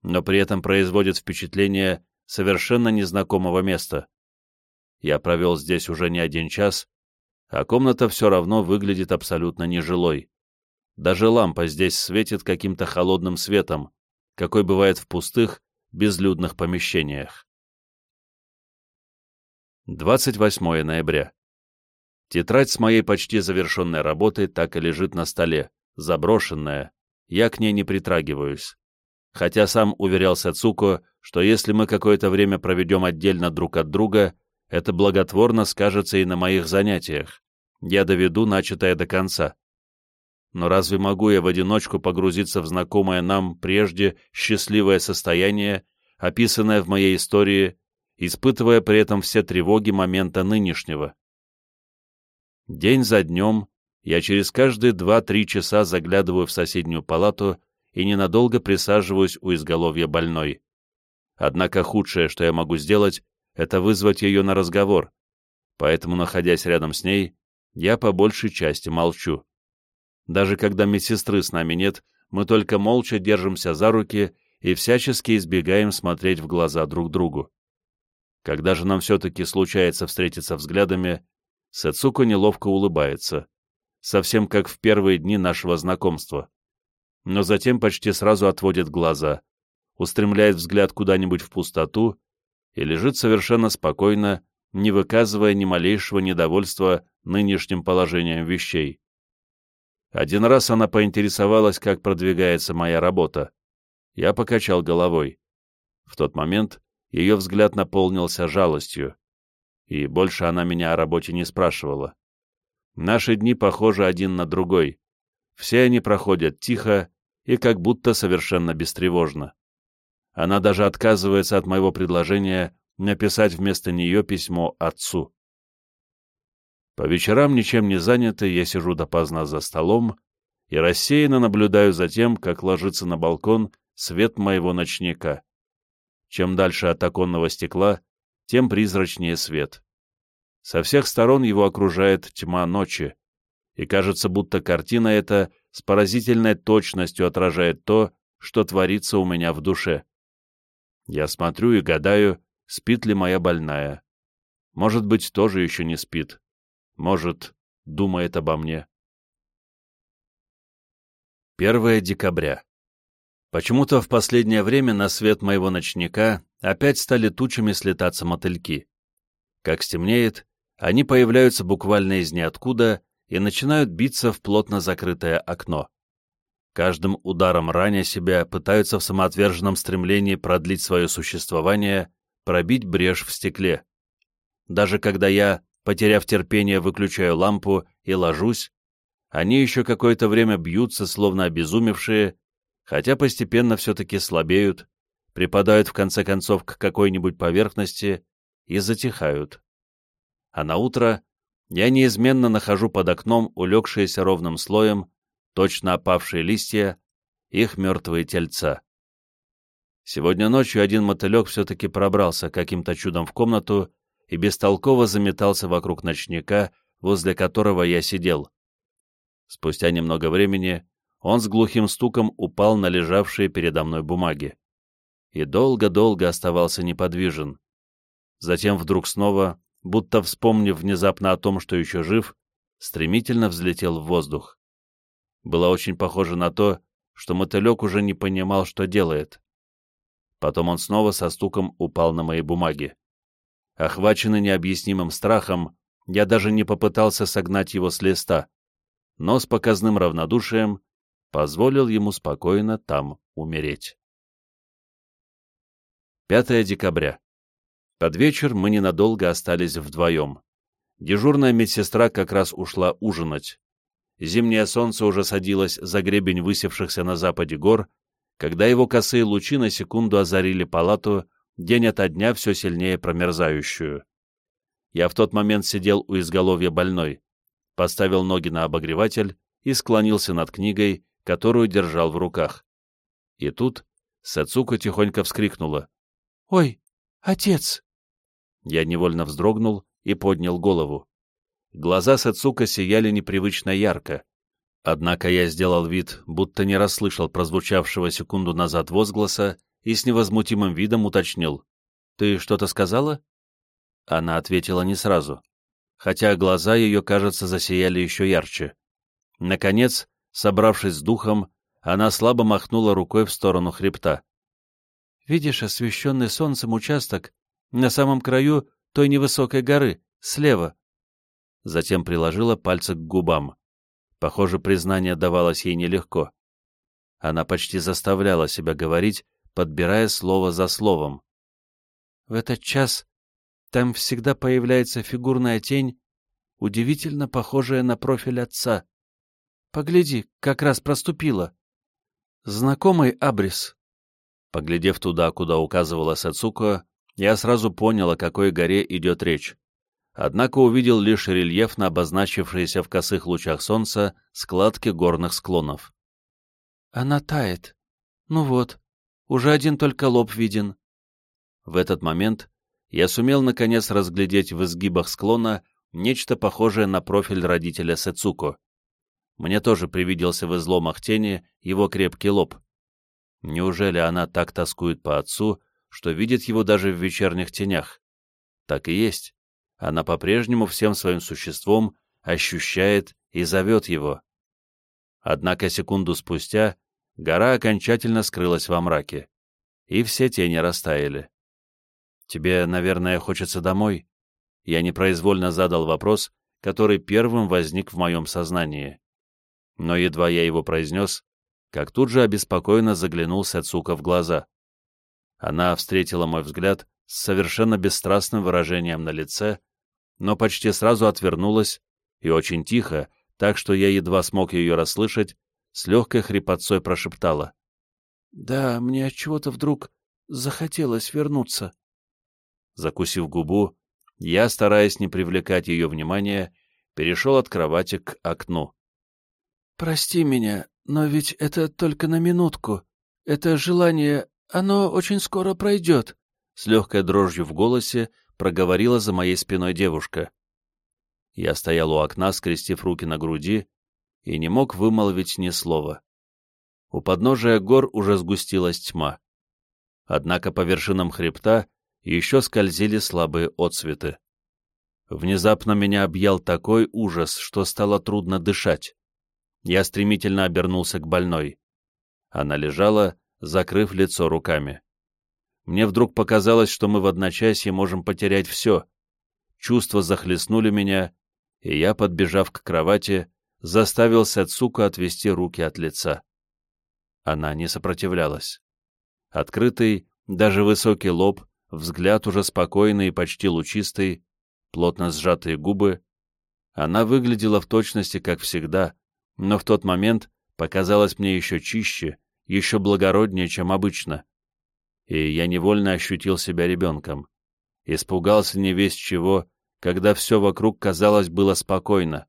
но при этом производит впечатление совершенно незнакомого места. Я провел здесь уже не один час, а комната все равно выглядит абсолютно нежилой. Даже лампа здесь светит каким-то холодным светом, какой бывает в пустых, безлюдных помещениях. 28 ноября. Тетрадь с моей почти завершенной работой так и лежит на столе, заброшенная, я к ней не притрагиваюсь. Хотя сам уверялся Цуко, что если мы какое-то время проведем отдельно друг от друга, это благотворно скажется и на моих занятиях. Я доведу начатое до конца. Но разве могу я в одиночку погрузиться в знакомое нам прежде счастливое состояние, описанное в моей истории, испытывая при этом все тревоги момента нынешнего? День за днем я через каждые два-три часа заглядываю в соседнюю палату и ненадолго присаживаюсь у изголовья больной. Однако худшее, что я могу сделать, это вызвать ее на разговор, поэтому, находясь рядом с ней, я по большей части молчу. Даже когда медсестры с нами нет, мы только молча держимся за руки и всячески избегаем смотреть в глаза друг другу. Когда же нам все-таки случается встретиться взглядами, Сэцуко неловко улыбается, совсем как в первые дни нашего знакомства. Но затем почти сразу отводит глаза, устремляет взгляд куда-нибудь в пустоту и лежит совершенно спокойно, не выказывая ни малейшего недовольства нынешним положением вещей. Один раз она поинтересовалась, как продвигается моя работа. Я покачал головой. В тот момент ее взгляд наполнился жалостью и больше она меня о работе не спрашивала. Наши дни похожи один на другой. Все они проходят тихо и как будто совершенно бестревожно. Она даже отказывается от моего предложения написать вместо нее письмо отцу. По вечерам, ничем не занятый, я сижу допоздна за столом и рассеянно наблюдаю за тем, как ложится на балкон свет моего ночника. Чем дальше от оконного стекла, тем призрачнее свет. Со всех сторон его окружает тьма ночи, и кажется, будто картина эта с поразительной точностью отражает то, что творится у меня в душе. Я смотрю и гадаю, спит ли моя больная. Может быть, тоже еще не спит. Может, думает обо мне. 1 декабря. Почему-то в последнее время на свет моего ночника опять стали тучами слетаться мотыльки. Как стемнеет, они появляются буквально из ниоткуда и начинают биться в плотно закрытое окно. Каждым ударом раня себя пытаются в самоотверженном стремлении продлить свое существование, пробить брешь в стекле. Даже когда я, потеряв терпение, выключаю лампу и ложусь, они еще какое-то время бьются, словно обезумевшие, хотя постепенно все-таки слабеют, припадают в конце концов к какой-нибудь поверхности и затихают. А на утро я неизменно нахожу под окном улегшиеся ровным слоем, точно опавшие листья, их мертвые тельца. Сегодня ночью один мотылек все-таки пробрался каким-то чудом в комнату и бестолково заметался вокруг ночника, возле которого я сидел. Спустя немного времени он с глухим стуком упал на лежавшие передо мной бумаги. И долго-долго оставался неподвижен. Затем вдруг снова, будто вспомнив внезапно о том, что еще жив, стремительно взлетел в воздух. Было очень похоже на то, что мотылек уже не понимал, что делает. Потом он снова со стуком упал на мои бумаги. Охваченный необъяснимым страхом, я даже не попытался согнать его с листа, но с показным равнодушием позволил ему спокойно там умереть. 5 декабря. Под вечер мы ненадолго остались вдвоем. Дежурная медсестра как раз ушла ужинать. Зимнее солнце уже садилось за гребень высевшихся на западе гор, когда его косые лучи на секунду озарили палату, день ото дня все сильнее промерзающую. Я в тот момент сидел у изголовья больной, поставил ноги на обогреватель и склонился над книгой, которую держал в руках. И тут Сацука тихонько вскрикнула. «Ой, отец!» Я невольно вздрогнул и поднял голову. Глаза Сацука сияли непривычно ярко. Однако я сделал вид, будто не расслышал прозвучавшего секунду назад возгласа и с невозмутимым видом уточнил. «Ты что-то сказала?» Она ответила не сразу, хотя глаза ее, кажется, засияли еще ярче. Наконец, собравшись с духом, она слабо махнула рукой в сторону хребта. «Видишь освещенный солнцем участок на самом краю той невысокой горы, слева?» Затем приложила пальцы к губам. Похоже, признание давалось ей нелегко. Она почти заставляла себя говорить, подбирая слово за словом. «В этот час там всегда появляется фигурная тень, удивительно похожая на профиль отца. Погляди, как раз проступила. Знакомый абрис. Поглядев туда, куда указывала Сацуко, я сразу понял, о какой горе идет речь. Однако увидел лишь рельефно обозначившиеся в косых лучах солнца складки горных склонов. Она тает. Ну вот, уже один только лоб виден. В этот момент я сумел наконец разглядеть в изгибах склона нечто похожее на профиль родителя Сэцуко. Мне тоже привиделся в изломах тени его крепкий лоб. Неужели она так тоскует по отцу, что видит его даже в вечерних тенях? Так и есть. Она по-прежнему всем своим существом ощущает и зовет его. Однако секунду спустя гора окончательно скрылась во мраке, и все тени растаяли. «Тебе, наверное, хочется домой?» Я непроизвольно задал вопрос, который первым возник в моем сознании. Но едва я его произнес, как тут же обеспокоенно заглянул Сацука в глаза. Она встретила мой взгляд с совершенно бесстрастным выражением на лице, но почти сразу отвернулась и очень тихо, так что я едва смог ее расслышать, с легкой хрипотцой прошептала. «Да, мне от чего-то вдруг захотелось вернуться». Закусив губу, я, стараясь не привлекать ее внимания, перешел от кровати к окну. «Прости меня, но ведь это только на минутку. Это желание, оно очень скоро пройдет», — с легкой дрожью в голосе проговорила за моей спиной девушка. Я стоял у окна, скрестив руки на груди, и не мог вымолвить ни слова. У подножия гор уже сгустилась тьма. Однако по вершинам хребта еще скользили слабые отсветы. Внезапно меня объял такой ужас, что стало трудно дышать. Я стремительно обернулся к больной. Она лежала, закрыв лицо руками. Мне вдруг показалось, что мы в одночасье можем потерять все. Чувства захлестнули меня, и я, подбежав к кровати, заставил Сацука отвести руки от лица. Она не сопротивлялась. Открытый, даже высокий лоб, взгляд уже спокойный и почти лучистый, плотно сжатые губы. Она выглядела в точности, как всегда, но в тот момент показалась мне еще чище, еще благороднее, чем обычно. И я невольно ощутил себя ребенком. Испугался не весь чего, когда все вокруг, казалось, было спокойно.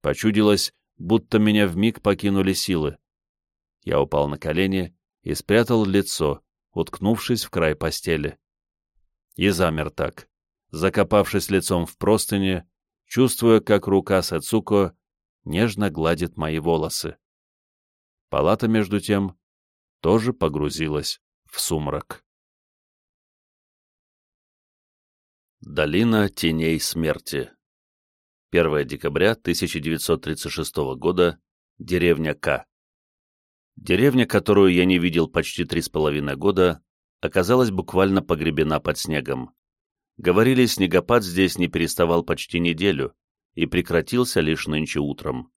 Почудилось, будто меня вмиг покинули силы. Я упал на колени и спрятал лицо, уткнувшись в край постели и замер так, закопавшись лицом в простыни, чувствуя, как рука Сацуко нежно гладит мои волосы. Палата, между тем, тоже погрузилась в сумрак. Долина теней смерти 1 декабря 1936 года, деревня К. Деревня, которую я не видел почти три с половиной года, оказалась буквально погребена под снегом. Говорили, снегопад здесь не переставал почти неделю и прекратился лишь нынче утром.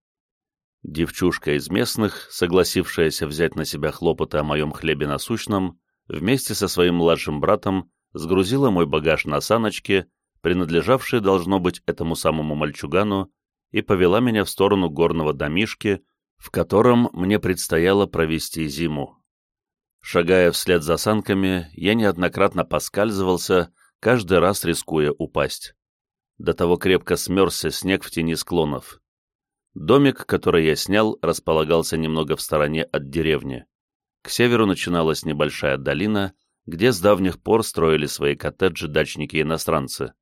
Девчушка из местных, согласившаяся взять на себя хлопоты о моем хлебе насущном, вместе со своим младшим братом сгрузила мой багаж на саночке, принадлежавшие, должно быть, этому самому мальчугану, и повела меня в сторону горного домишки, в котором мне предстояло провести зиму. Шагая вслед за санками, я неоднократно поскальзывался, каждый раз рискуя упасть. До того крепко смерзся снег в тени склонов. Домик, который я снял, располагался немного в стороне от деревни. К северу начиналась небольшая долина, где с давних пор строили свои коттеджи дачники-иностранцы.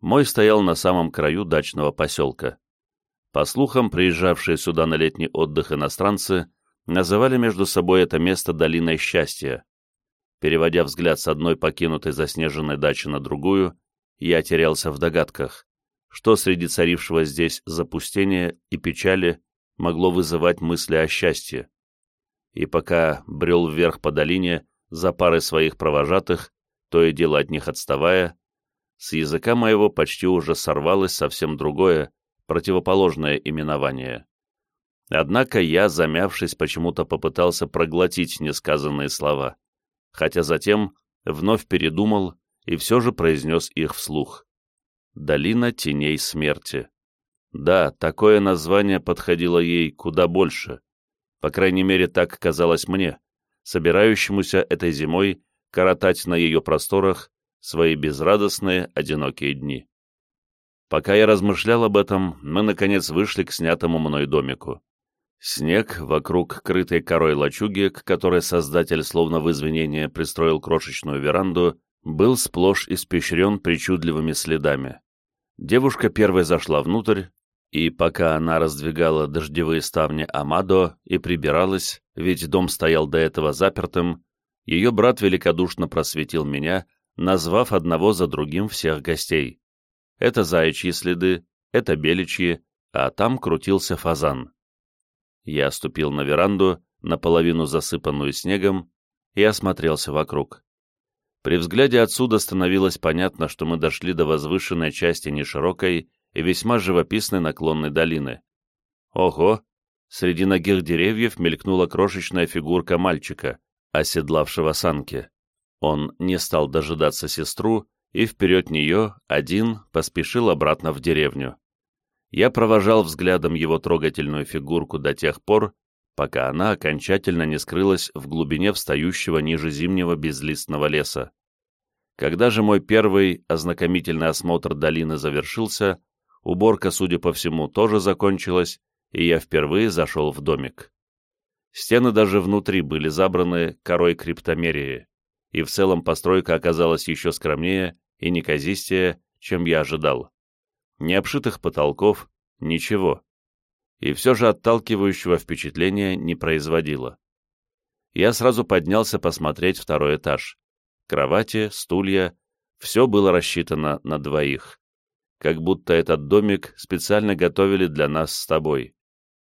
Мой стоял на самом краю дачного поселка. По слухам, приезжавшие сюда на летний отдых иностранцы называли между собой это место долиной счастья. Переводя взгляд с одной покинутой заснеженной дачи на другую, я терялся в догадках, что среди царившего здесь запустения и печали могло вызывать мысли о счастье. И пока брел вверх по долине за парой своих провожатых, то и дело от них отставая, с языка моего почти уже сорвалось совсем другое, противоположное именование. Однако я, замявшись, почему-то попытался проглотить несказанные слова, хотя затем вновь передумал и все же произнес их вслух. «Долина теней смерти». Да, такое название подходило ей куда больше. По крайней мере, так казалось мне, собирающемуся этой зимой коротать на ее просторах свои безрадостные, одинокие дни. Пока я размышлял об этом, мы, наконец, вышли к снятому мной домику. Снег вокруг крытой корой лачуги, к которой создатель словно в извинение пристроил крошечную веранду, был сплошь испещрен причудливыми следами. Девушка первой зашла внутрь, и пока она раздвигала дождевые ставни Амадо и прибиралась, ведь дом стоял до этого запертым, ее брат великодушно просветил меня, назвав одного за другим всех гостей. Это заячьи следы, это беличьи, а там крутился фазан. Я ступил на веранду, наполовину засыпанную снегом, и осмотрелся вокруг. При взгляде отсюда становилось понятно, что мы дошли до возвышенной части неширокой и весьма живописной наклонной долины. Ого! Среди ногих деревьев мелькнула крошечная фигурка мальчика, оседлавшего санки. Он не стал дожидаться сестру, и вперед нее, один, поспешил обратно в деревню я провожал взглядом его трогательную фигурку до тех пор, пока она окончательно не скрылась в глубине встающего ниже зимнего безлистного леса. Когда же мой первый ознакомительный осмотр долины завершился, уборка, судя по всему, тоже закончилась, и я впервые зашел в домик. Стены даже внутри были забраны корой криптомерии, и в целом постройка оказалась еще скромнее и неказистее, чем я ожидал ни обшитых потолков, ничего. И все же отталкивающего впечатления не производило. Я сразу поднялся посмотреть второй этаж. Кровати, стулья — все было рассчитано на двоих. Как будто этот домик специально готовили для нас с тобой.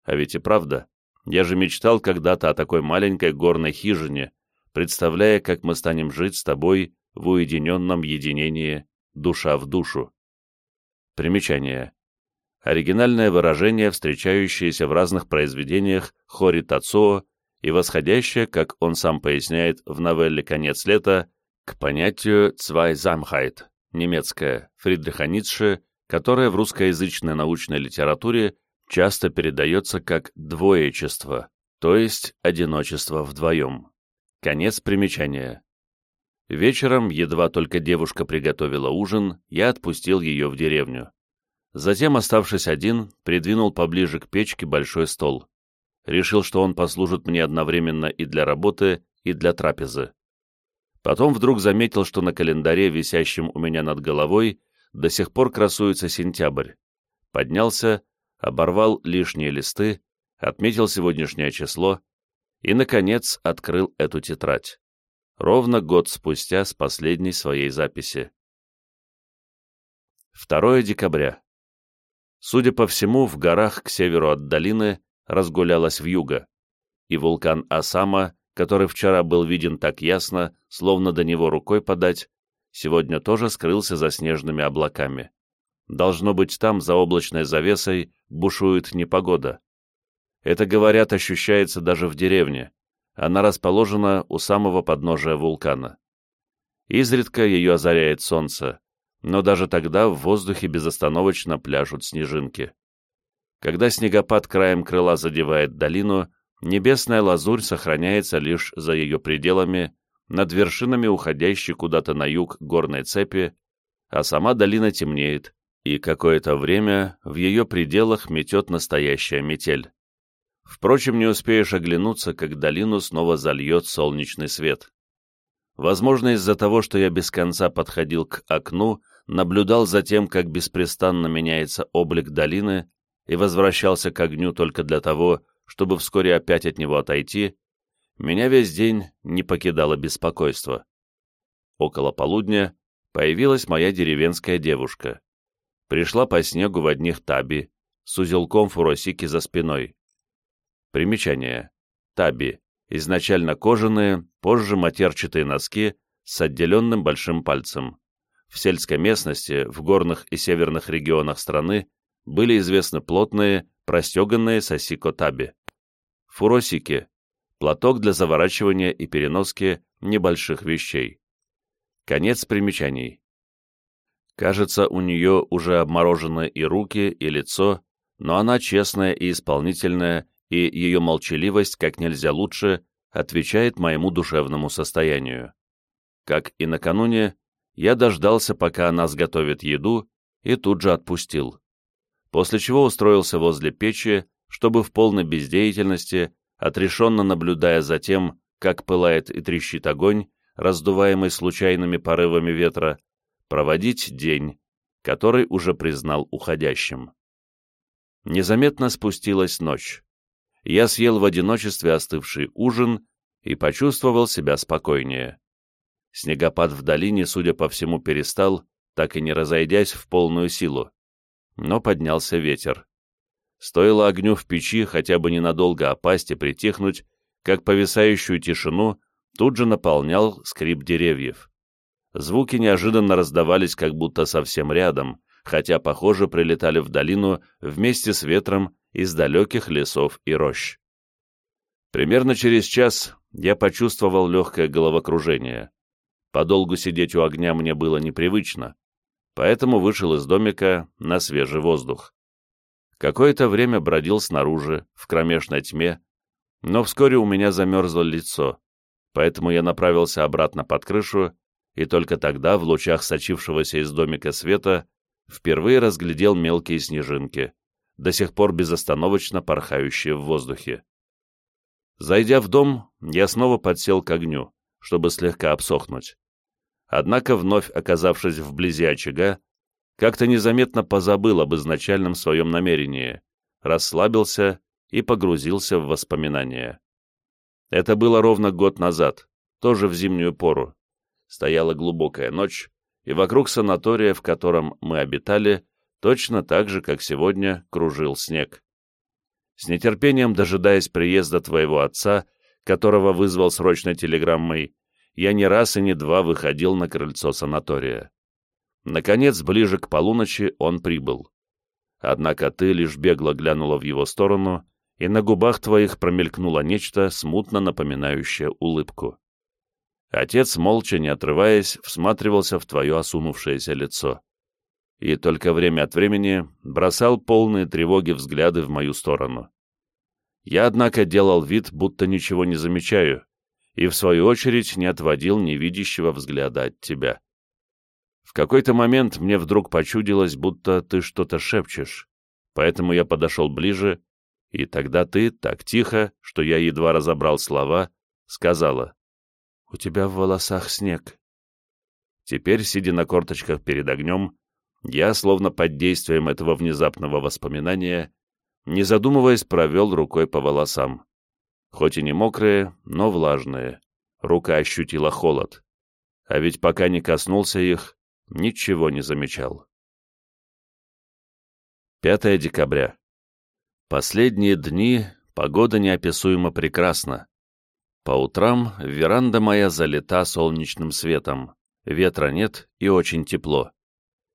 А ведь и правда, я же мечтал когда-то о такой маленькой горной хижине, представляя, как мы станем жить с тобой в уединенном единении душа в душу. Примечание. Оригинальное выражение, встречающееся в разных произведениях Хори Тацуо и восходящее, как он сам поясняет в новелле «Конец лета», к понятию «Zweisamkeit» немецкое Фридриха Ницше, которое в русскоязычной научной литературе часто передается как «двоечество», то есть одиночество вдвоем. Конец примечания. Вечером, едва только девушка приготовила ужин, я отпустил ее в деревню. Затем, оставшись один, придвинул поближе к печке большой стол. Решил, что он послужит мне одновременно и для работы, и для трапезы. Потом вдруг заметил, что на календаре, висящем у меня над головой, до сих пор красуется сентябрь. Поднялся, оборвал лишние листы, отметил сегодняшнее число и, наконец, открыл эту тетрадь ровно год спустя с последней своей записи. 2 декабря. Судя по всему, в горах к северу от долины разгулялась вьюга, и вулкан Асама, который вчера был виден так ясно, словно до него рукой подать, сегодня тоже скрылся за снежными облаками. Должно быть, там, за облачной завесой, бушует непогода. Это, говорят, ощущается даже в деревне. Она расположена у самого подножия вулкана. Изредка ее озаряет солнце, но даже тогда в воздухе безостановочно пляшут снежинки. Когда снегопад краем крыла задевает долину, небесная лазурь сохраняется лишь за ее пределами, над вершинами уходящей куда-то на юг горной цепи, а сама долина темнеет, и какое-то время в ее пределах метет настоящая метель. Впрочем, не успеешь оглянуться, как долину снова зальет солнечный свет. Возможно, из-за того, что я без конца подходил к окну, наблюдал за тем, как беспрестанно меняется облик долины, и возвращался к огню только для того, чтобы вскоре опять от него отойти, меня весь день не покидало беспокойство. Около полудня появилась моя деревенская девушка. Пришла по снегу в одних таби, с узелком фуросики за спиной. Примечание. Таби. Изначально кожаные, позже матерчатые носки с отделенным большим пальцем. В сельской местности, в горных и северных регионах страны были известны плотные, простеганные сосико-таби. Фуросики – платок для заворачивания и переноски небольших вещей. Конец примечаний. Кажется, у нее уже обморожены и руки, и лицо, но она честная и исполнительная и ее молчаливость как нельзя лучше отвечает моему душевному состоянию. Как и накануне, я дождался, пока она сготовит еду, и тут же отпустил. После чего устроился возле печи, чтобы в полной бездеятельности, отрешенно наблюдая за тем, как пылает и трещит огонь, раздуваемый случайными порывами ветра, проводить день, который уже признал уходящим. Незаметно спустилась ночь я съел в одиночестве остывший ужин и почувствовал себя спокойнее. Снегопад в долине, судя по всему, перестал, так и не разойдясь в полную силу. Но поднялся ветер. Стоило огню в печи хотя бы ненадолго опасть и притихнуть, как повисающую тишину тут же наполнял скрип деревьев. Звуки неожиданно раздавались как будто совсем рядом, хотя, похоже, прилетали в долину вместе с ветром из далеких лесов и рощ. Примерно через час я почувствовал легкое головокружение. Подолгу сидеть у огня мне было непривычно, поэтому вышел из домика на свежий воздух. Какое-то время бродил снаружи, в кромешной тьме, но вскоре у меня замерзло лицо, поэтому я направился обратно под крышу, и только тогда, в лучах сочившегося из домика света, впервые разглядел мелкие снежинки, до сих пор безостановочно порхающие в воздухе. Зайдя в дом, я снова подсел к огню, чтобы слегка обсохнуть. Однако, вновь оказавшись вблизи очага, как-то незаметно позабыл об изначальном своем намерении, расслабился и погрузился в воспоминания. Это было ровно год назад, тоже в зимнюю пору. Стояла глубокая ночь, и вокруг санатория, в котором мы обитали, точно так же, как сегодня, кружил снег. С нетерпением дожидаясь приезда твоего отца, которого вызвал срочной телеграммой, я не раз и не два выходил на крыльцо санатория. Наконец, ближе к полуночи он прибыл. Однако ты лишь бегло глянула в его сторону, и на губах твоих промелькнуло нечто, смутно напоминающее улыбку. Отец, молча, не отрываясь, всматривался в твое осунувшееся лицо и только время от времени бросал полные тревоги взгляды в мою сторону. Я, однако, делал вид, будто ничего не замечаю, и, в свою очередь, не отводил невидящего взгляда от тебя. В какой-то момент мне вдруг почудилось, будто ты что-то шепчешь, поэтому я подошел ближе, и тогда ты, так тихо, что я едва разобрал слова, сказала, «У тебя в волосах снег». Теперь, сидя на корточках перед огнем, я, словно под действием этого внезапного воспоминания, не задумываясь, провел рукой по волосам. Хоть и не мокрые, но влажные. Рука ощутила холод. А ведь пока не коснулся их, ничего не замечал. 5 декабря. Последние дни погода неописуемо прекрасна. По утрам веранда моя залита солнечным светом. ветра нет и очень тепло.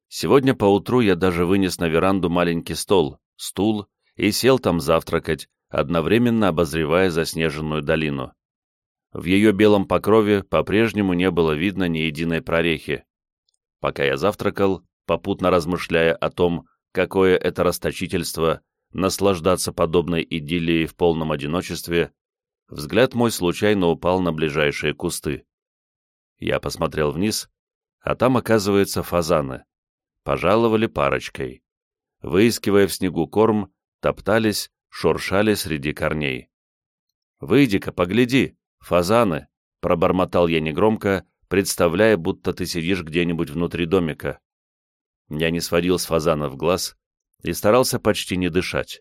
Сегодня поутру я даже вынес на веранду маленький стол, стул и сел там завтракать, одновременно обозревая заснеженную долину. В ее белом покрове по-прежнему не было видно ни единой прорехи. Пока я завтракал, попутно размышляя о том, какое это расточительство наслаждаться подобной идиллией в полном одиночестве, взгляд мой случайно упал на ближайшие кусты. Я посмотрел вниз, а там, оказывается, фазаны. Пожаловали парочкой. Выискивая в снегу корм, топтались, шуршали среди корней. «Выйди-ка, погляди, фазаны!» — пробормотал я негромко, представляя, будто ты сидишь где-нибудь внутри домика. Я не сводил с фазанов глаз и старался почти не дышать.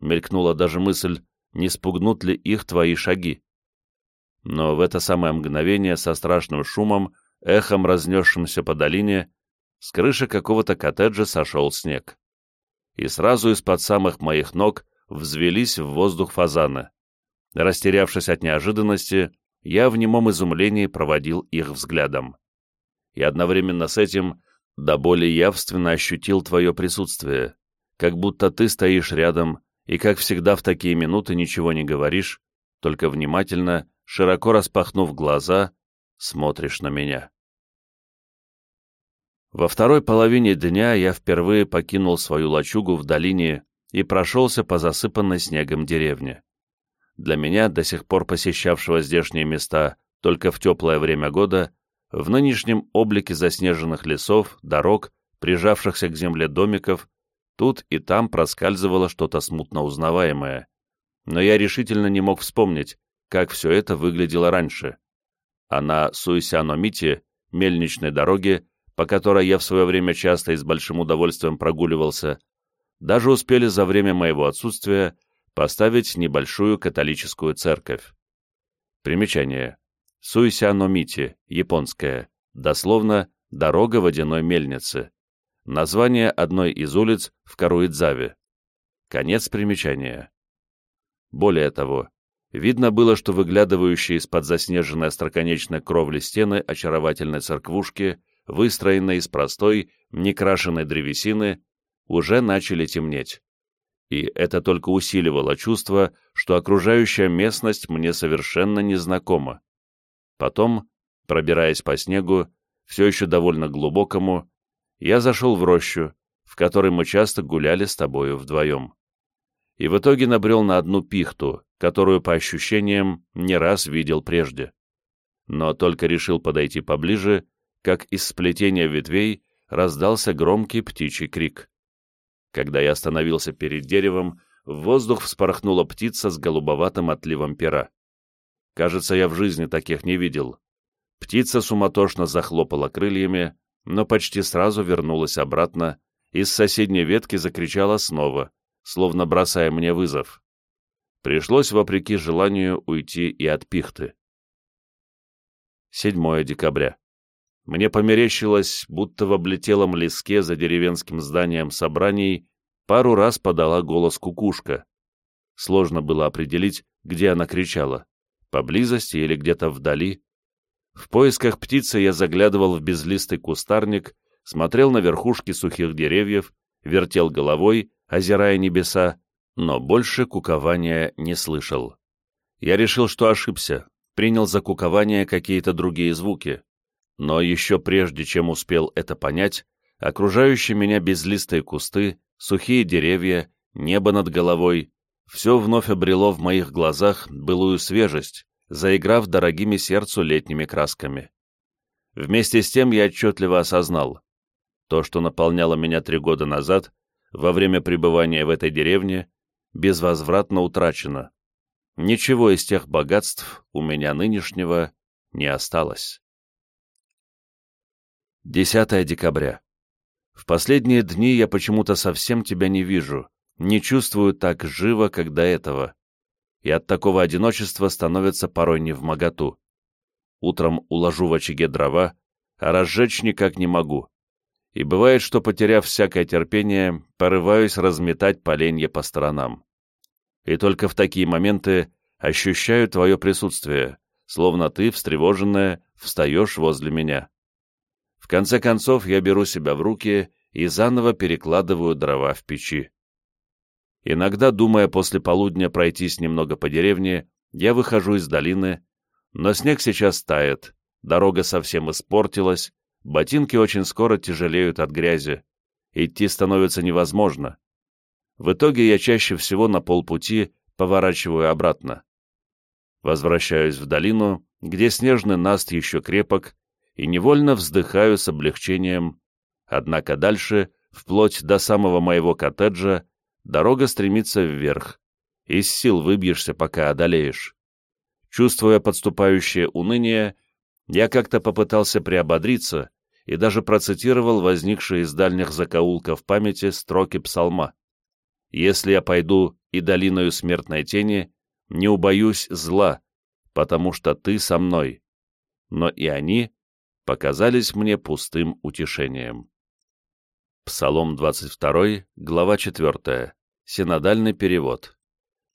Мелькнула даже мысль, не спугнут ли их твои шаги. Но в это самое мгновение со страшным шумом, эхом разнесшимся по долине, с крыши какого-то коттеджа сошел снег. И сразу из-под самых моих ног взвелись в воздух фазаны. Растерявшись от неожиданности, я в немом изумлении проводил их взглядом. И одновременно с этим до боли явственно ощутил твое присутствие, как будто ты стоишь рядом и, как всегда в такие минуты, ничего не говоришь, только внимательно, широко распахнув глаза, смотришь на меня. Во второй половине дня я впервые покинул свою лачугу в долине и прошелся по засыпанной снегом деревне. Для меня, до сих пор посещавшего здешние места только в теплое время года, в нынешнем облике заснеженных лесов, дорог, прижавшихся к земле домиков, тут и там проскальзывало что-то смутно узнаваемое. Но я решительно не мог вспомнить, как все это выглядело раньше. А на Суисяно-Мите, мельничной дороге, по которой я в свое время часто и с большим удовольствием прогуливался, даже успели за время моего отсутствия поставить небольшую католическую церковь. Примечание. Суисяно-Мити, японская, дословно «дорога водяной мельницы». Название одной из улиц в Каруидзаве. Конец примечания. Более того, видно было, что выглядывающие из-под заснеженной остроконечной кровли стены очаровательной церквушки, выстроенной из простой, некрашенной древесины, уже начали темнеть. И это только усиливало чувство, что окружающая местность мне совершенно незнакома. Потом, пробираясь по снегу, все еще довольно глубокому, я зашел в рощу, в которой мы часто гуляли с тобою вдвоем. И в итоге набрел на одну пихту, которую, по ощущениям, не раз видел прежде. Но только решил подойти поближе, как из сплетения ветвей раздался громкий птичий крик. Когда я остановился перед деревом, в воздух вспорхнула птица с голубоватым отливом пера. Кажется, я в жизни таких не видел. Птица суматошно захлопала крыльями, но почти сразу вернулась обратно и с соседней ветки закричала снова, словно бросая мне вызов. Пришлось, вопреки желанию, уйти и от пихты. 7 декабря. Мне померещилось, будто в облетелом леске за деревенским зданием собраний пару раз подала голос кукушка. Сложно было определить, где она кричала поблизости или где-то вдали. В поисках птицы я заглядывал в безлистый кустарник, смотрел на верхушки сухих деревьев, вертел головой, озирая небеса, но больше кукования не слышал. Я решил, что ошибся, принял за кукование какие-то другие звуки. Но еще прежде, чем успел это понять, окружающие меня безлистые кусты, сухие деревья, небо над головой, все вновь обрело в моих глазах былую свежесть, заиграв дорогими сердцу летними красками. Вместе с тем я отчетливо осознал, то, что наполняло меня три года назад, во время пребывания в этой деревне, безвозвратно утрачено. Ничего из тех богатств у меня нынешнего не осталось. 10 декабря. В последние дни я почему-то совсем тебя не вижу, не чувствую так живо, как до этого, и от такого одиночества становится порой не в моготу. Утром уложу в очаге дрова, а разжечь никак не могу. И бывает, что, потеряв всякое терпение, порываюсь разметать поленья по сторонам. И только в такие моменты ощущаю твое присутствие, словно ты, встревоженная, встаешь возле меня. В конце концов, я беру себя в руки и заново перекладываю дрова в печи. Иногда, думая после полудня пройтись немного по деревне, я выхожу из долины, но снег сейчас тает, дорога совсем испортилась, ботинки очень скоро тяжелеют от грязи, идти становится невозможно. В итоге я чаще всего на полпути поворачиваю обратно. Возвращаюсь в долину, где снежный наст еще крепок, и невольно вздыхаю с облегчением, однако дальше, вплоть до самого моего коттеджа, дорога стремится вверх, из сил выбьешься, пока одолеешь. Чувствуя подступающее уныние, я как-то попытался приободриться и даже процитировал возникшие из дальних закоулков памяти строки псалма. «Если я пойду и долиною смертной тени, не убоюсь зла, потому что ты со мной». Но и они показались мне пустым утешением. Псалом 22, глава 4. Синодальный перевод.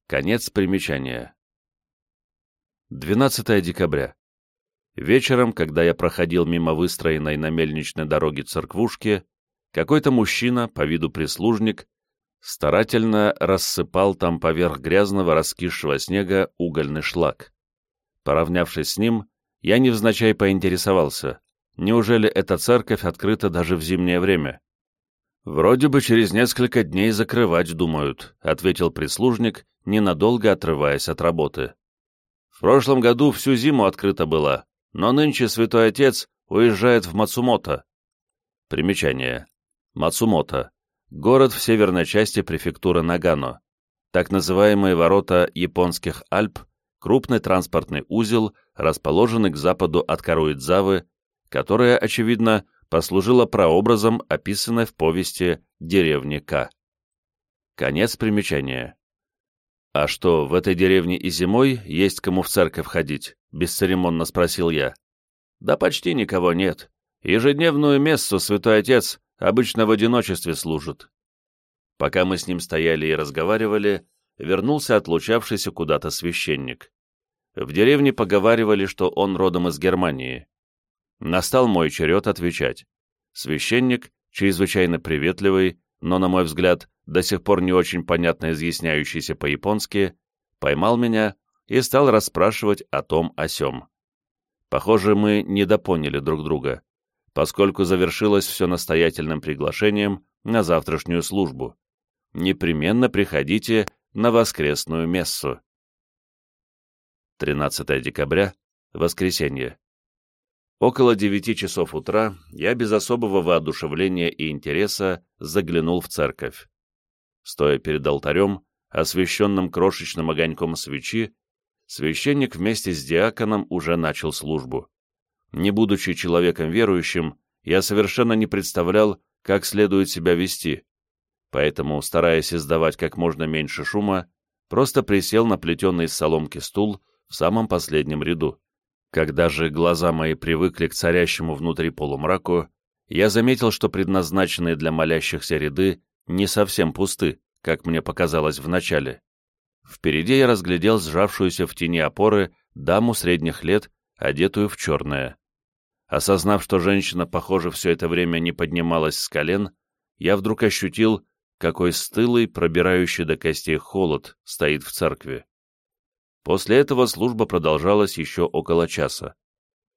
Конец примечания. 12 декабря. Вечером, когда я проходил мимо выстроенной на мельничной дороге церквушки, какой-то мужчина, по виду прислужник, старательно рассыпал там поверх грязного раскисшего снега угольный шлак. Поравнявшись с ним, я невзначай поинтересовался, неужели эта церковь открыта даже в зимнее время? «Вроде бы через несколько дней закрывать думают», — ответил прислужник, ненадолго отрываясь от работы. «В прошлом году всю зиму открыта была, но нынче святой отец уезжает в Мацумото». Примечание. Мацумото. Город в северной части префектуры Нагано. Так называемые ворота японских Альп, крупный транспортный узел, расположенный к западу от Каруидзавы, которая, очевидно, послужила прообразом, описанной в повести «Деревни К». Конец примечания. «А что, в этой деревне и зимой есть кому в церковь ходить?» — бесцеремонно спросил я. «Да почти никого нет. Ежедневную мессу святой отец обычно в одиночестве служит». Пока мы с ним стояли и разговаривали, вернулся отлучавшийся куда-то священник. В деревне поговаривали, что он родом из Германии. Настал мой черед отвечать. Священник, чрезвычайно приветливый, но, на мой взгляд, до сих пор не очень понятно изъясняющийся по-японски, поймал меня и стал расспрашивать о том о сём. Похоже, мы недопоняли друг друга, поскольку завершилось все настоятельным приглашением на завтрашнюю службу. Непременно приходите на воскресную мессу. 13 декабря, воскресенье. Около девяти часов утра я без особого воодушевления и интереса заглянул в церковь. Стоя перед алтарем, освещенным крошечным огоньком свечи, священник вместе с диаконом уже начал службу. Не будучи человеком верующим, я совершенно не представлял, как следует себя вести, поэтому, стараясь издавать как можно меньше шума, просто присел на плетеный из соломки стул в самом последнем ряду. Когда же глаза мои привыкли к царящему внутри полумраку, я заметил, что предназначенные для молящихся ряды не совсем пусты, как мне показалось вначале. Впереди я разглядел сжавшуюся в тени опоры даму средних лет, одетую в черное. Осознав, что женщина, похоже, все это время не поднималась с колен, я вдруг ощутил, какой стылый, пробирающий до костей холод стоит в церкви. После этого служба продолжалась еще около часа.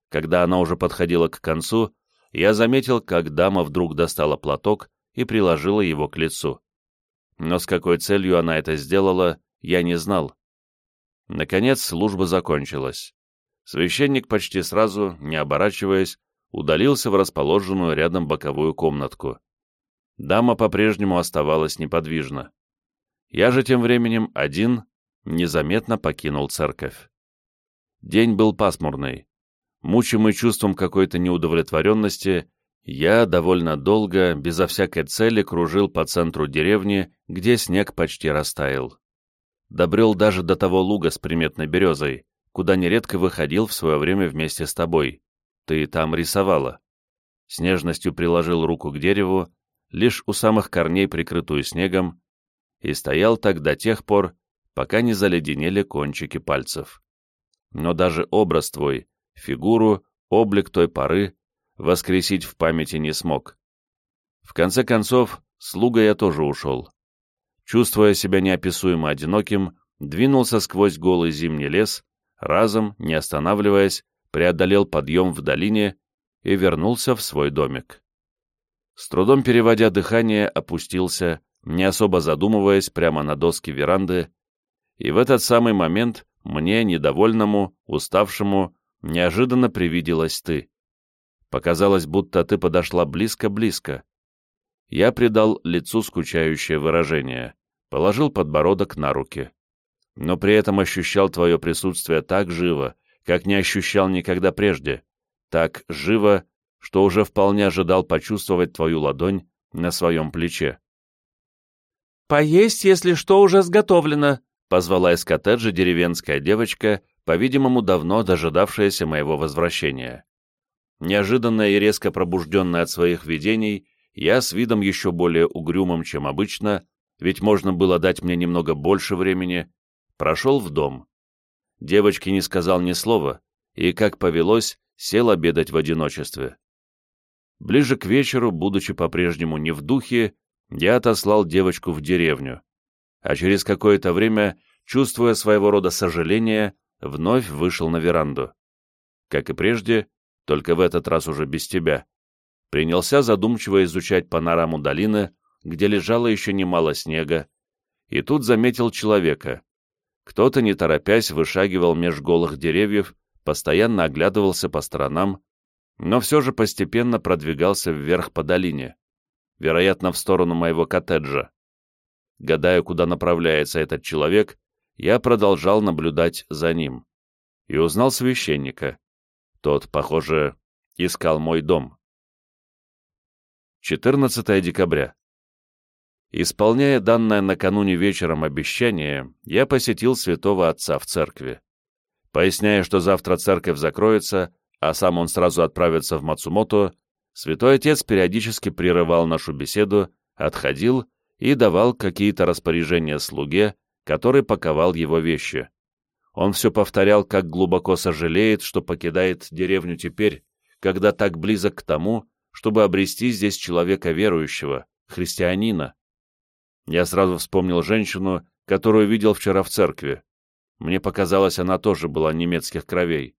Когда она уже подходила к концу, я заметил, как дама вдруг достала платок и приложила его к лицу. Но с какой целью она это сделала, я не знал. Наконец служба закончилась. Священник почти сразу, не оборачиваясь, удалился в расположенную рядом боковую комнатку. Дама по-прежнему оставалась неподвижна. Я же тем временем один незаметно покинул церковь. День был пасмурный. Мучимый чувством какой-то неудовлетворенности, я довольно долго, безо всякой цели, кружил по центру деревни, где снег почти растаял. Добрел даже до того луга с приметной березой, куда нередко выходил в свое время вместе с тобой. Ты там рисовала. С нежностью приложил руку к дереву, лишь у самых корней прикрытую снегом, и стоял так до тех пор, пока не заледенели кончики пальцев. Но даже образ твой, фигуру, облик той поры воскресить в памяти не смог. В конце концов, слуга я тоже ушел. Чувствуя себя неописуемо одиноким, двинулся сквозь голый зимний лес, разом, не останавливаясь, преодолел подъем в долине и вернулся в свой домик. С трудом переводя дыхание, опустился, не особо задумываясь, прямо на доски веранды, и в этот самый момент мне, недовольному, уставшему, неожиданно привиделась ты. Показалось, будто ты подошла близко-близко. Я придал лицу скучающее выражение, положил подбородок на руки. Но при этом ощущал твое присутствие так живо, как не ощущал никогда прежде, так живо, что уже вполне ожидал почувствовать твою ладонь на своем плече. «Поесть, если что, уже сготовлено», — позвала из коттеджа деревенская девочка, по-видимому, давно дожидавшаяся моего возвращения. Неожиданно и резко пробужденный от своих видений, я с видом еще более угрюмым, чем обычно, ведь можно было дать мне немного больше времени, прошел в дом. Девочке не сказал ни слова, и, как повелось, сел обедать в одиночестве. Ближе к вечеру, будучи по-прежнему не в духе, я отослал девочку в деревню, а через какое-то время, чувствуя своего рода сожаление, вновь вышел на веранду. Как и прежде, только в этот раз уже без тебя, принялся задумчиво изучать панораму долины, где лежало еще немало снега, и тут заметил человека. Кто-то, не торопясь, вышагивал меж голых деревьев, постоянно оглядывался по сторонам, но все же постепенно продвигался вверх по долине, вероятно, в сторону моего коттеджа. Гадая, куда направляется этот человек, я продолжал наблюдать за ним и узнал священника. Тот, похоже, искал мой дом. 14 декабря. Исполняя данное накануне вечером обещание, я посетил святого отца в церкви. Поясняя, что завтра церковь закроется, а сам он сразу отправится в Мацумото, святой отец периодически прерывал нашу беседу, отходил и давал какие-то распоряжения слуге, который паковал его вещи. Он все повторял, как глубоко сожалеет, что покидает деревню теперь, когда так близок к тому, чтобы обрести здесь человека верующего, христианина. Я сразу вспомнил женщину, которую видел вчера в церкви. Мне показалось, она тоже была немецких кровей.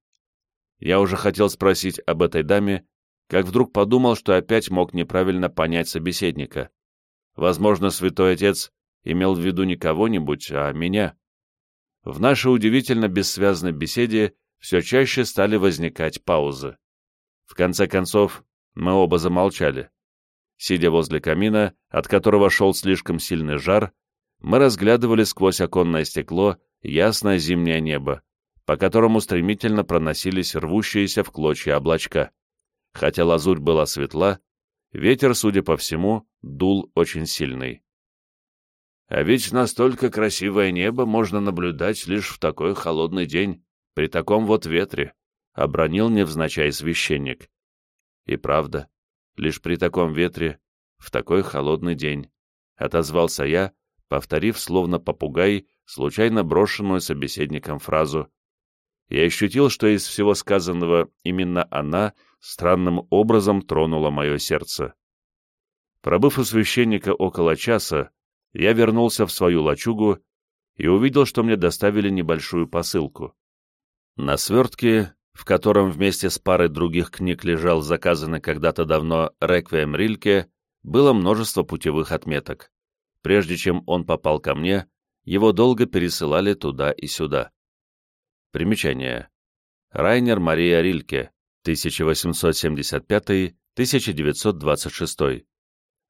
Я уже хотел спросить об этой даме, как вдруг подумал, что опять мог неправильно понять собеседника. Возможно, святой отец имел в виду не кого-нибудь, а меня. В нашей удивительно бессвязной беседе все чаще стали возникать паузы. В конце концов, мы оба замолчали. Сидя возле камина, от которого шел слишком сильный жар, мы разглядывали сквозь оконное стекло ясное зимнее небо, по которому стремительно проносились рвущиеся в клочья облачка. Хотя лазурь была светла, ветер, судя по всему, дул очень сильный. А ведь настолько красивое небо можно наблюдать лишь в такой холодный день, при таком вот ветре, — обронил невзначай священник. И правда, лишь при таком ветре, в такой холодный день, — отозвался я, повторив, словно попугай, случайно брошенную собеседником фразу. Я ощутил, что из всего сказанного именно она странным образом тронула мое сердце. Пробыв у священника около часа, я вернулся в свою лачугу и увидел, что мне доставили небольшую посылку. На свертке, в котором вместе с парой других книг лежал заказанный когда-то давно «Реквием Рильке», было множество путевых отметок. Прежде чем он попал ко мне, его долго пересылали туда и сюда. Примечание. Райнер Мария Рильке, 1875-1926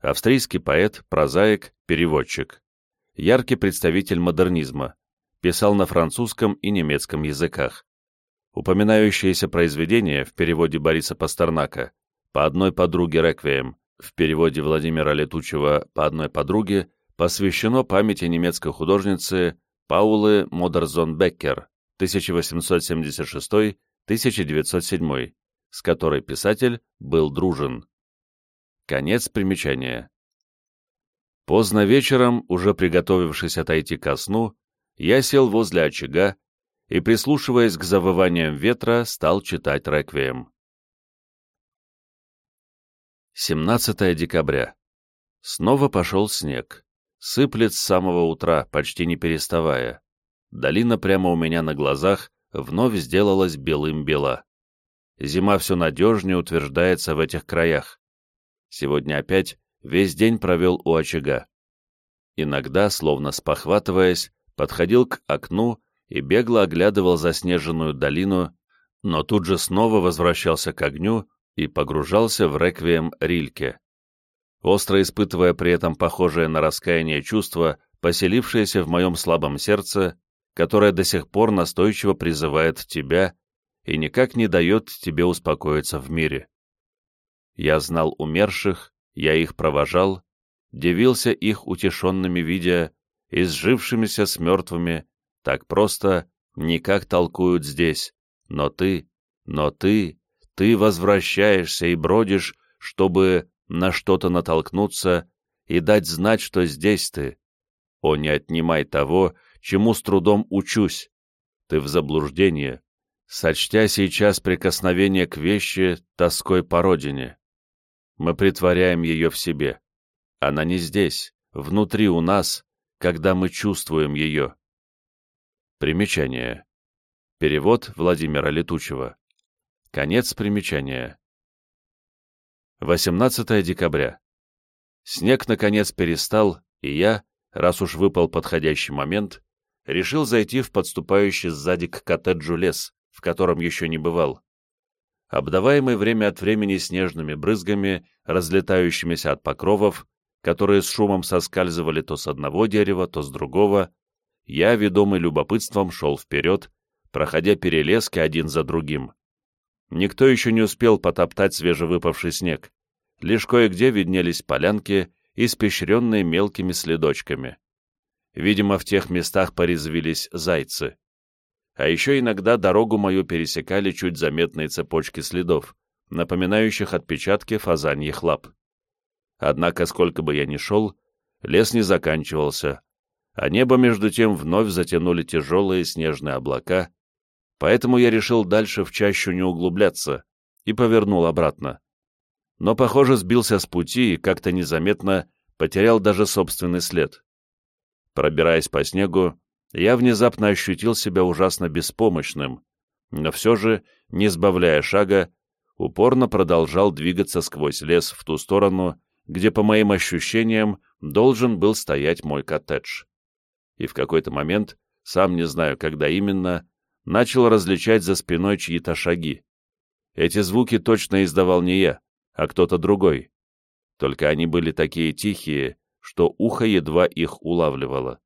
австрийский поэт, прозаик, переводчик. Яркий представитель модернизма, писал на французском и немецком языках. Упоминающееся произведение в переводе Бориса Пастернака «По одной подруге Реквием» в переводе Владимира Летучего «По одной подруге» посвящено памяти немецкой художницы Паулы Модерзон-Беккер 1876-1907, с которой писатель был дружен. Конец примечания. Поздно вечером, уже приготовившись отойти ко сну, я сел возле очага и, прислушиваясь к завываниям ветра, стал читать реквием. 17 декабря. Снова пошел снег. Сыплет с самого утра, почти не переставая. Долина прямо у меня на глазах вновь сделалась белым-бела. Зима все надежнее утверждается в этих краях. Сегодня опять весь день провел у очага. Иногда, словно спохватываясь, подходил к окну и бегло оглядывал заснеженную долину, но тут же снова возвращался к огню и погружался в реквием Рильке. Остро испытывая при этом похожее на раскаяние чувство, поселившееся в моем слабом сердце, которое до сих пор настойчиво призывает тебя и никак не дает тебе успокоиться в мире. Я знал умерших, я их провожал, дивился их утешенными видя, и сжившимися с мертвыми, так просто, никак толкуют здесь, но ты, но ты, ты возвращаешься и бродишь, чтобы на что-то натолкнуться и дать знать, что здесь ты. О, не отнимай того, чему с трудом учусь. Ты в заблуждении, сочтя сейчас прикосновение к вещи тоской по родине. Мы притворяем ее в себе. Она не здесь, внутри у нас, когда мы чувствуем ее. Примечание. Перевод Владимира Летучего. Конец примечания. 18 декабря. Снег наконец перестал, и я, раз уж выпал подходящий момент, решил зайти в подступающий сзади к коттеджу лес, в котором еще не бывал. Обдаваемый время от времени снежными брызгами, разлетающимися от покровов, которые с шумом соскальзывали то с одного дерева, то с другого, я, ведомый любопытством, шел вперед, проходя перелески один за другим. Никто еще не успел потоптать свежевыпавший снег. Лишь кое-где виднелись полянки, испещренные мелкими следочками. Видимо, в тех местах порезвились зайцы. А еще иногда дорогу мою пересекали чуть заметные цепочки следов, напоминающих отпечатки фазаньих лап. Однако, сколько бы я ни шел, лес не заканчивался, а небо между тем вновь затянули тяжелые снежные облака, поэтому я решил дальше в чащу не углубляться и повернул обратно. Но, похоже, сбился с пути и как-то незаметно потерял даже собственный след. Пробираясь по снегу, я внезапно ощутил себя ужасно беспомощным, но все же, не сбавляя шага, упорно продолжал двигаться сквозь лес в ту сторону, где, по моим ощущениям, должен был стоять мой коттедж и в какой-то момент, сам не знаю, когда именно, начал различать за спиной чьи-то шаги. Эти звуки точно издавал не я, а кто-то другой. Только они были такие тихие, что ухо едва их улавливало.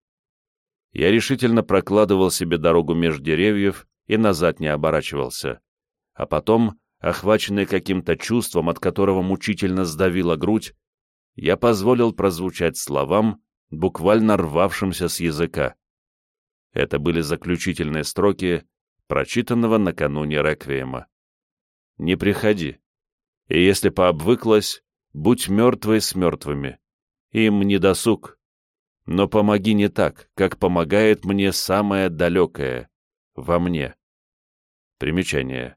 Я решительно прокладывал себе дорогу меж деревьев и назад не оборачивался. А потом, охваченный каким-то чувством, от которого мучительно сдавила грудь, я позволил прозвучать словам, буквально рвавшимся с языка. Это были заключительные строки, прочитанного накануне реквиема. «Не приходи, и если пообвыклась, будь мертвой с мертвыми, им не досуг, но помоги не так, как помогает мне самое далекое, во мне». Примечание.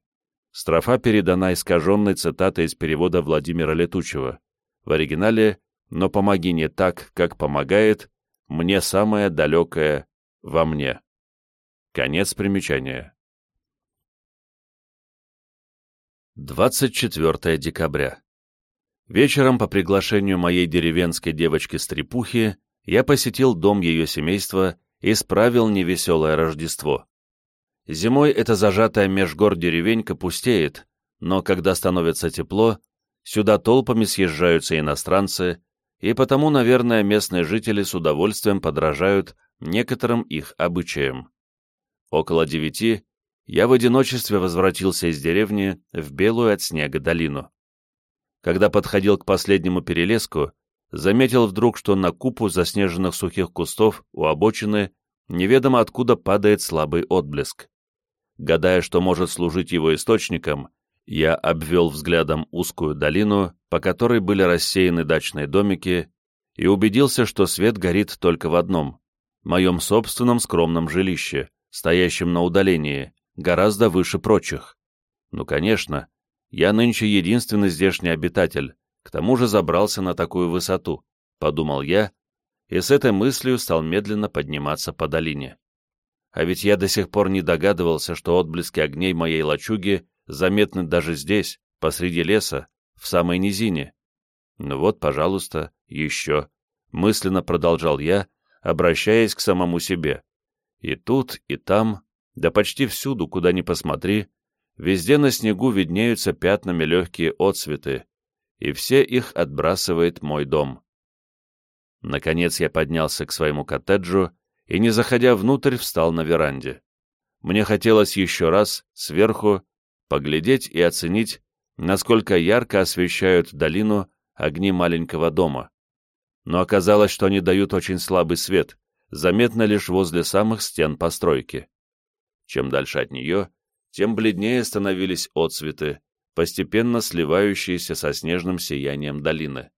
Строфа передана искаженной цитатой из перевода Владимира Летучего. В оригинале но помоги не так, как помогает мне самое далекое во мне. Конец примечания. 24 декабря. Вечером по приглашению моей деревенской девочки-стрепухи я посетил дом ее семейства и справил невеселое Рождество. Зимой эта зажатая меж гор деревенька пустеет, но когда становится тепло, сюда толпами съезжаются иностранцы, и потому, наверное, местные жители с удовольствием подражают некоторым их обычаям. Около девяти я в одиночестве возвратился из деревни в белую от снега долину. Когда подходил к последнему перелеску, заметил вдруг, что на купу заснеженных сухих кустов у обочины неведомо откуда падает слабый отблеск. Гадая, что может служить его источником, я обвел взглядом узкую долину, по которой были рассеяны дачные домики, и убедился, что свет горит только в одном — моем собственном скромном жилище, стоящем на удалении, гораздо выше прочих. Ну, конечно, я нынче единственный здешний обитатель, К тому же забрался на такую высоту, подумал я, и с этой мыслью стал медленно подниматься по долине. А ведь я до сих пор не догадывался, что отблески огней моей лачуги заметны даже здесь, посреди леса, в самой низине. Ну вот, пожалуйста, еще. Мысленно продолжал я, обращаясь к самому себе. И тут, и там, да почти всюду, куда ни посмотри, везде на снегу виднеются пятнами легкие отсветы, и все их отбрасывает мой дом. Наконец я поднялся к своему коттеджу и, не заходя внутрь, встал на веранде. Мне хотелось еще раз, сверху, поглядеть и оценить, насколько ярко освещают долину огни маленького дома. Но оказалось, что они дают очень слабый свет, заметно лишь возле самых стен постройки. Чем дальше от нее, тем бледнее становились отцветы, постепенно сливающиеся со снежным сиянием долины.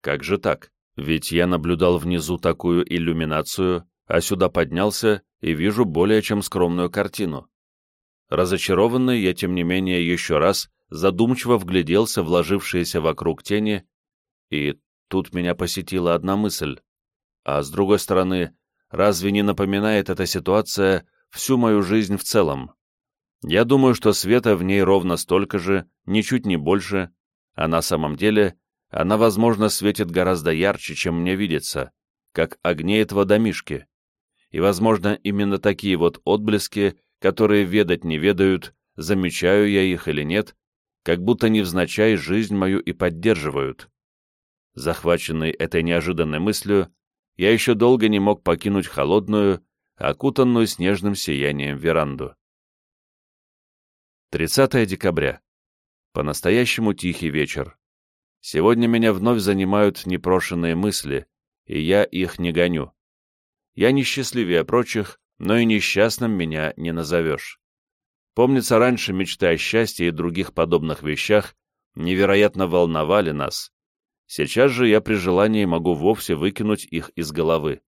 Как же так? Ведь я наблюдал внизу такую иллюминацию, а сюда поднялся и вижу более чем скромную картину. Разочарованный, я, тем не менее, еще раз задумчиво вгляделся в ложившиеся вокруг тени, и тут меня посетила одна мысль. А с другой стороны, разве не напоминает эта ситуация всю мою жизнь в целом? Я думаю, что света в ней ровно столько же, ничуть не больше, а на самом деле она, возможно, светит гораздо ярче, чем мне видится, как огнеет водомишки и, возможно, именно такие вот отблески, которые ведать не ведают, замечаю я их или нет, как будто невзначай жизнь мою и поддерживают. Захваченный этой неожиданной мыслью, я еще долго не мог покинуть холодную, окутанную снежным сиянием веранду. 30 декабря. По-настоящему тихий вечер. Сегодня меня вновь занимают непрошенные мысли, и я их не гоню. Я несчастливее прочих, но и несчастным меня не назовешь. Помнится, раньше мечты о счастье и других подобных вещах невероятно волновали нас. Сейчас же я при желании могу вовсе выкинуть их из головы.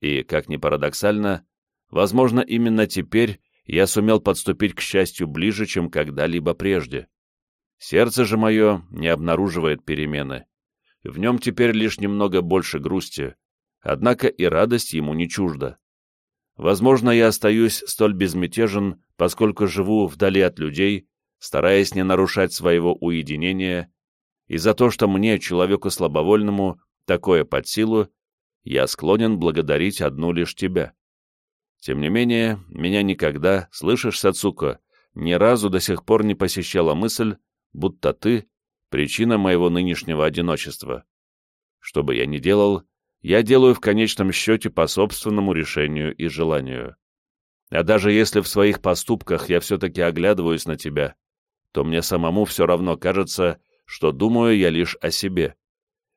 И, как ни парадоксально, возможно, именно теперь я сумел подступить к счастью ближе, чем когда-либо прежде. Сердце же мое не обнаруживает перемены. В нем теперь лишь немного больше грусти, однако и радость ему не чужда. Возможно, я остаюсь столь безмятежен, поскольку живу вдали от людей, стараясь не нарушать своего уединения, и за то, что мне, человеку слабовольному, такое под силу, я склонен благодарить одну лишь тебя. Тем не менее, меня никогда, слышишь, Сацуко, ни разу до сих пор не посещала мысль, будто ты — причина моего нынешнего одиночества. Что бы я ни делал, я делаю в конечном счете по собственному решению и желанию. А даже если в своих поступках я все-таки оглядываюсь на тебя, то мне самому все равно кажется, что думаю я лишь о себе.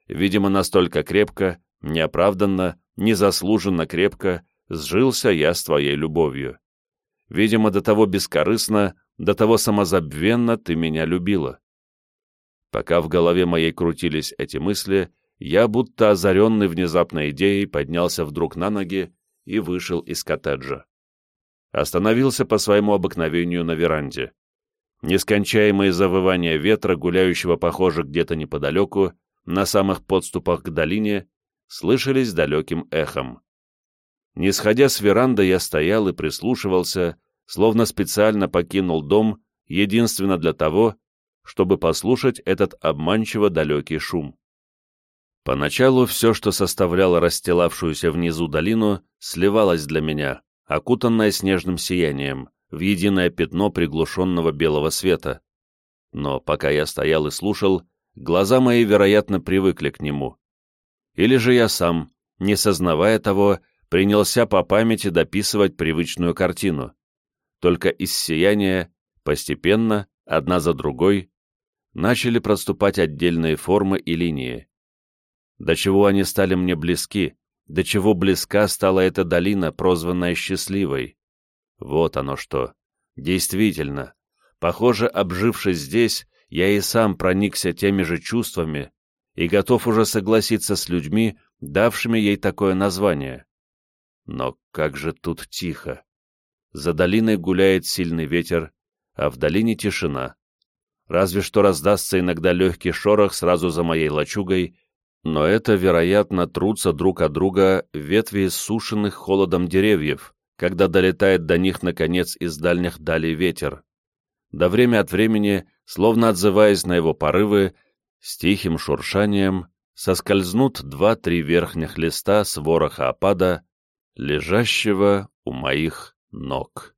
Видимо, настолько крепко, неоправданно, незаслуженно крепко сжился я с твоей любовью. Видимо, до того бескорыстно, до того самозабвенно ты меня любила. Пока в голове моей крутились эти мысли, я, будто озаренный внезапной идеей, поднялся вдруг на ноги и вышел из коттеджа. Остановился по своему обыкновению на веранде. Нескончаемые завывания ветра, гуляющего, похоже, где-то неподалеку, на самых подступах к долине, слышались далеким эхом. Не сходя с веранды, я стоял и прислушивался, словно специально покинул дом, единственно для того, чтобы послушать этот обманчиво далекий шум. Поначалу все, что составляло расстилавшуюся внизу долину, сливалось для меня, окутанное снежным сиянием, в единое пятно приглушенного белого света. Но пока я стоял и слушал, глаза мои, вероятно, привыкли к нему. Или же я сам, не сознавая того, принялся по памяти дописывать привычную картину. Только из сияния, постепенно, одна за другой, начали проступать отдельные формы и линии до чего они стали мне близки, до чего близка стала эта долина, прозванная Счастливой. Вот оно что. Действительно, похоже, обжившись здесь, я и сам проникся теми же чувствами и готов уже согласиться с людьми, давшими ей такое название. Но как же тут тихо. За долиной гуляет сильный ветер, а в долине тишина. разве что раздастся иногда легкий шорох сразу за моей лачугой, но это, вероятно, трутся друг от друга ветви иссушенных холодом деревьев, когда долетает до них, наконец, из дальних далей ветер. Да время от времени, словно отзываясь на его порывы, с тихим шуршанием соскользнут два-три верхних листа с вороха опада, лежащего у моих ног.